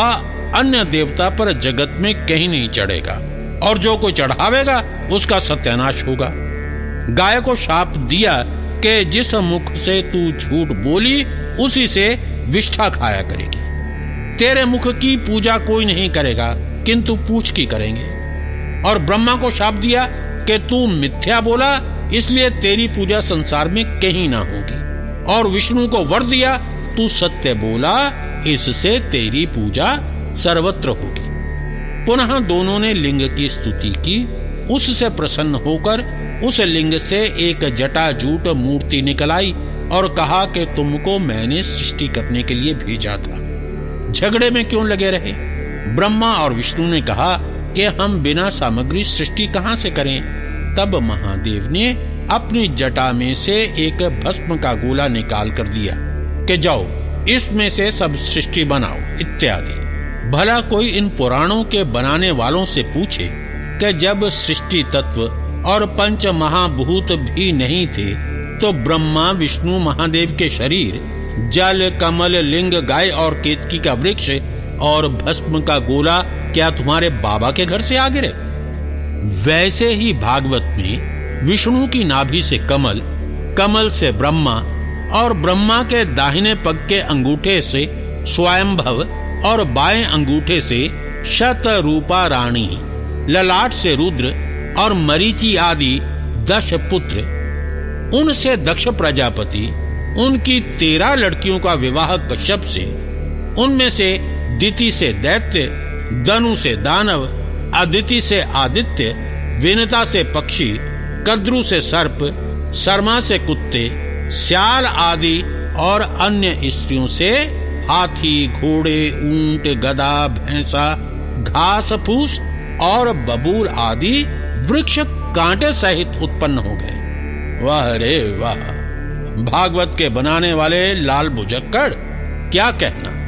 अन्य देवता पर जगत में कहीं नहीं चढ़ेगा, और जो कोई चढ़ावेगा, उसका सत्यानाश होगा। गाय को शाप दिया कि जिस मुख से तू झूठ बोली, उसी से विष्ठा खाया करेगी। तेरे मुख की पूजा कोई नहीं करेगा, किंतु पूछ की करेंगे। और ब्रह्मा को शाप दिया कि तू मिथ्या बोला, इसलिए तेरी पूजा संसार में कहीं ना होगी। और विष्णु को वर दिया, तू सत्य बोला, इससे तेरी पूजा सर्वत्र होगी। पुनः दोनों ने लिंग की स्तुति की, उससे प्रसन्न होकर उस लिंग से एक जटाजूट मूर्ति निकलाई और कहा कि तुमको मैंने सृष्टि करने के लिए भेजा था। झगड़े में क्यों लगे रहे? ब्रह्मा और विष्णु ने कहा कि हम बिना सामग्री सृष्टि कहाँ से करें? तब महादेव ने अपनी जटा में से एक भस्म का गोला निकाल कर दिया कि जाओ, इसमें से सब सृष्टि बनाओ, इत्यादि। भला कोई इन पुराणों के बनाने वालों से पूछे कि जब सृष्टि तत्व और पंच महाभूत भी नहीं थे तो ब्रह्मा, विष्णु, महादेव के शरीर, जल, कमल, लिंग, गाय और केतकी का वृक्ष और भस्म का गोला क्या तुम्हारे बाबा के घर से आ गिरे वैसे ही भागवत में विष्णु की नाभि से कमल कमल से ब्रह्मा और ब्रह्मा के दाहिने पग के अंगूठे से स्वयंभव और बाएँ अंगूठे से शत रूपा रानी ललाट से रुद्र और मरीची आदि दश पुत्र। उनसे दक्ष प्रजापति, उनकी तेरह लड़कियों का विवाह कश्यप से, उनमें से दिति से दैत्य, दनु से दानव, अदिति से आदित्य, विनता से पक्षी, कद्रु से सर्प, शर्मा से कुत्ते, श्याल आदि और अन्य स्त्रियों से हाथी, घोड़े, ऊँट, गदा, भैंसा, घास, फूस और बबूल आदि वृक्ष कांटे सहित उत्पन्न हो गए। वाह रे वाह। भागवत के बनाने वाले लाल बुजक्कड़ क्या कहना?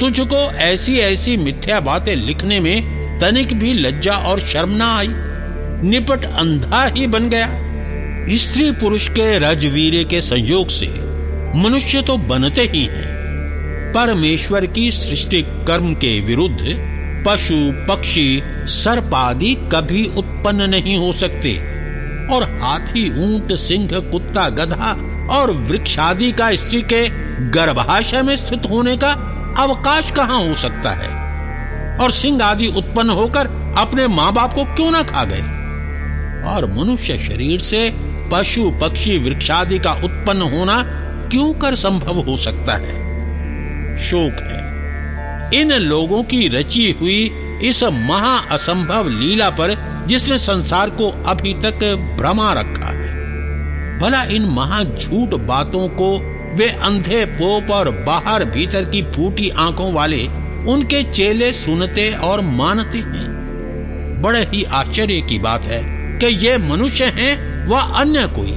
तुझको ऐसी ऐसी मिथ्या बातें लिखने में तनिक भी लज्जा और शर्म ना आई? निपट अंधा ही बन गया। स्त्री पुरुष के रजवीरे के संयोग से मनुष्य तो बनते ही हैं। परमेश्वर की सृष्टि कर्म के विरुद्ध पशु, पक्षी, सर्प आदि कभी उत्पन्न नहीं हो सकते। और हाथी, ऊँट, सिंह, कुत्ता, गधा और वृक्षादि का स्त्री के गर्भाशय में स्थित होने का अवकाश कहाँ हो सकता है? और सिंह आदि उत्पन्न होकर अपने माँ बाप को क्यों ना खा गए? और मनुष्य शरीर से पशु, पक्षी वृक्षादि का उत्पन्न होना क्यों कर संभव हो सकता है? शोक है। इन लोगों की रची हुई इस महा असंभव लीला पर जिसने संसार को अभी तक भ्रमा रखा है, भला इन महा झूठ बातों को वे अंधे पोप और बाहर भीतर की फूटी आँखों वाले उनके चेले सुनते और मानते हैं। बड़े ही आश्चर्य की बात है कि ये मनुष्य हैं व अन्य कोई।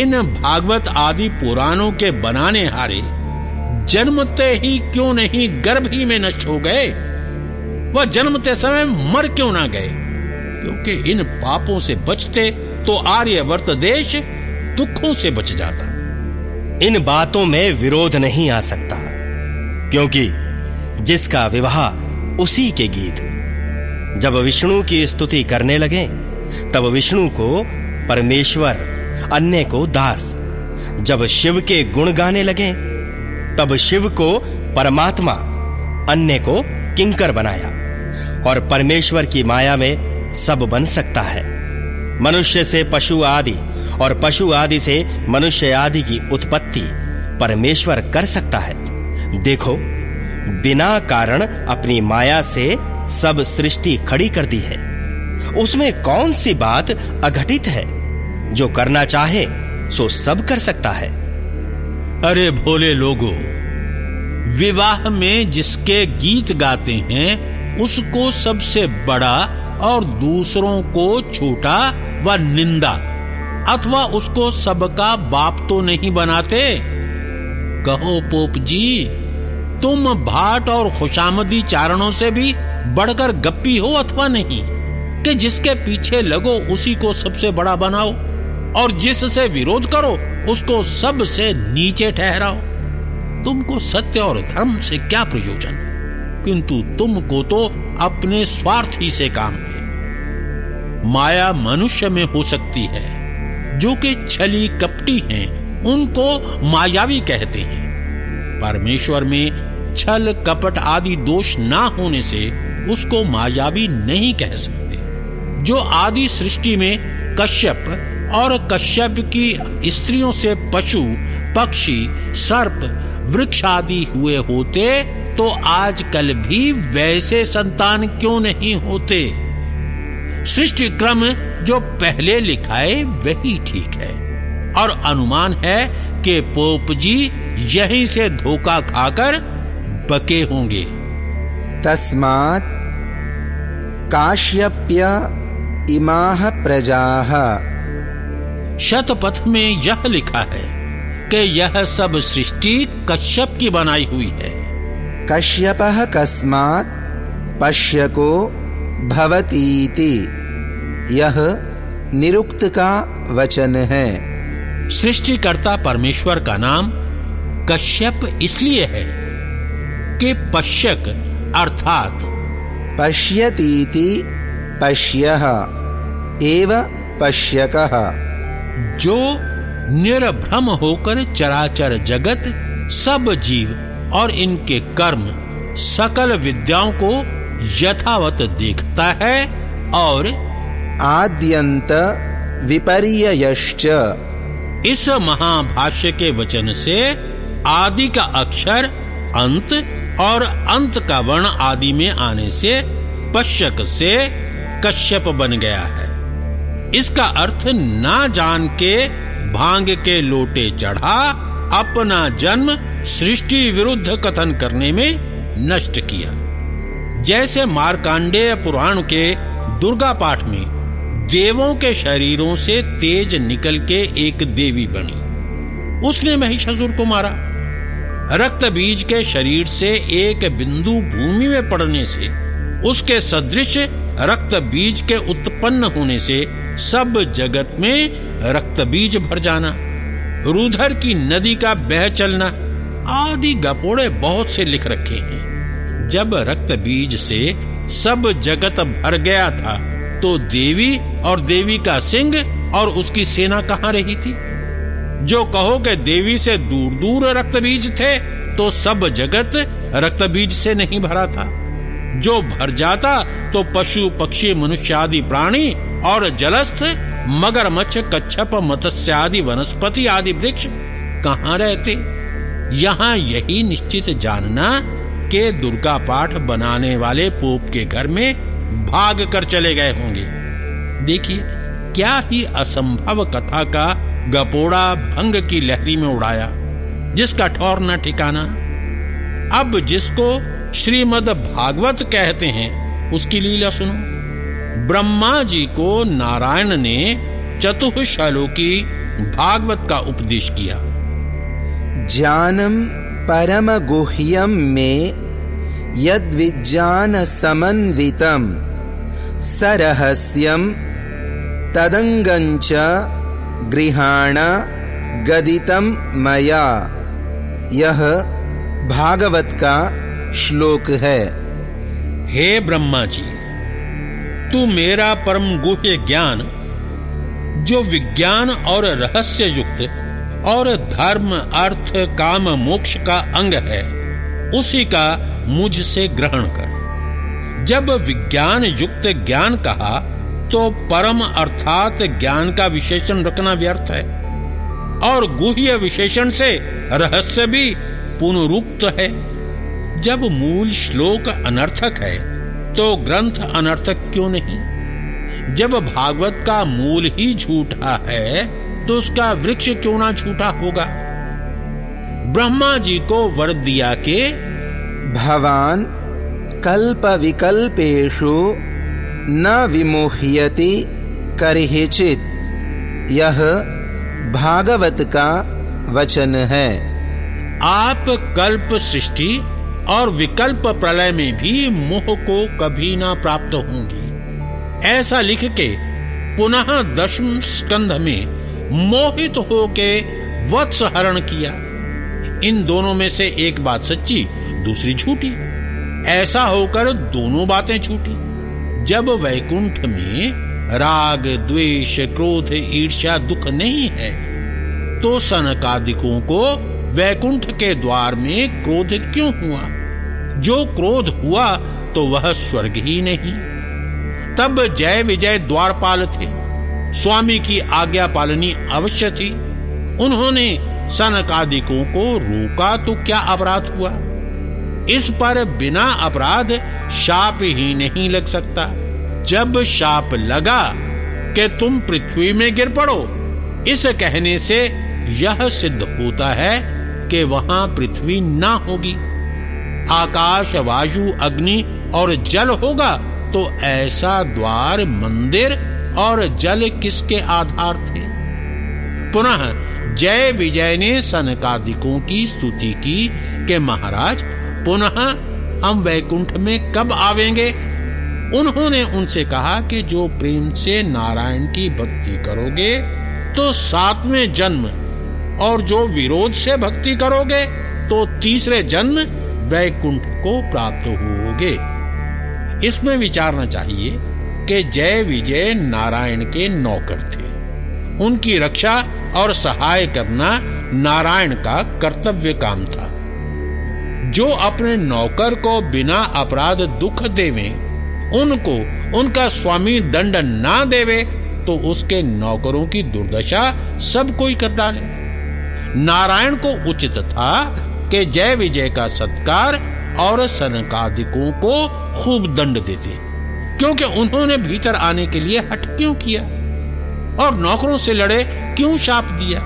इन भागवत आदि पुराणों के बनाने हारे जन्मते ही क्यों नहीं गर्भ ही में नष्ट हो गए? वह जन्मते समय मर क्यों ना गए? क्योंकि इन पापों से बचते तो आर्यवर्त देश दुखों से बच जाता। इन बातों में विरोध नहीं आ सकता, क्योंकि जिसका विवाह उसी के गीत। जब विष्णु की स्तुति करने लगे, तब विष्णु को परमेश्वर, अन्य को दास, जब शिव के गुण गाने लगे तब शिव को परमात्मा, अन्य को किंकर बनाया और परमेश्वर की माया में सब बन सकता है। मनुष्य से पशु आदि और पशु आदि से मनुष्य आदि की उत्पत्ति परमेश्वर कर सकता है। देखो, बिना कारण अपनी माया से सब सृष्टि खड़ी कर दी है। उसमें कौन सी बात अघटित है? जो करना चाहे, सो सब कर सकता है। अरे भोले लोगों, विवाह में जिसके गीत गाते हैं, उसको सबसे बड़ा और दूसरों को छोटा व निंदा, अथवा उसको सबका बाप तो नहीं बनाते? कहो पोप जी, तुम भाट और खुशामदी चारणों से भी बढ़कर गप्पी हो अथवा नहीं, कि जिसके पीछे लगो उसी को सबसे बड़ा बनाओ? और जिससे विरोध करो, उसको सबसे नीचे ठहराओ। तुमको सत्य और धर्म से क्या प्रयोजन? किंतु तुमको तो अपने स्वार्थ ही से काम है। माया मनुष्य में हो सकती है। जो कि छली कपटी हैं, उनको मायावी कहते हैं। परमेश्वर में छल, कपट आदि दोष ना होने से उसको मायावी नहीं कह सकते। जो आदि सृष्टि में कश्यप और कश्यप की स्त्रियों से पशु, पक्षी, सर्प, वृक्ष आदि हुए होते तो आजकल भी वैसे संतान क्यों नहीं होते? सृष्टि क्रम जो पहले लिखाए, वही ठीक है। और अनुमान है कि पोप जी यहीं से धोखा खाकर बके होंगे। तस्मात् काश्यप्य इमाह प्रजाः। शतपथ में यह लिखा है कि यह सब सृष्टि कश्यप की बनाई हुई है। कश्यपः कस्मात् पश्यको भवतीति। यह निरुक्त का वचन है। सृष्टिकर्ता परमेश्वर का नाम कश्यप इसलिए है कि पश्यक अर्थात पश्यतीति पश्य एव पश्यकः। जो निर्भ्रम होकर चराचर जगत सब जीव और इनके कर्म सकल विद्याओं को यथावत देखता है और आद्यंत विपर्ययश्च। इस महाभाष्य के वचन से आदि का अक्षर अंत और अंत का वर्ण आदि में आने से पश्यक से कश्यप बन गया है। इसका अर्थ ना जान के भाँग के लोटे चढ़ा, अपना जन्म सृष्टि विरुद्ध कथन करने में नष्ट किया। जैसे मारकांडेय पुराण के दुर्गा पाठ में देवों के शरीरों से तेज निकल के एक देवी बनी। उसने महिषासुर को मारा। रक्त बीज के शरीर से एक बिंदु भूमि में पड़ने से, उसके सदृश रक्त बीज के उत्पन्न होने से सब जगत में रक्त बीज भर जाना, रुधर की नदी का बह चलना, आदि गपोड़े बहुत से लिख रखे हैं। जब रक्त बीज से सब जगत भर गया था तो देवी और देवी का सिंह और उसकी सेना कहाँ रही थी? जो कहो कि देवी से दूर दूर रक्त बीज थे तो सब जगत रक्त बीज से नहीं भरा था। जो भर जाता तो पशु, पक्षी, मनुष्य आदि प्राणी और जलस्थ, मगरमच्छ, कच्छप मत्स्य आदि वनस्पति आदि वृक्ष कहाँ रहते? यहाँ यही निश्चित जानना के दुर्गा पाठ बनाने वाले पोप के घर में भाग कर चले गए होंगे। देखिए, क्या ही असंभव कथा का गपोड़ा भंग की लहरी में उड़ाया, जिसका ठौर न ठिकाना। अब जिसको श्रीमद भागवत कहते हैं, उसकी लीला सुनो। ब्रह्मा जी को नारायण ने चतुश्लोकी भागवत का उपदेश किया। ज्ञानम परम गुह्यम में यद्विज्ञानसमन्वितं सरहस्यम तदङ्गञ्च गृहाण गदितं मया। यह भागवत का श्लोक है। हे ब्रह्मा जी तू मेरा परम गुह्य ज्ञान, जो विज्ञान और रहस्य युक्त और धर्म, अर्थ, काम, मोक्ष का अंग है, उसी का मुझसे ग्रहण कर। जब विज्ञान युक्त ज्ञान कहा तो परम अर्थात ज्ञान का विशेषण रखना व्यर्थ है, और गुह्य विशेषण से रहस्य भी पुनरुक्त है। जब मूल श्लोक अनर्थक है तो ग्रंथ अनर्थक क्यों नहीं? जब भागवत का मूल ही झूठा है तो उसका वृक्ष क्यों ना झूठा होगा? ब्रह्मा जी को वर दिया के भवान कल्प विकल्पेशु न विमोह्यति करहिचित यह भागवत का वचन है। आप कल्प सृष्टि और विकल्प प्रलय में भी मोह को कभी ना प्राप्त होंगी। ऐसा लिख के पुनः दशम स्कंध में मोहित होके वत्स हरण किया। इन दोनों में से एक बात सच्ची, दूसरी झूठी। ऐसा होकर दोनों बातें छूटी। जब वैकुंठ में राग, द्वेष, क्रोध, ईर्ष्या, दुख नहीं है तो सनकादिकों को वैकुंठ के द्वार में क्रोध क्यों हुआ? जो क्रोध हुआ तो वह स्वर्ग ही नहीं। तब जय विजय द्वारपाल थे। स्वामी की आज्ञा पालनी अवश्य थी। उन्होंने सनकादिकों को रोका तो क्या अपराध हुआ? इस पर बिना अपराध शाप ही नहीं लग सकता। जब शाप लगा कि तुम पृथ्वी में गिर पड़ो, इस कहने से यह सिद्ध होता है कि वहाँ पृथ्वी ना होगी। आकाश वायु अग्नि और जल होगा तो ऐसा द्वार, मंदिर और जल किसके आधार थे? पुनः जय विजय ने सनकादिकों की स्तुति की कि महाराज, पुनः हम वैकुंठ में कब आवेंगे? उन्होंने उनसे कहा कि जो प्रेम से नारायण की भक्ति करोगे तो सातवें जन्म, और जो विरोध से भक्ति करोगे तो तीसरे जन्म वैकुंठ को प्राप्त होगे। इसमें विचारना चाहिए कि जय विजय नारायण के नौकर थे। उनकी रक्षा और सहाय करना नारायण का कर्तव्य काम था। जो अपने नौकर को बिना अपराध दुख देवे, उनको उनका स्वामी दंड ना देवे तो उसके नौकरों की दुर्दशा सब कोई कर डाले। नारायण को उचित था कि जय विजय का सत्कार और सनकादिकों को खूब दंड देते क्योंकि उन्होंने भीतर आने के लिए हट क्यों किया? और नौकरों से लड़े क्यों शाप दिया?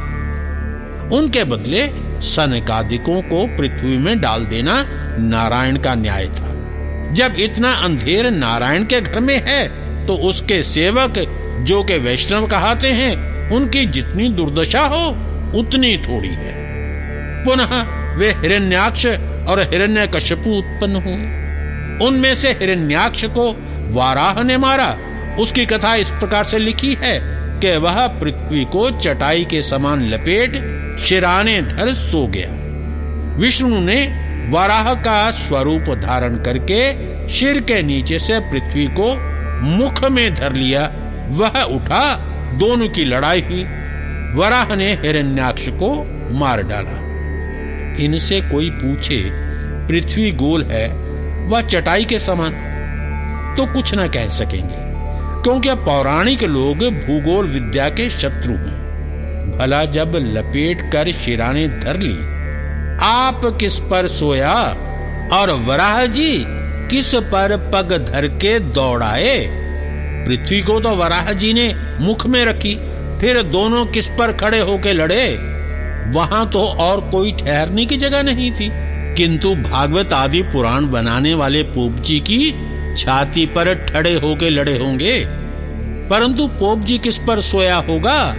उनके बदले सनकादिकों को पृथ्वी में डाल देना नारायण का न्याय था। जब इतना अंधेर नारायण के घर में है तो उसके सेवक, जो के वैष्णव कहते हैं, उनकी जितनी दुर्दशा हो, उतनी थोड़ी है। पुनः वे हिरण्याक्ष और हिरण्य कश्यपु उत्पन्न हुए। उनमें से हिरण्याक्ष को वाराह ने मारा। उसकी कथा इस प्रकार से लिखी है कि वह पृथ्वी को चटाई के समान लपेट शिराने धर सो गया। विष्णु ने वाराह का स्वरूप धारण करके शिर के नीचे से पृथ्वी को मुख में धर लिया। वह उठा, दोनों की लड़ाई हुई। वराह ने हिरण्याक्ष को मार डाला। इनसे कोई पूछे, पृथ्वी गोल है, वह चटाई के समान। तो कुछ न कह सकेंगे, क्योंकि पौराणिक लोग भूगोल विद्या के शत्रु हैं। भला जब लपेट कर शिराने धर ली, आप किस पर सोया और वराह जी किस पर पग धर के दौड़ाए? पृथ्वी को तो वराह जी ने मुख में रखी, फिर दोनों किस पर खड़े होके लड़े? वहाँ तो और कोई ठहरने की जगह नहीं थी। किंतु भागवत आदि पुराण बनाने वाले पोप जी की छाती पर ठड़े होके लड़े होंगे। परंतु पोप जी किस पर सोया होगा?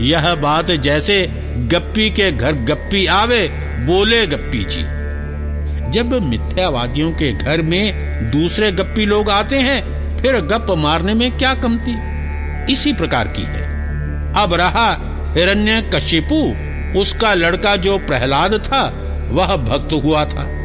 यह बात जैसे गप्पी के घर गप्पी आवे, बोले गप्पी जी। जब मिथ्यावादियों के घर में दूसरे गप्पी लोग आते हैं, फिर गप मारने में क्या कमती? इसी प्रकार की है। अब रहा हिरण्य कशिपु उसका लड़का जो प्रहलाद था, वह भक्त हुआ था।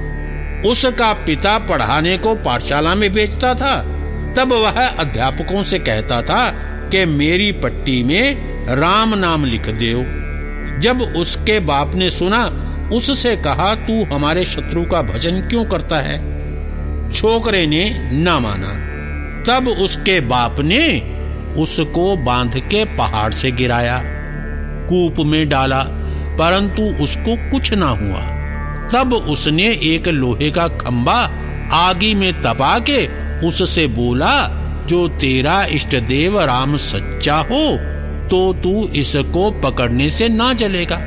उसका पिता पढ़ाने को पाठशाला में बेचता था। तब वह अध्यापकों से कहता था कि मेरी पट्टी में राम नाम लिख दो जब उसके बाप ने सुना, उससे कहा, तू हमारे शत्रु का भजन क्यों करता है? छोकरे ने न माना। तब उसके बाप ने उसको बाँध के पहाड़ से गिराया, कूप में डाला। परंतु उसको कुछ ना हुआ। तब उसने एक लोहे का खंबा आगी में तपा के उससे बोला, जो तेरा इष्ट देव राम सच्चा हो तो तू इसको पकड़ने से ना जलेगा।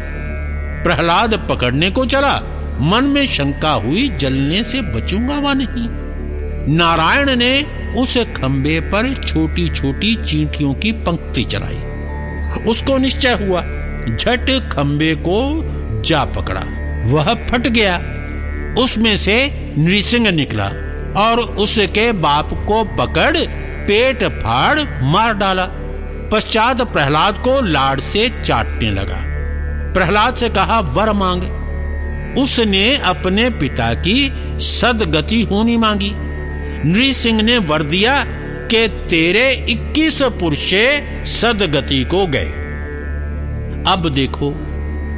प्रहलाद पकड़ने को चला। मन में शंका हुई, जलने से बचूँगा वा नहीं? नारायण ने उस खंबे पर छोटी छोटी चींटियों की पंक्ति चलाई। उसको निश्चय हुआ झट खंबे को जा पकड़ा। वह फट गया। उसमें से नृसिंह निकला और उसके बाप को पकड़, पेट फाड़ मार डाला। पश्चात प्रहलाद को लाड से चाटने लगा। प्रहलाद से कहा, वर मांग। उसने अपने पिता की सदगति होनी मांगी। नृसिंह ने वर दिया कि तेरे 21 पुरुषे सदगति को गए। अब देखो,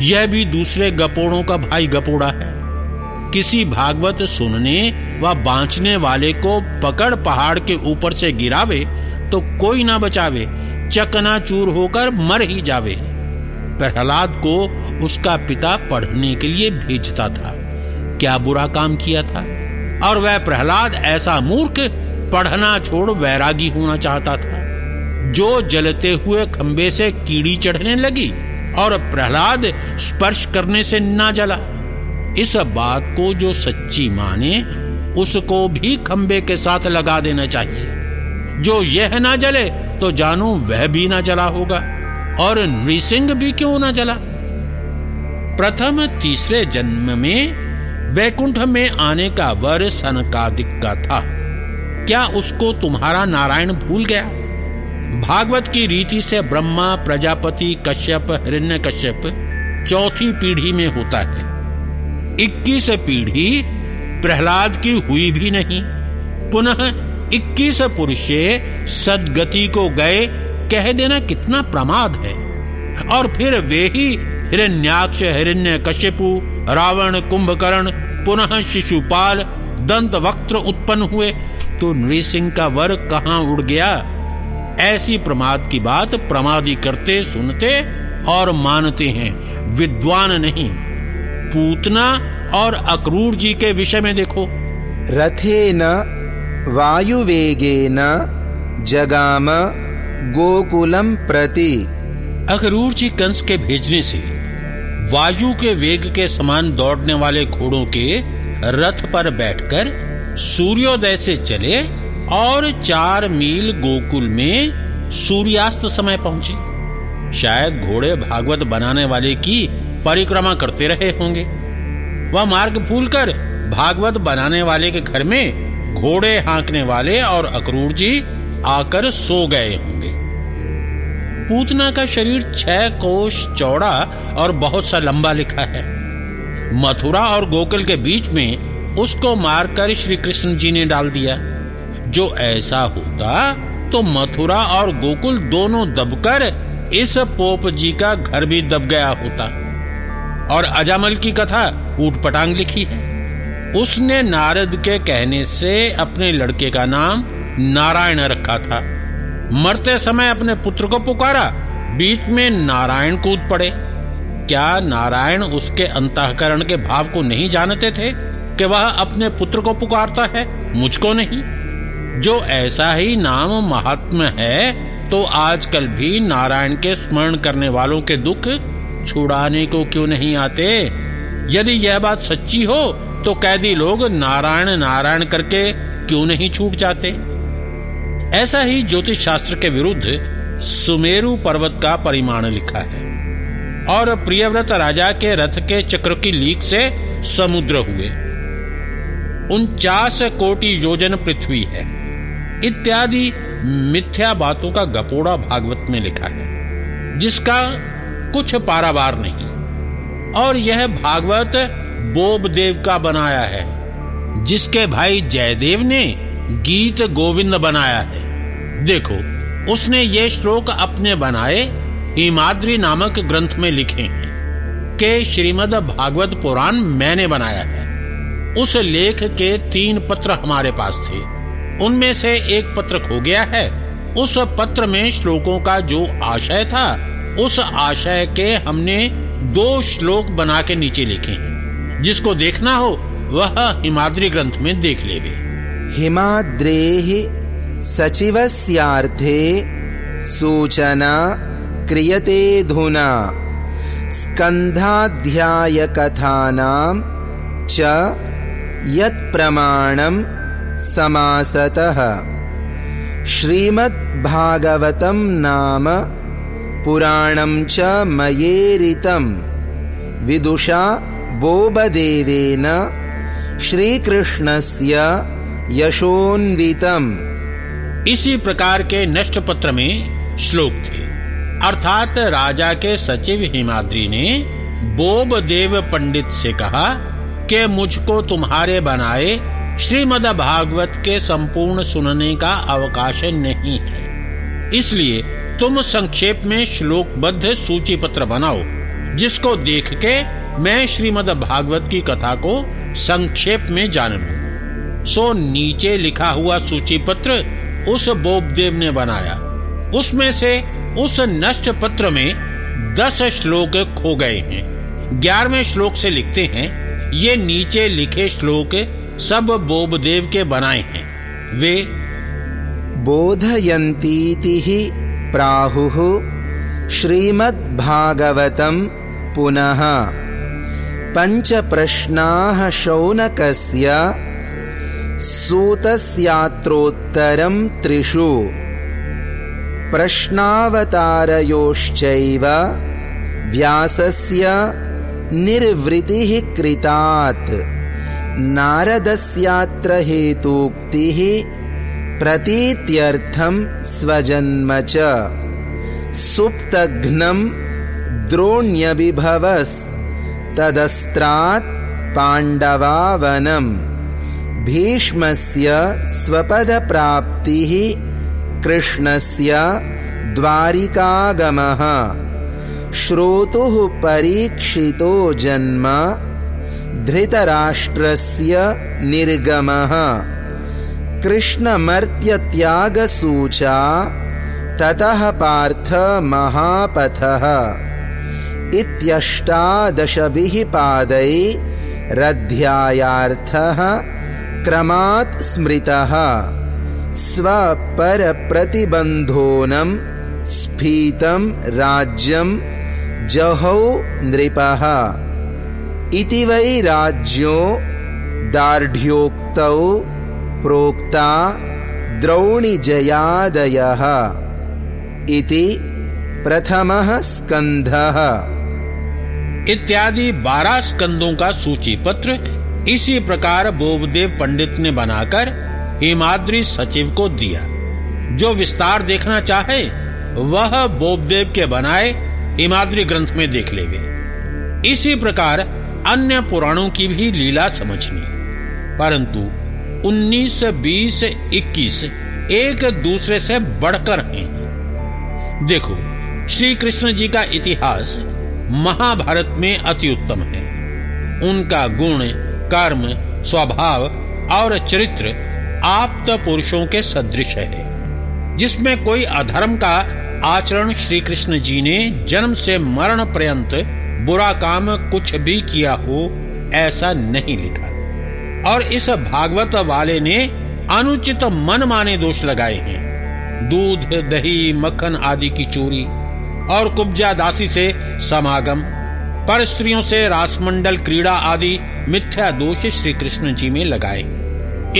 यह भी दूसरे गपोड़ों का भाई गपोड़ा है। किसी भागवत सुनने व बांचने वाले को पकड़ पहाड़ के ऊपर से गिरावे तो कोई ना बचावे, चकनाचूर होकर मर ही जावे। प्रहलाद को उसका पिता पढ़ने के लिए भेजता था। क्या बुरा काम किया था? और वह प्रहलाद ऐसा मूर्ख, पढ़ना छोड़ वैरागी होना चाहता था। जो जलते हुए खंबे से कीड़ी चढ़ने लगी और प्रहलाद स्पर्श करने से ना जला। इस बात को जो सच्ची माने, उसको भी खंबे के साथ लगा देना चाहिए। जो यह ना जले तो जानो वह भी ना जला होगा। और नृसिंह भी क्यों ना जला? प्रथम तीसरे जन्म में वैकुंठ में आने का वर सनकादिक का था। क्या उसको तुम्हारा नारायण भूल गया? भागवत की रीति से ब्रह्मा, प्रजापति, कश्यप हिरण्य कश्यप चौथी पीढ़ी में होता है। इक्कीस पीढ़ी प्रहलाद की हुई भी नहीं। पुनः इक्कीस पुरुषे सदगति को गए, कह देना कितना प्रमाद है। और फिर वे ही हिरण्याक्ष हिरण्य कश्यपु रावण, कुंभकर्ण, पुनः शिशुपाल दंत वक्त उत्पन्न हुए। तो नृसिंह का वर कहाँ उड़ गया? ऐसी प्रमाद की बात प्रमादी करते सुनते और मानते हैं। विद्वान नहीं। पूतना और अक्रूर जी के विषय में देखो। रथे न वायुवेगेन जगाम गोकुलम प्रति। अक्रूर जी कंस के भेजने से वायु के वेग के समान दौड़ने वाले घोड़ों के रथ पर बैठकर सूर्योदय से चले और चार मील गोकुल में सूर्यास्त समय पहुँचे। शायद घोड़े भागवत बनाने वाले की परिक्रमा करते रहे होंगे। वह मार्ग भूलकर भागवत बनाने वाले के घर में घोड़े हाँकने वाले और अक्रूर जी आकर सो गए होंगे। पूतना का शरीर छह कोश चौड़ा और बहुत सा लंबा लिखा है। मथुरा और गोकुल के बीच में उसको मारकर श्री कृष्ण जी ने डाल दिया। जो ऐसा होता तो मथुरा और गोकुल दोनों दबकर इस पोप जी का घर भी दब गया होता। और अजामल की कथा ऊट पटांग लिखी है। उसने नारद के कहने से अपने लड़के का नाम नारायण रखा था। मरते समय अपने पुत्र को पुकारा, बीच में नारायण कूद पड़े। क्या नारायण उसके अंतकरण के भाव को नहीं जानते थे कि वह अपने पुत्र को पुकारता है? मुझको नहीं। जो ऐसा ही नाम महात्मा है तो आजकल भी नारायण के स्मरण करने वालों के दुख छुड़ाने को क्यों नहीं आते? यदि यह बात सच्ची हो तो कैदी लोग नारायण नारायण करके क्यों नहीं छूट जाते? ऐसा ही ज्योतिष शास्त्र के विरुद्ध सुमेरु पर्वत का परिमाण लिखा है, और प्रियव्रत राजा के रथ के चक्र की लीक से समुद्र हुए। उनचास कोटि योजन पृथ्वी है। इत्यादि मिथ्या बातों का गपोड़ा भागवत में लिखा है, जिसका कुछ पारावार नहीं। और यह भागवत बोब देव का बनाया है, जिसके भाई जयदेव ने गीत गोविंद बनाया है। देखो, उसने ये श्लोक अपने बनाए हिमाद्री नामक ग्रंथ में लिखे हैं, के श्रीमद भागवत पुराण मैंने बनाया है। उस लेख के तीन पत्र हमारे पास थे। उनमें से एक पत्र खो गया है। उस पत्र में श्लोकों का जो आशय था, उस आशय के हमने दो श्लोक बना के नीचे लिखे हैं। जिसको देखना हो, वह हिमाद्री ग्रंथ में देख लेवे। हिमाद्रे सचिवस्यार्थे सूचना क्रियते धुना स्कन्धाध्यायकथानां च यत्प्रमाणं समासतः। श्रीमद्भागवतं नाम पुराणं च मयेरितं। विदुषा बोबदेवेन श्रीकृष्णस्य यशोन्वितम्। इसी प्रकार के नष्ट पत्र में श्लोक थे। अर्थात राजा के सचिव हिमाद्री ने बोबदेव पंडित से कहा कि मुझको तुम्हारे बनाए श्रीमद भागवत के संपूर्ण सुनने का अवकाश नहीं है। इसलिए तुम संक्षेप में श्लोकबद्ध सूची पत्र बनाओ, जिसको देख के मैं श्रीमद भागवत की कथा को संक्षेप में जान लू। सो नीचे लिखा हुआ सूची पत्र उस बोबदेव ने बनाया। उसमें से उस नष्ट पत्र में दस श्लोक खो गए हैं। ग्यारहवें श्लोक से लिखते हैं, ये नीचे लिखे श्लोक सब बोबदेव के बनाए हैं। वे बोधयन्तीति हि प्राहुः श्रीमद्भागवतं पुनः। पञ्चप्रश्नाः शौनकस्य सूतस्यात्रोत्तरं त्रिषु। प्रश्नावतारयोश्चैव व्यासस्य निर्वृतिः कृतात्। नारदस्यात्र हेतूक्तिः प्रतीत्यर्थं स्वजन्म च। सुप्तघ्नं द्रोण्यविभवस्तदस्त्रात् पाण्डवावनम्। भीष्मस्य स्वपदप्राप्तिः कृष्णस्य द्वारिकागमः। श्रोतुः परीक्षितो जन्म धृतराष्ट्रस्य निर्गमः। कृष्णमर्त्यत्यागसूचा ततः पार्थ महापथः। इत्यष्टादशभिः पादैरध्यायार्थः क्रमात् स्मृतः। स्वपरप्रतिबन्धोनं स्फीतं राज्यं जहौ नृपः इति वै राज्यो दार्ढ्योक्तौ प्रोक्ता द्रौणिजयादयः इति प्रथमः स्कंधः इत्यादि बारह स्कंदों का सूची पत्र इसी प्रकार बोबदेव पंडित ने बनाकर हिमाद्री सचिव को दिया। जो विस्तार देखना चाहे, वह बोबदेव के बनाए हिमाद्री ग्रंथ में देख लेवे इसी प्रकार अन्य पुराणों की भी लीला समझनी। परंतु 19, 20, 21 एक दूसरे से बढ़कर हैं। देखो श्री कृष्ण जी का इतिहास महाभारत में अति उत्तम है। उनका गुण कर्म स्वभाव और चरित्र आप्त पुरुषों के सदृश है। जिसमें कोई अधर्म का आचरण श्री कृष्ण जी ने जन्म से मरण पर्यंत बुरा काम कुछ भी किया हो, ऐसा नहीं लिखा। और इस भागवत वाले ने अनुचित मन माने दोष लगाए हैं। दूध, दही, मक्खन आदि की चोरी और कुब्जा दासी से समागम, पर स्त्रियों से रासमंडल क्रीड़ा आदि मिथ्या दोष श्री कृष्ण जी में लगाए।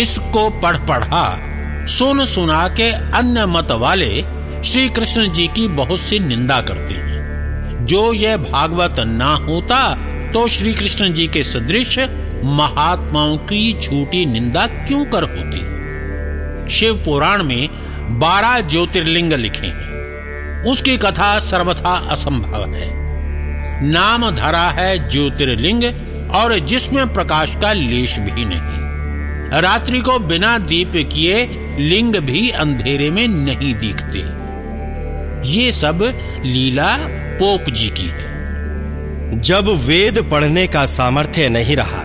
इसको पढ़ पढ़ा सुन सुना के अन्य मत वाले श्री कृष्ण जी की बहुत सी निंदा करते हैं। जो यह भागवत ना होता तो श्री कृष्ण जी के सदृश महात्माओं की झूठी निंदा क्यों कर होती? शिव पुराण में बारह ज्योतिर्लिंग लिखे हैं। उसकी कथा सर्वथा असंभव है। नाम धरा है ज्योतिर्लिंग, और जिसमें प्रकाश का लेश भी नहीं। रात्रि को बिना दीप किए लिंग भी अंधेरे में नहीं दिखते। ये सब लीला पोप जी की। है जब वेद पढ़ने का सामर्थ्य नहीं रहा,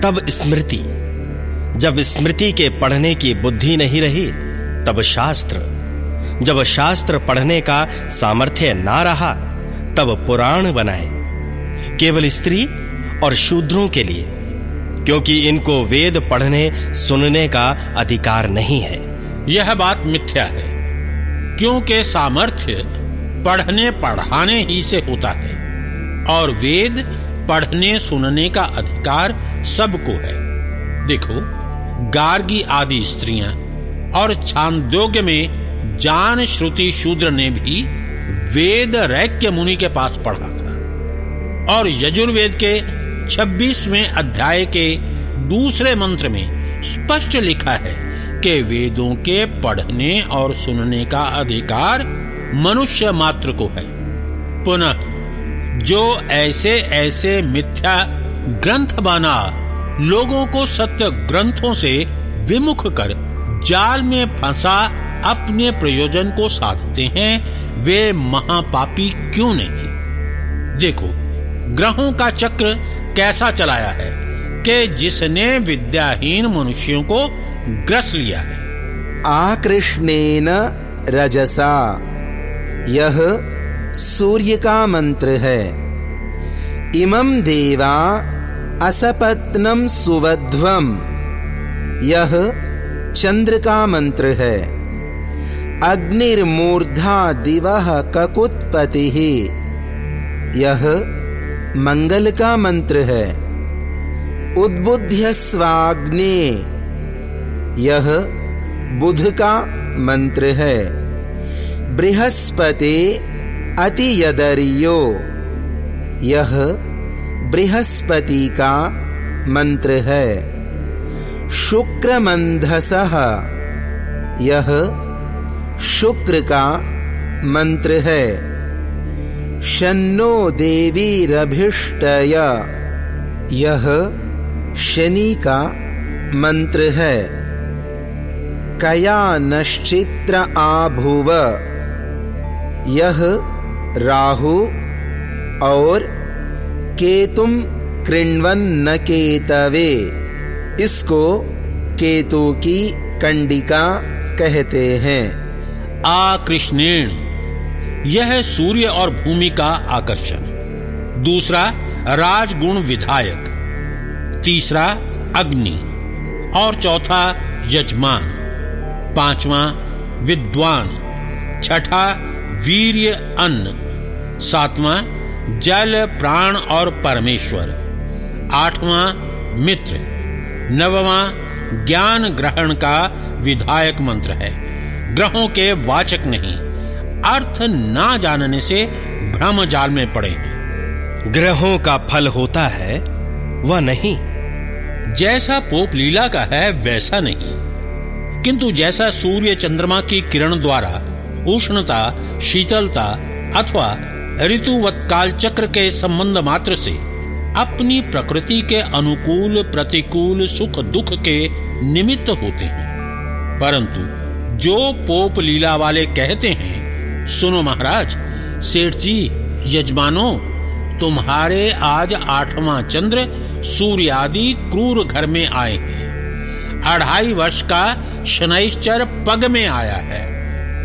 तब स्मृति, जब स्मृति के पढ़ने की बुद्धि नहीं रही, तब शास्त्र, जब शास्त्र पढ़ने का सामर्थ्य ना रहा, तब पुराण बनाए, केवल स्त्री और शूद्रों के लिए, क्योंकि इनको वेद पढ़ने, सुनने का अधिकार नहीं है। यह बात मिथ्या है, क्योंकि सामर्थ्य पढ़ने पढ़ाने ही से होता है, और वेद पढ़ने सुनने का अधिकार सबको है। देखो, गार्गी आदि स्त्रियाँ और छांदोग्य में जान श्रुति शूद्र ने भी वेद रैक्य मुनि के पास पढ़ा था, और यजुर्वेद के 26वें अध्याय के दूसरे मंत्र में स्पष्ट लिखा है कि वेदों के पढ़ने और सुनने का अधिकार मनुष्य मात्र को है। पुनः, जो ऐसे ऐसे मिथ्या ग्रंथ बना लोगों को सत्य ग्रंथों से विमुख कर जाल में फंसा अपने प्रयोजन को साधते हैं, वे महापापी क्यों नहीं? देखो, ग्रहों का चक्र कैसा चलाया है कि जिसने विद्याहीन मनुष्यों को ग्रस लिया है। आकृष्णेन रजसा। यह सूर्य का मंत्र है। इमं देवा असपत्नम सुवध्वम यह चंद्र का मंत्र है। अग्निर्मूर्धा दिव ककुत्पति। यह मंगल का मंत्र है। उद्बुद्ध स्वाग्ने यह बुध का मंत्र है। बृहस्पति अति यदरियो यह बृहस्पति का मंत्र है। शुक्र मंधस यह शुक्र का मंत्र है। शनो देवी रभिष्टय। यह शनि का मंत्र है। कया नश्चित्र आभुव। यह राहु और केतुम कृण्वन न केतवे। इसको केतु की कंडिका कहते हैं। आकृष्णेण यह सूर्य और भूमि का आकर्षण। दूसरा, राजगुण विधायक। तीसरा, अग्नि। और चौथा, यजमान। पांचवा, विद्वान। छठा वीर्य अन्न सातवां जल प्राण और परमेश्वर आठवां मित्र नववां ज्ञान ग्रहण का विधायक मंत्र है। ग्रहों के वाचक नहीं अर्थ ना जानने से भ्रम जाल में पड़े हैं। ग्रहों का फल होता है वह नहीं। जैसा पोप लीला का है वैसा नहीं। किंतु जैसा सूर्य चंद्रमा की किरण द्वारा उष्णता, शीतलता अथवा ऋतुवत काल चक्र के संबंध मात्र से अपनी प्रकृति के अनुकूल, प्रतिकूल सुख दुख के निमित्त होते हैं। परंतु जो पोप लीला वाले कहते हैं, सुनो महाराज सेठ जी यजमानो, तुम्हारे आज आठवां चंद्र सूर्य आदि क्रूर घर में आए हैं। अढ़ाई वर्ष का शनैश्चर पग में आया है।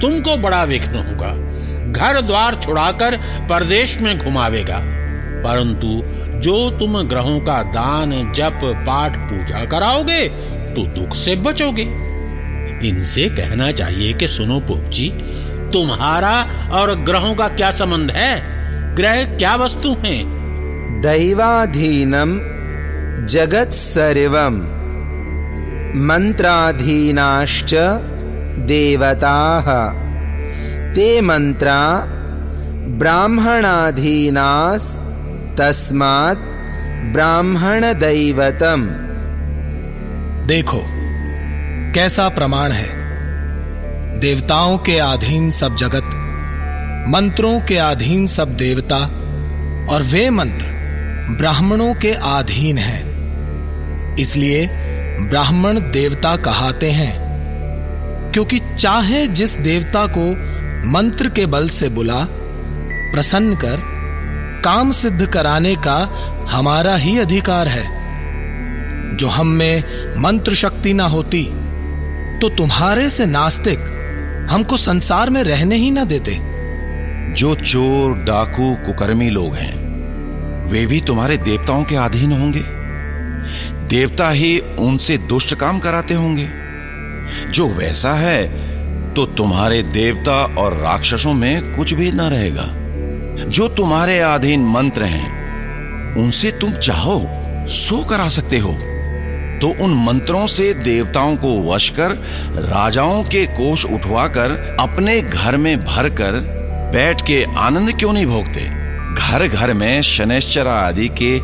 तुमको बड़ा विघ्न होगा। घर द्वार छुड़ाकर परदेश में घुमावेगा। परंतु जो तुम ग्रहों का दान, जप, पाठ, पूजा कराओगे तो दुख से बचोगे। इनसे कहना चाहिए कि सुनो पोप जी, तुम्हारा और ग्रहों का क्या संबंध है? ग्रह क्या वस्तु हैं? दैवाधीनम जगत सर्वम मंत्राधीनाश्च देवताः। ते तस्मात् ब्राह्मण दैवतम देखो, कैसा प्रमाण है। देवताओं के अधीन सब जगत, मंत्रों के अधीन सब देवता, और वे मंत्र ब्राह्मणों के अधीन हैं। इसलिए ब्राह्मण देवता कहाते हैं। क्योंकि चाहे जिस देवता को मंत्र के बल से बुला, प्रसन्न कर, काम सिद्ध कराने का हमारा ही अधिकार है। जो हम में मंत्र शक्ति ना होती तो तुम्हारे से नास्तिक हमको संसार में रहने ही ना देते। जो चोर, डाकू, कुकर्मी लोग हैं, वे भी तुम्हारे देवताओं के अधीन होंगे। देवता ही उनसे दुष्ट काम कराते होंगे। जो वैसा है तो तुम्हारे देवता और राक्षसों में कुछ भी ना रहेगा। जो तुम्हारे अधीन मंत्र हैं, उनसे तुम चाहो, सो करा सकते हो। तो उन मंत्रों से देवताओं को वश कर, राजाओं के कोष उठवाकर, अपने घर में भरकर, बैठ के आनंद क्यों नहीं भोगते? घर घर में शनैश्चरा आदि के,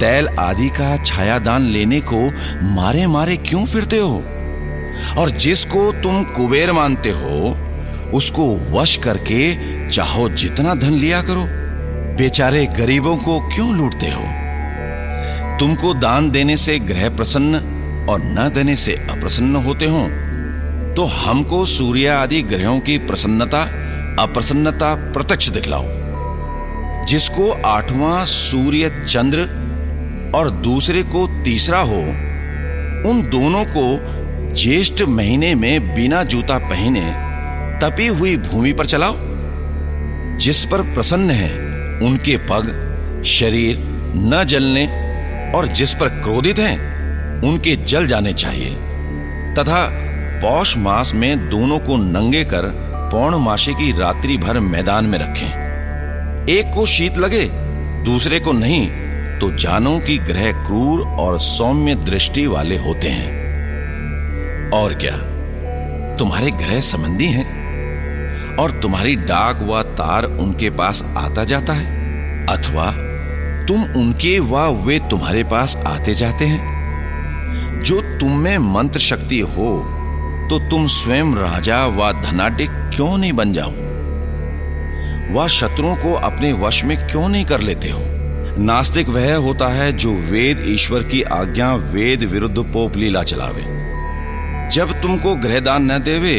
तैल आदि का छायादान लेने को मारे मारे क्यों फिरते हो? और जिसको तुम कुबेर मानते हो, उसको वश करके चाहो जितना धन लिया करो। बेचारे गरीबों को क्यों लूटते हो? तुमको दान देने से ग्रह प्रसन्न और न देने से अप्रसन्न होते हो। तो हमको सूर्य आदि ग्रहों की प्रसन्नता, अप्रसन्नता प्रत्यक्ष दिखलाओ। जिसको आठवां सूर्य चंद्र और दूसरे को तीसरा हो, उन दोनों को ज्येष्ठ महीने में बिना जूता पहने तपी हुई भूमि पर चलाओ, जिस पर प्रसन्न है उनके पग, शरीर न जलने और जिस पर क्रोधित हैं उनके जल जाने चाहिए। तथा पौष मास में दोनों को नंगे कर पौर्णमासी की रात्रि भर मैदान में रखें। एक को शीत लगे, दूसरे को नहीं तो जानो कि ग्रह क्रूर और सौम्य दृष्टि वाले होते हैं। और क्या? तुम्हारे ग्रह संबंधी हैं और तुम्हारी डाक व तार उनके पास आता जाता है, अथवा तुम उनके व वे तुम्हारे पास आते जाते हैं। जो तुम में मंत्र शक्ति हो तो तुम स्वयं राजा व धनाढ़ क्यों नहीं बन जाओ? वह शत्रुओं को अपने वश में क्यों नहीं कर लेते हो? नास्तिक वह होता है जो वेद ईश्वर की आज्ञा, वेद विरुद्ध पोप लीला चलावे। जब तुमको ग्रहदान न देवे,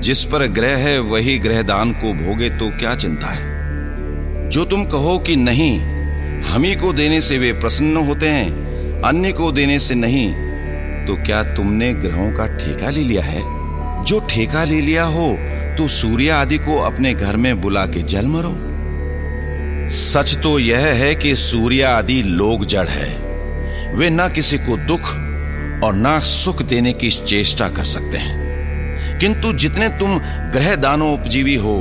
जिस पर ग्रह है वही ग्रहदान को भोगे तो क्या चिंता है? जो तुम कहो कि नहीं, हम ही को देने से वे प्रसन्न होते हैं, अन्य को देने से नहीं तो क्या तुमने ग्रहों का ठेका ले लिया है? जो ठेका ले लिया हो तो सूर्य आदि को अपने घर में बुला के जल मरो। सच तो यह है कि सूर्य आदि लोग जड़ है। वे ना किसी को दुख और ना सुख देने की चेष्टा कर सकते हैं। किंतु जितने तुम ग्रह दानो उपजीवी हो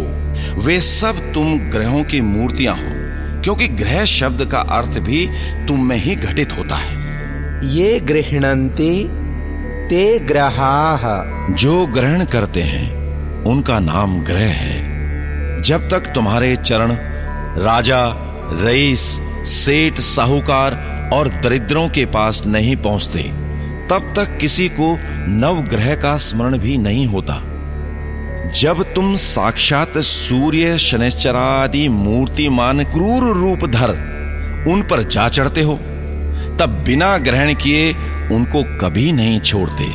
वे सब तुम ग्रहों की मूर्तियाँ हो क्योंकि ग्रह शब्द का अर्थ भी तुम में ही घटित होता है। ये गृहणंती ते ग्रहाः। जो ग्रहण करते हैं उनका नाम ग्रह है। जब तक तुम्हारे चरण राजा रईस सेठ साहूकार और दरिद्रों के पास नहीं पहुँचते तब तक किसी को नवग्रह का स्मरण भी नहीं होता। जब तुम साक्षात सूर्य, शनिश्चरादि, मूर्तिमान, क्रूर रूप धर, उन पर जा चढ़ते हो, तब बिना ग्रहण किए उनको कभी नहीं छोड़ते।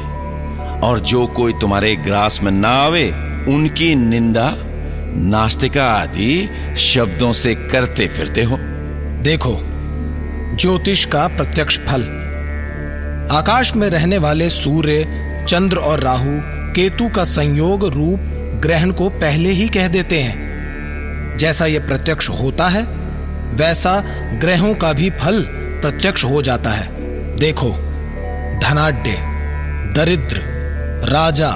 और जो कोई तुम्हारे ग्रास में ना आवे, उनकी निंदा नास्तिका आदि शब्दों से करते फिरते हो। देखो, ज्योतिष का प्रत्यक्ष फल आकाश में रहने वाले सूर्य, चंद्र और राहु केतु का संयोग रूप ग्रहण को पहले ही कह देते हैं। जैसा यह प्रत्यक्ष होता है, वैसा ग्रहों का भी फल प्रत्यक्ष हो जाता है। देखो धनाढ़ दरिद्र, राजा,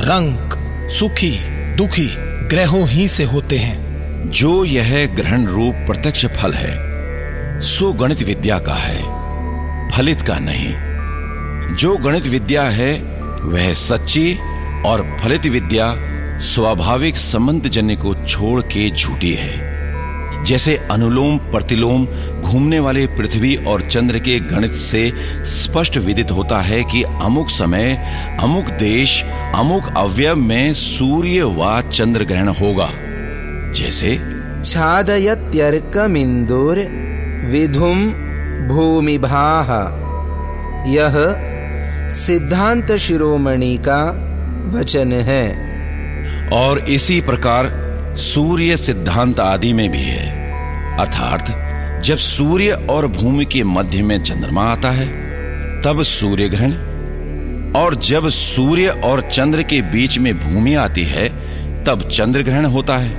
रंक, सुखी, दुखी ग्रहों ही से होते हैं। जो यह ग्रहण रूप प्रत्यक्ष फल है, सो गणित विद्या का है, फलित का नहीं। जो गणित विद्या है, वह सच्ची और फलित विद्या स्वाभाविक संबंध जन्य को छोड़ के झूठी है। जैसे अनुलोम प्रतिलोम घूमने वाले पृथ्वी और चंद्र के गणित से स्पष्ट विदित होता है कि अमुक समय, अमुक देश, अमुक अवयव में सूर्य व चंद्र ग्रहण होगा। जैसे, छादयत्यर्कमिन्दुर विधुम भूमि भूमिभाः। यह सिद्धांत शिरोमणि का वचन है। और इसी प्रकार सूर्य सिद्धांत आदि में भी है। अर्थात, जब सूर्य और भूमि के मध्य में चंद्रमा आता है, तब सूर्य ग्रहण और जब सूर्य और चंद्र के बीच में भूमि आती है, तब चंद्र ग्रहण होता है।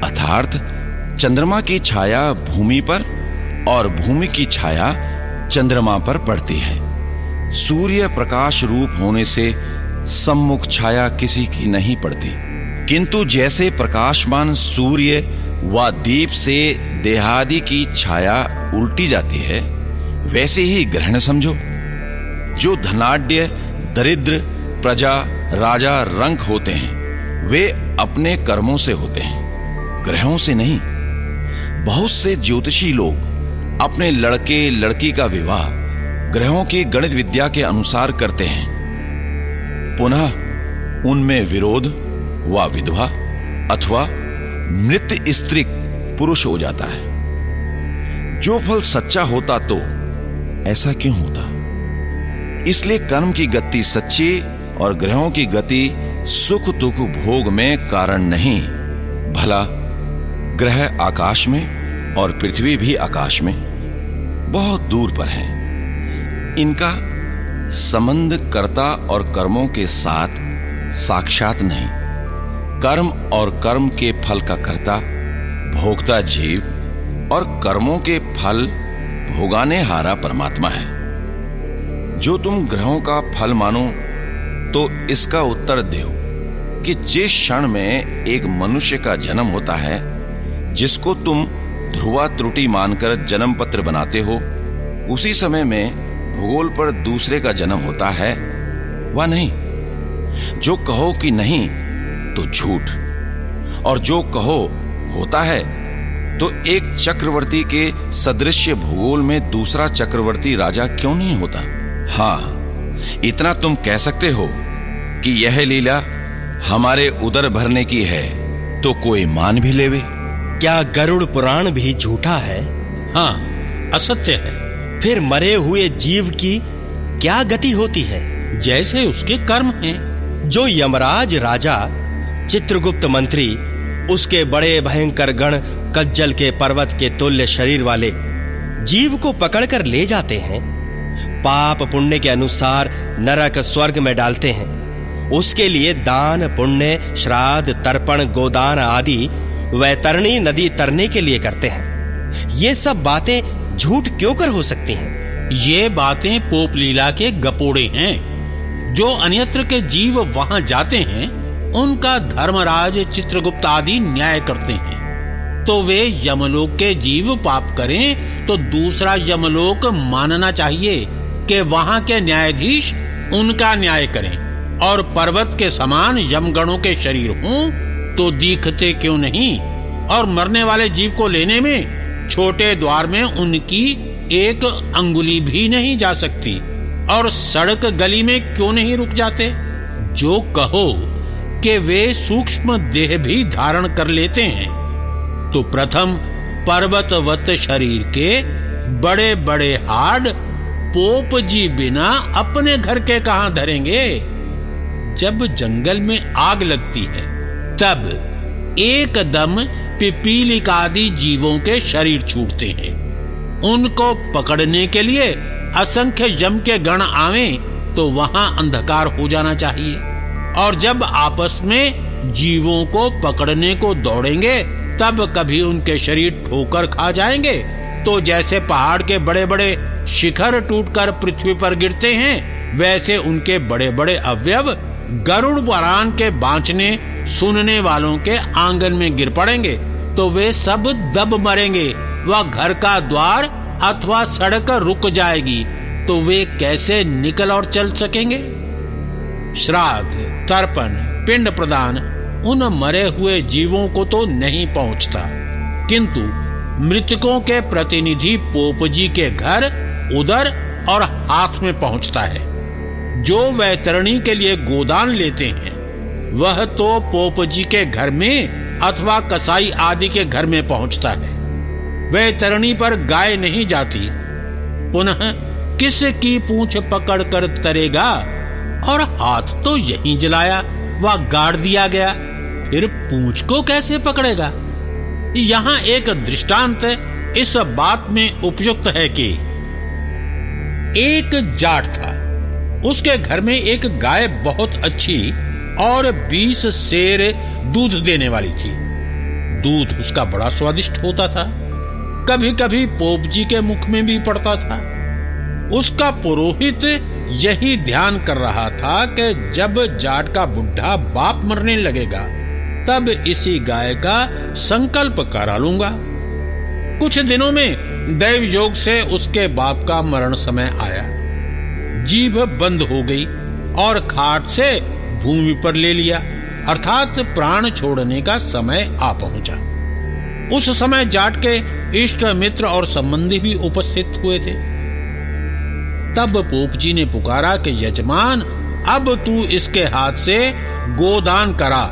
अर्थात, चंद्रमा की छाया भूमि पर और भूमि की छाया चंद्रमा पर पड़ती है। सूर्य प्रकाश रूप होने से सम्मुख छाया किसी की नहीं पड़ती। किंतु जैसे प्रकाशमान सूर्य व दीप से देहादि की छाया उल्टी जाती है, वैसे ही ग्रहण समझो। जो धनाढ़ दरिद्र, प्रजा, राजा, रंक होते हैं, वे अपने कर्मों से होते हैं, ग्रहों से नहीं। बहुत से ज्योतिषी लोग अपने लड़के लड़की का विवाह ग्रहों की गणित विद्या के अनुसार करते हैं। पुनः उनमें विरोध व विधवा अथवा मृत स्त्री पुरुष हो जाता है। जो फल सच्चा होता तो ऐसा क्यों होता? इसलिए कर्म की गति सच्ची और ग्रहों की गति सुख दुख भोग में कारण नहीं, भला ग्रह आकाश में और पृथ्वी भी आकाश में बहुत दूर पर है। इनका संबंध कर्ता और कर्मों के साथ साक्षात नहीं। कर्म और कर्म के फल का कर्ता भोगता जीव और कर्मों के फल भोगाने हारा परमात्मा है। जो तुम ग्रहों का फल मानो तो इसका उत्तर दो कि जिस क्षण में एक मनुष्य का जन्म होता है, जिसको तुम ध्रुवा त्रुटि मानकर जन्म पत्र बनाते हो, उसी समय में भूगोल पर दूसरे का जन्म होता है, वह नहीं। जो कहो कि नहीं तो झूठ। और जो कहो होता है तो एक चक्रवर्ती के सदृश्य भूगोल में दूसरा चक्रवर्ती राजा क्यों नहीं होता? हाँ, इतना तुम कह सकते हो कि यह लीला हमारे उदर भरने की है तो कोई मान भी लेवे। क्या गरुड़ पुराण भी झूठा है? हाँ असत्य है। फिर मरे हुए जीव की क्या गति होती है? जैसे उसके कर्म हैं। जो यमराज राजा, चित्रगुप्त मंत्री, उसके बड़े भयंकर गण कज्जल के पर्वत के तुल्य शरीर वाले जीव को पकड़कर ले जाते हैं। पाप पुण्य के अनुसार नरक स्वर्ग में डालते हैं। उसके लिए दान, पुण्य, श्राद्ध, तर्पण, गोदान आदि वैतरणी नदी तरने के लिए करते हैं। ये सब बातें झूठ क्यों कर हो सकती हैं? ये बातें पोप लीला के गपोड़े हैं। जो अन्यत्र के जीव वहाँ जाते हैं, उनका धर्मराज चित्रगुप्त आदि न्याय करते हैं। तो वे यमलोक के जीव पाप करें तो दूसरा यमलोक मानना चाहिए कि वहाँ के न्यायाधीश उनका न्याय करें। और पर्वत के समान यमगणों के शरीर हों तो दिखते क्यों नहीं? और मरने वाले जीव को लेने में छोटे द्वार में उनकी एक अंगुली भी नहीं जा सकती और सड़क गली में क्यों नहीं रुक जाते? जो कहो कि वे सूक्ष्म देह भी धारण कर लेते हैं। तो प्रथम पर्वतवत शरीर के बड़े बड़े हाड पोप जी बिना अपने घर के कहा धरेंगे? जब जंगल में आग लगती है, तब एकदम पिपीलिक आदि जीवों के शरीर छूटते हैं। उनको पकड़ने के लिए असंख्य यम के गण आवे तो वहाँ अंधकार हो जाना चाहिए। और जब आपस में जीवों को पकड़ने को दौड़ेंगे, तब कभी उनके शरीर ठोकर खा जाएँगे। तो जैसे पहाड़ के बड़े बड़े शिखर टूटकर पृथ्वी पर गिरते हैं, वैसे उनके बड़े बड़े अवयव गरुड़ वरान के बांचने सुनने वालों के आँगन में गिर पड़ेंगे तो वे सब दब मरेंगे वह घर का द्वार अथवा सड़क रुक जाएगी तो वे कैसे निकल और चल सकेंगे? श्राद्ध, तर्पण, पिंड प्रदान, उन मरे हुए जीवों को तो नहीं पहुँचता। किंतु मृतकों के प्रतिनिधि पोप जी के घर उदर और हाथ में पहुँचता है। जो वैतरणी के लिए गोदान लेते हैं वह तो पोप जी के घर में अथवा कसाई आदि के घर में पहुँचता है। वह तरणी पर गाय नहीं जाती। पुनः किस की पूछ पकड़ कर तरेगा और हाथ तो यहीं जलाया व गाड़ दिया गया, फिर पूछ को कैसे पकड़ेगा? यहाँ एक दृष्टांत इस बात में उपयुक्त है कि एक जाट था। उसके घर में एक गाय बहुत अच्छी और बीस शेर दूध देने वाली थी। दूध उसका बड़ा स्वादिष्ट होता था। कभी कभी पोप जी के मुख में भी पड़ता था। उसका पुरोहित यही ध्यान कर रहा था कि जब जाट का बुढ़ा बाप मरने लगेगा, तब इसी गाय का संकल्प करा लूँगा। कुछ दिनों में दैव योग से उसके बाप का मरण समय आया। जीभ बंद हो गई और खाट से भूमि पर ले लिया, अर्थात प्राण छोड़ने का समय आ पहुँचा। उस समय जाट के इष्ट मित्र और संबंधी भी उपस्थित हुए थे। तब पोप जी ने पुकारा कि, यजमान, अब तू इसके हाथ से गोदान करा।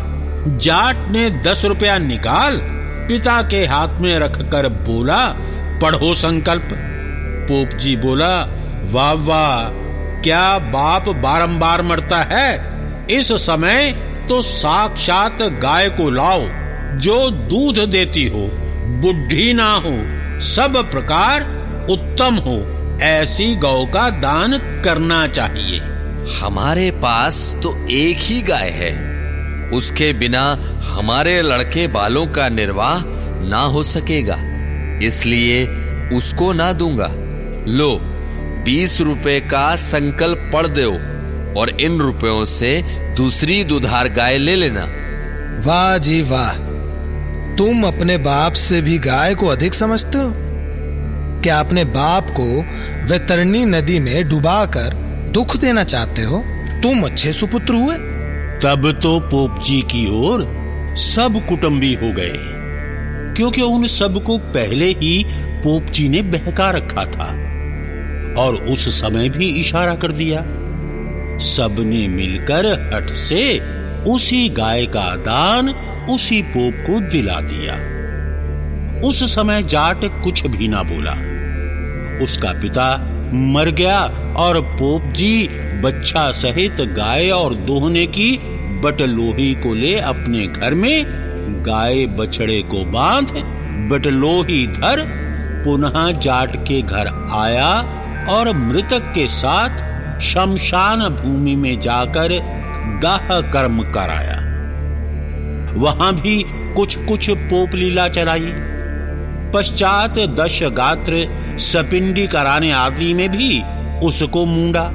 जाट ने दस रुपया निकाल, पिता के हाथ में रखकर बोला, पढ़ो संकल्प। पोप जी बोला, वाह वाह, क्या बाप बारंबार मरता है? इस समय तो साक्षात गाय को लाओ, जो दूध देती हो, बुढ़ी ना हो, सब प्रकार उत्तम हो, ऐसी गौ का दान करना चाहिए। हमारे पास तो एक ही गाय है। उसके बिना हमारे लड़के बालों का निर्वाह ना हो सकेगा। इसलिए उसको ना दूँगा। लो, बीस रुपए का संकल्प पढ़ दो। और इन रुपयों से दूसरी दुधार गाय ले लेना। वाह जी वाह। तुम अपने बाप से भी गाय को अधिक समझते हो? क्या अपने बाप को वैतरणी नदी में डुबाकर दुख देना चाहते हो? तुम अच्छे सुपुत्र हुए। तब तो पोप जी की ओर सब कुटुंबी हो गए क्योंकि उन सबको पहले ही पोप जी ने बहका रखा था और उस समय भी इशारा कर दिया। सबने मिलकर हट से उसी गाय का दान उसी पोप को दिला दिया। उस समय जाट कुछ भी ना बोला। उसका पिता मर गया और पोप जी बच्चा सहित गाय और दोहने की बटलोही को ले अपने घर में गाय बछड़े को बाँध, बटलोही धर, पुनः जाट के घर आया और मृतक के साथ शमशान भूमि में जाकर गाह कर्म कराया। वहाँ भी कुछ कुछ पोप लीला चलाई पश्चात दश गात्र सपिंडी कराने आदि में भी उसको मूंडा।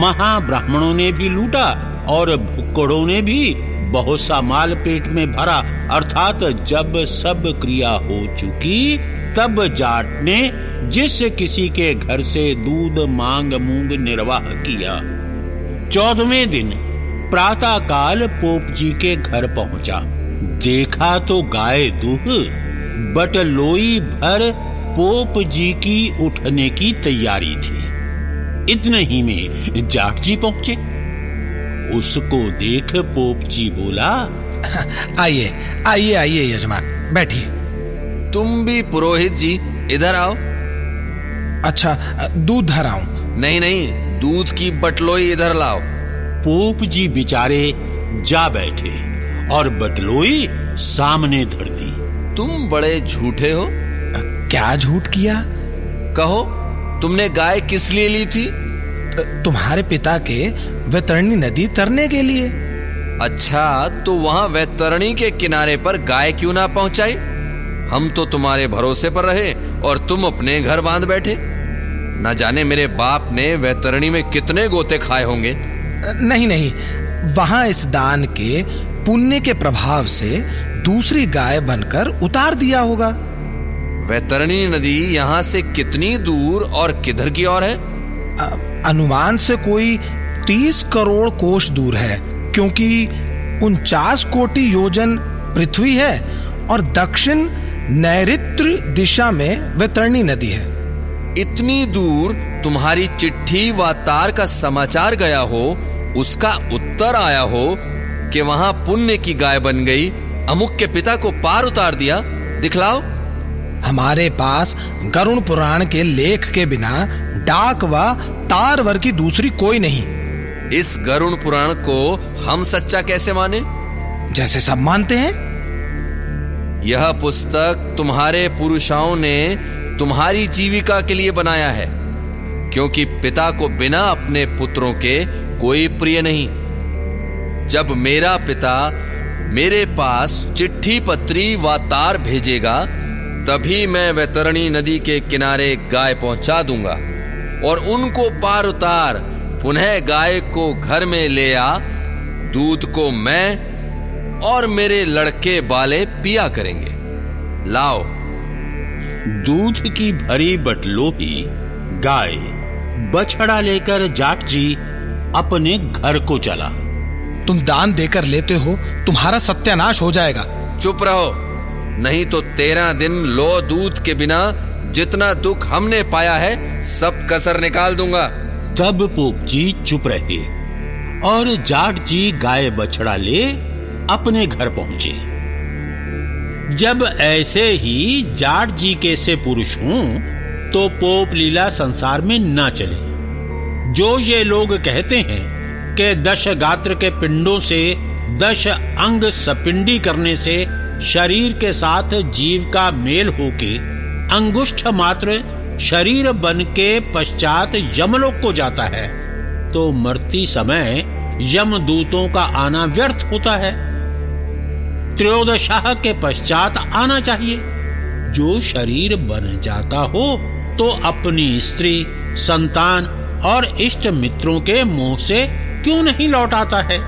महाब्राह्मणों ने भी लूटा और भुक्कड़ों ने भी बहुत सा माल पेट में भरा, अर्थात जब सब क्रिया हो चुकी तब जाट ने जिस किसी के घर से दूध मांग मूंग निर्वाह किया। चौदहवें दिन प्रातः काल पोप जी के घर पहुँचा। देखा तो गाय दूह, बट लोई भर पोप जी की उठने की तैयारी थी। इतने ही में जाट जी पहुँचे। उसको देख पोप जी बोला, आइए आइए आइए यजमान, बैठिए। तुम भी पुरोहित जी इधर आओ। अच्छा दूध धराऊं। नहीं नहीं दूध की बटलोई इधर लाओ। पोप जी बिचारे जा बैठे और बटलोई सामने धर दी तुम बड़े झूठे हो। क्या झूठ किया? कहो तुमने गाय किस लिए ली थी? तुम्हारे पिता के वैतरणी नदी तरने के लिए। अच्छा तो वहाँ वैतरणी के किनारे पर गाय क्यों ना पहुंचाई? हम तो तुम्हारे भरोसे पर रहे और तुम अपने घर बाँध बैठे। न जाने मेरे बाप ने वैतरणी में कितने गोते खाए होंगे। नहीं नहीं। वहाँ इस दान के पुण्य के प्रभाव से दूसरी गाय बनकर उतार दिया होगा। वैतरणी नदी यहाँ से कितनी दूर और किधर की ओर है? अनुमान से कोई तीस करोड़ कोष दूर है क्योंकि उनचास कोटि योजन पृथ्वी है और दक्षिण नैऋत्य दिशा में वैतरणी नदी है। इतनी दूर तुम्हारी चिट्ठी व तार का समाचार गया हो उसका उत्तर आया हो कि वहाँ पुण्य की गाय बन गई अमुक के पिता को पार उतार दिया। दिखलाओ। हमारे पास गरुण पुराण के लेख के बिना डाक व तारवर की दूसरी कोई नहीं। इस गरुण पुराण को हम सच्चा कैसे माने? जैसे सब मानते हैं यह पुस्तक तुम्हारे पुरुषाओं ने तुम्हारी जीविका के लिए बनाया है, क्योंकि पिता को बिना अपने पुत्रों के कोई प्रिय नहीं। जब मेरा पिता मेरे पास चिट्ठी पत्री व तार भेजेगा, तभी मैं वैतरणी नदी के किनारे गाय पहुँचा दूँगा, और उनको पार उतार पुनः गाय को घर में ले आ, दूध को मैं और मेरे लड़के बाले पिया करेंगे। लाओ। दूध की भरी बटलोही गाय बछड़ा लेकर जाट जी अपने घर को चला। तुम दान देकर लेते हो तुम्हारा सत्यानाश हो जाएगा। चुप रहो नहीं तो तेरह दिन लो दूध के बिना जितना दुख हमने पाया है सब कसर निकाल दूँगा। तब पोप जी चुप रहे और जाट जी गाय बछड़ा ले अपने घर पहुँचे। जब ऐसे ही जाट जी के से पुरुष हूँ तो पोप लीला संसार में ना चले। जो ये लोग कहते हैं कि दश गात्र के पिंडों से दश अंग सपिंडी करने से शरीर के साथ जीव का मेल होके अंगुष्ठ मात्र शरीर बन के पश्चात यमलोक को जाता है तो मरती समय यमदूतों का आना व्यर्थ होता है। त्रयोदशाह के पश्चात आना चाहिए। जो शरीर बन जाता हो तो अपनी स्त्री, संतान और इष्ट मित्रों के मुँह से क्यों नहीं लौटाता है?